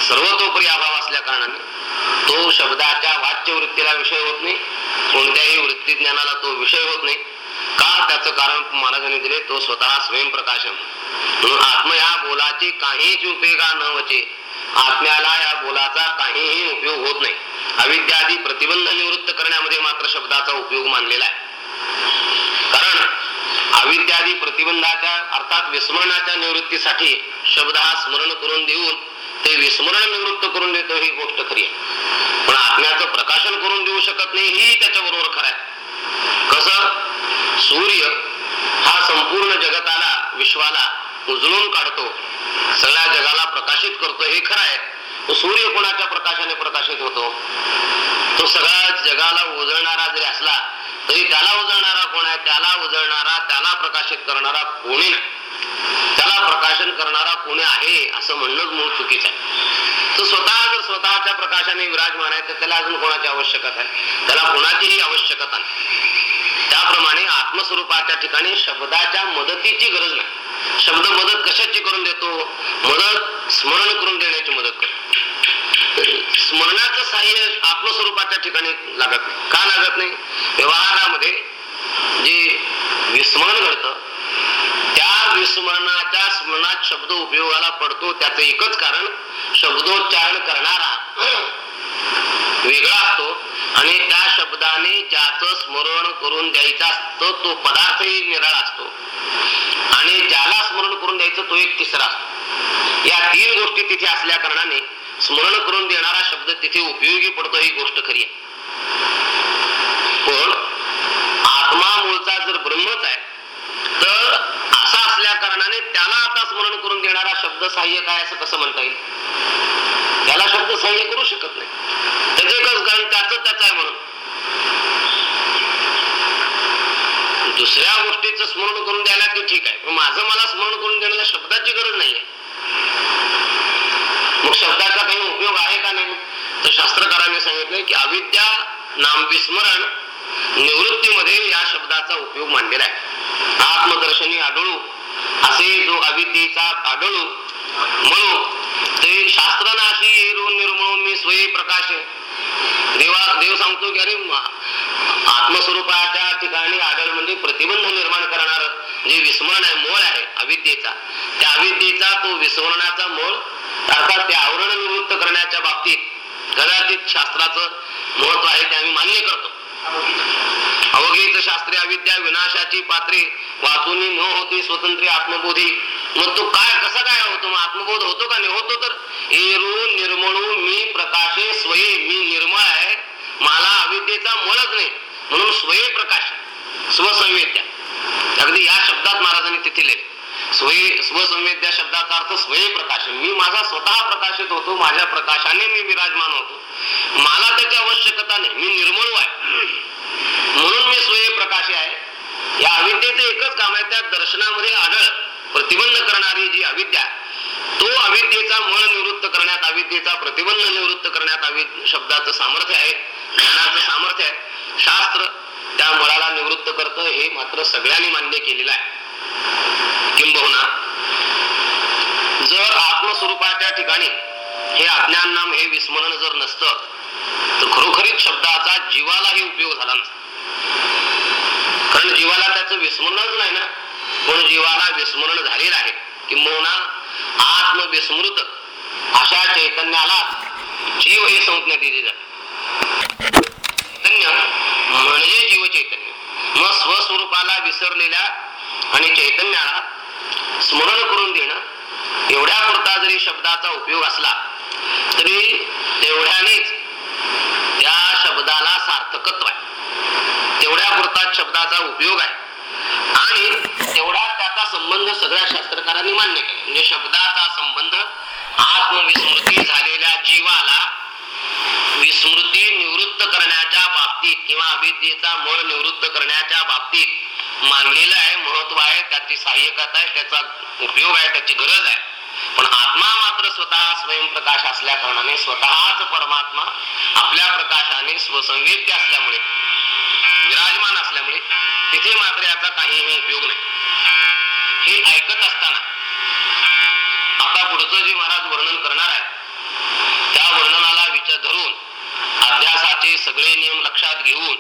सर्वतोपरी अभाव असल्या कारणाने तो शब्दाच्या वाच्य वृत्तीला विषय होत नाही. कोणत्याही वृत्ती ज्ञानाला तो विषय होत नाही. का त्याचं कारण महाराजांनी दिले? तो स्वतः स्वयंप्रकाशन म्हणून आत्म या बोलाची काहीच उपयोगा न वचे आत्म्याला या बोलाचा काहीही उपयोग होत नाही. अविद्यादी प्रतिबंध निवृत्त करण्यामध्ये मात्र शब्दाचा उपयोग मानलेला आहे. कारण अविद्यादी प्रतिबंधाच्या अर्थात विस्मरणाच्या निवृत्तीसाठी शब्द हा स्मरण करून देऊन ते विस्मरण निवृत्त करून देतो ही गोष्ट खरी आहे. पण आत्म्याचं प्रकाशन करून देऊ शकत नाही ही त्याच्या बरोबर खरं आहे. कस? सूर्य हा संपूर्ण जगताला विश्वाला उजळून काढतो. सगळ्या जगाला प्रकाशित करतो हे खरं आहे. तो सूर्य कोणाच्या प्रकाशाने प्रकाशित होतो? तो सगळ्या जगाला उजळणारा जरी असला तरी त्याला उजळणारा कोण आहे? त्याला उजळणारा त्याला प्रकाशित करणारा कोणी नाही. त्याला प्रकाशन करणारा कोणी आहे असं म्हणणंच मूळ चुकीचं आहे. तो स्वतः जर स्वतःच्या प्रकाशाने विराजमान आहे तर त्याला अजून कोणाची आवश्यकता आहे? त्याला कोणाचीही आवश्यकता नाही. त्याप्रमाणे आत्मस्वरूपाच्या ठिकाणी शब्दाच्या मदतीची गरज नाही. शब्द मदत कशाची करून देतो? मदत स्मरण करून देण्याची मदत करतो. स्मरणाचं साह्य आत्मस्वरूपाच्या ठिकाणी लागत नाही. का लागत नाही? व्यवहारामध्ये जे विस्मरण घडतं त्या विस्मरणाच्या स्मरणात शब्द उपयोगाला पडतो. त्याचं एकच कारण शब्दोच्चारण करणारा वेगळा असतो आणि त्या शब्दाने ज्याचं स्मरण करून द्यायचा असतं तो पदार्थही निराळा असतो. आणि ज्याला स्मरण करून द्यायचं तो एक तिसरा असतो. या तीन गोष्टी तिथे असल्या कारणाने स्मरण करून देणारा शब्द तिथे उपयोगी पडतो ही गोष्ट खरी आहे. पण आत्मा मूळचा जर ब्रह्मच आहे तर असा असल्या कारणाने त्याला आता स्मरण करून देणारा शब्द सहाय्य काय असं कसं म्हणता येईल? त्याला शब्द सहाय्य करू शकत नाही. त्याचे एकच कारण त्याच त्याच आहे म्हणून. दुसऱ्या गोष्टीचं स्मरण करून द्यायला ते ठीक आहे. पण माझं मला स्मरण करून देण्याला शब्दाची गरज नाहीये. शब्दाचा काही उपयोग आहे का नाही? तर शास्त्रकारांनी सांगितलं की अविद्या नाम विस्मरण निवृत्तीमध्ये या शब्दाचा उपयोग मांडलेला आहे. आत्मदर्शनी आढळू असे जो अविद्येचा आढळू म्हणू ते शास्त्रनाशी येरून निर्मळून मी स्वयं प्रकाश देवा देव सांगतो की अरे आत्मस्वरूपाच्या ठिकाणी आढळ म्हणजे प्रतिबंध निर्माण करणार जे विस्मरण आहे मोळ आहे अविद्येचा. त्या अविद्येचा तो विस्मरणाचा मोळ अर्थात ते आवरण निवृत्त करण्याच्या बाबतीत कदाचित शास्त्राचं महत्त्व आहे ते आम्ही मान्य करतो. अवघेच शास्त्रीय अविद्या विनाशाची पात्रे वाचून न होती स्वतंत्र आत्मबोधी. मग तो काय कसा काय होतो? मग आत्मबोध होतो का? नाही होतो तर? एरू निर्मळू मी प्रकाशे स्वये मी निर्मळ आहे. मला अविद्येचा मळच नाही म्हणून स्वये प्रकाश स्वसंवेद्या. अगदी या शब्दात महाराजांनी तिथे लिहिले स्वय स्वसंवेद्या शब्दाचा अर्थ स्वय प्रकाश मी माझा स्वतः प्रकाशित होतो माझ्या प्रकाशाने मी विराजमान होतो. मला त्याची आवश्यकता नाही मी निर्मळ आहे. म्हणून मी स्वयंप्रकाशी आहे. या अविद्येचं एकच काम आहे त्या दर्शनामध्ये आढळ प्रतिबंध करणारी जी अविद्या तो अविद्येचा मळ निवृत्त करण्यात अविद्येचा प्रतिबंध निवृत्त करण्यात अविद शब्दाचं सामर्थ्य आहे ज्ञानाचं सामर्थ्य आहे. शास्त्र त्या मळाला निवृत्त करतं हे मात्र सगळ्यांनी मान्य केलेलं आहे. किंबहुना जर आत्मस्वरूपाच्या ठिकाणी हे अज्ञान नाम हे विस्मरण जर नसतं तर खरोखरीच शब्दाचा जीवालाही उपयोग झाला नसता. कारण जीवाला त्याचं विस्मरणच नाही ना. पण जीवाला विस्मरण झालेलं आहे. किंबहुना आत्मविस्मृत अशा चैतन्याला जीव ही संज्ञा दिली जाते. चैतन्य म्हणजे जीव चैतन्य मग स्वस्वरूपाला विसरलेल्या आणि चैतन्याला स्मरण करून देणं एवढ्या पुरता जरी शब्दाचा उपयोग असला तरी तेवढ्यानेच त्या शब्दाला सार्थकत्व आहे. तेवढ्या पुरता शब्दाचा उपयोग आहे. आणि तेवढा त्याचा संबंध सगळ्या शास्त्रकारांनी मान्य केला. म्हणजे शब्दाचा संबंध आत्मविस्मृती झालेल्या जीवाला विस्मृती निवृत्त करण्याच्या बाबतीत किंवा अविद्येचा मळ निवृत्त करण्याच्या बाबतीत मानलेलं आहे महत्त्व आहे त्याची सहाय्यकता आहे त्याचा उपयोग आहे त्याची गरज आहे. पण आत्मा मात्र स्वतः स्वयंप्रकाश असल्या कारणाने स्वतःच परमात्मा आपल्या प्रकाशाने स्वसंवेद्य असल्यामुळे विराजमान असल्यामुळे तिथे मात्र याचा काहीही उपयोग नाही. हे ऐकत असताना आता पुढचं जे महाराज वर्णन करणार आहे त्या वर्णनाला विचार धरून अभ्यासाचे सगळे नियम लक्षात घेऊन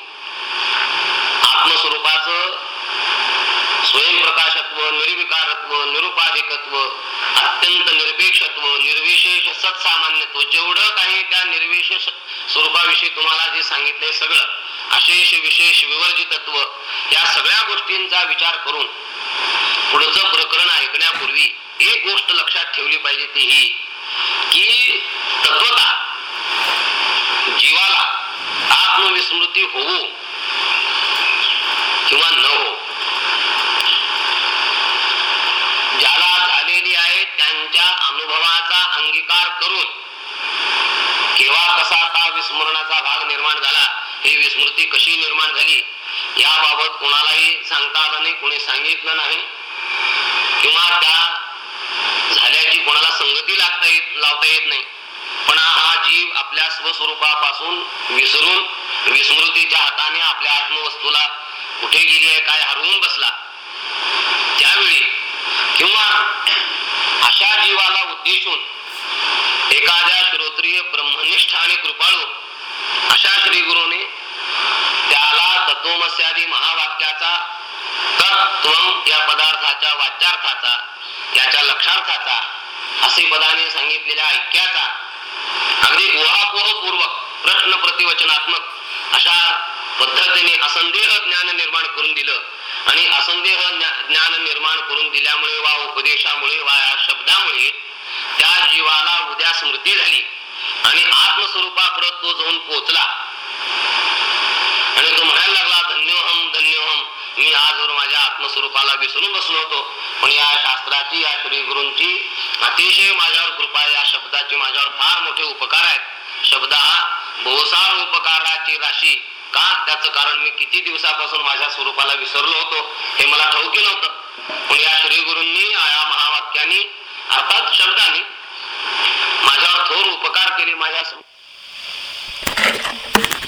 आत्मस्वरूपाचं स्वयंप्रकाशत्व निर्विकारत्व निरुपाधिकत्व अत्यंत निरपेक्षत्व निर्विशेष सत्सामान्यत्व. जेवढं काही त्या निर्विशेष स्वरूपाविषयी तुम्हाला जे सांगितले सगळं अशेष विशेष विवर्जितत्व या सगळ्या गोष्टींचा विचार करून पुढचं प्रकरण ऐकण्यापूर्वी एक गोष्ट लक्षात ठेवली पाहिजे ती ही की तत्वता जीवाला आत्मविस्मृती होऊ किंवा न हो ज्याला झालेली आहे त्यांच्या अनुभवाचा अंगीकार करून केव्हा कसा का विस्मरणाचा भाग निर्माण झाला. ही विस्मृती कशी निर्माण झाली? याबाबत कोणालाही सांगता आलं नाही कोणी सांगितलं नाही. किंवा त्या झाल्याची कोणाला संगती लागता येत लावता येत नाही. पण हा जीव आपल्या स्वस्वरूपापासून विसरून विस्मृतीच्या हाताने आपल्या आत्मवस्तूला कुठे गेली आहे काय हरवून बसला? त्यावेळी किंवा अशा जीवाला उद्देशून एखाद्या श्रोत्रिय ब्रह्मनिष्ठ आणि कृपाळू अशा श्री गुरुने त्याला तत्वमस्यादी महावाक्याचा तत्व या पदार्थाच्या वाच्यार्थाचा याच्या लक्षार्थाचा असे पदाने सांगितलेल्या ऐक्याचा अगदी गुहापोह प्रश्न प्रतिवचनात्मक अशा पद्धतीने असंदेह ज्ञान निर्माण करून दिलं. आणि असंदेह ज्ञान निर्माण करून दिल्यामुळे वा उपदेशामुळे वा या शब्दामुळे त्या जीवाला उद्या स्मृती झाली. आणि आत्मस्वरूपाकडे तो जाऊन पोचला आणि तो म्हणायला लागला धन्योहम धन्योहम. मी आजवर माझ्या आत्मस्वरूपाला विसरून बसलो होतो. पण या शास्त्राची या श्री गुरूंची अतिशय माझ्यावर कृपा या शब्दाचे माझ्यावर फार मोठे उपकार आहेत. शब्द हा बहुसार उपकाराची राशी. का? त्याचं कारण मी किती दिवसापासून माझ्या स्वरूपाला विसरलो होतो हे मला ठाऊकी नव्हतं. पण या श्री गुरूंनी या महावाक्यानी अर्थात शब्दाने माझ्यावर थोर उपकार केले माझ्या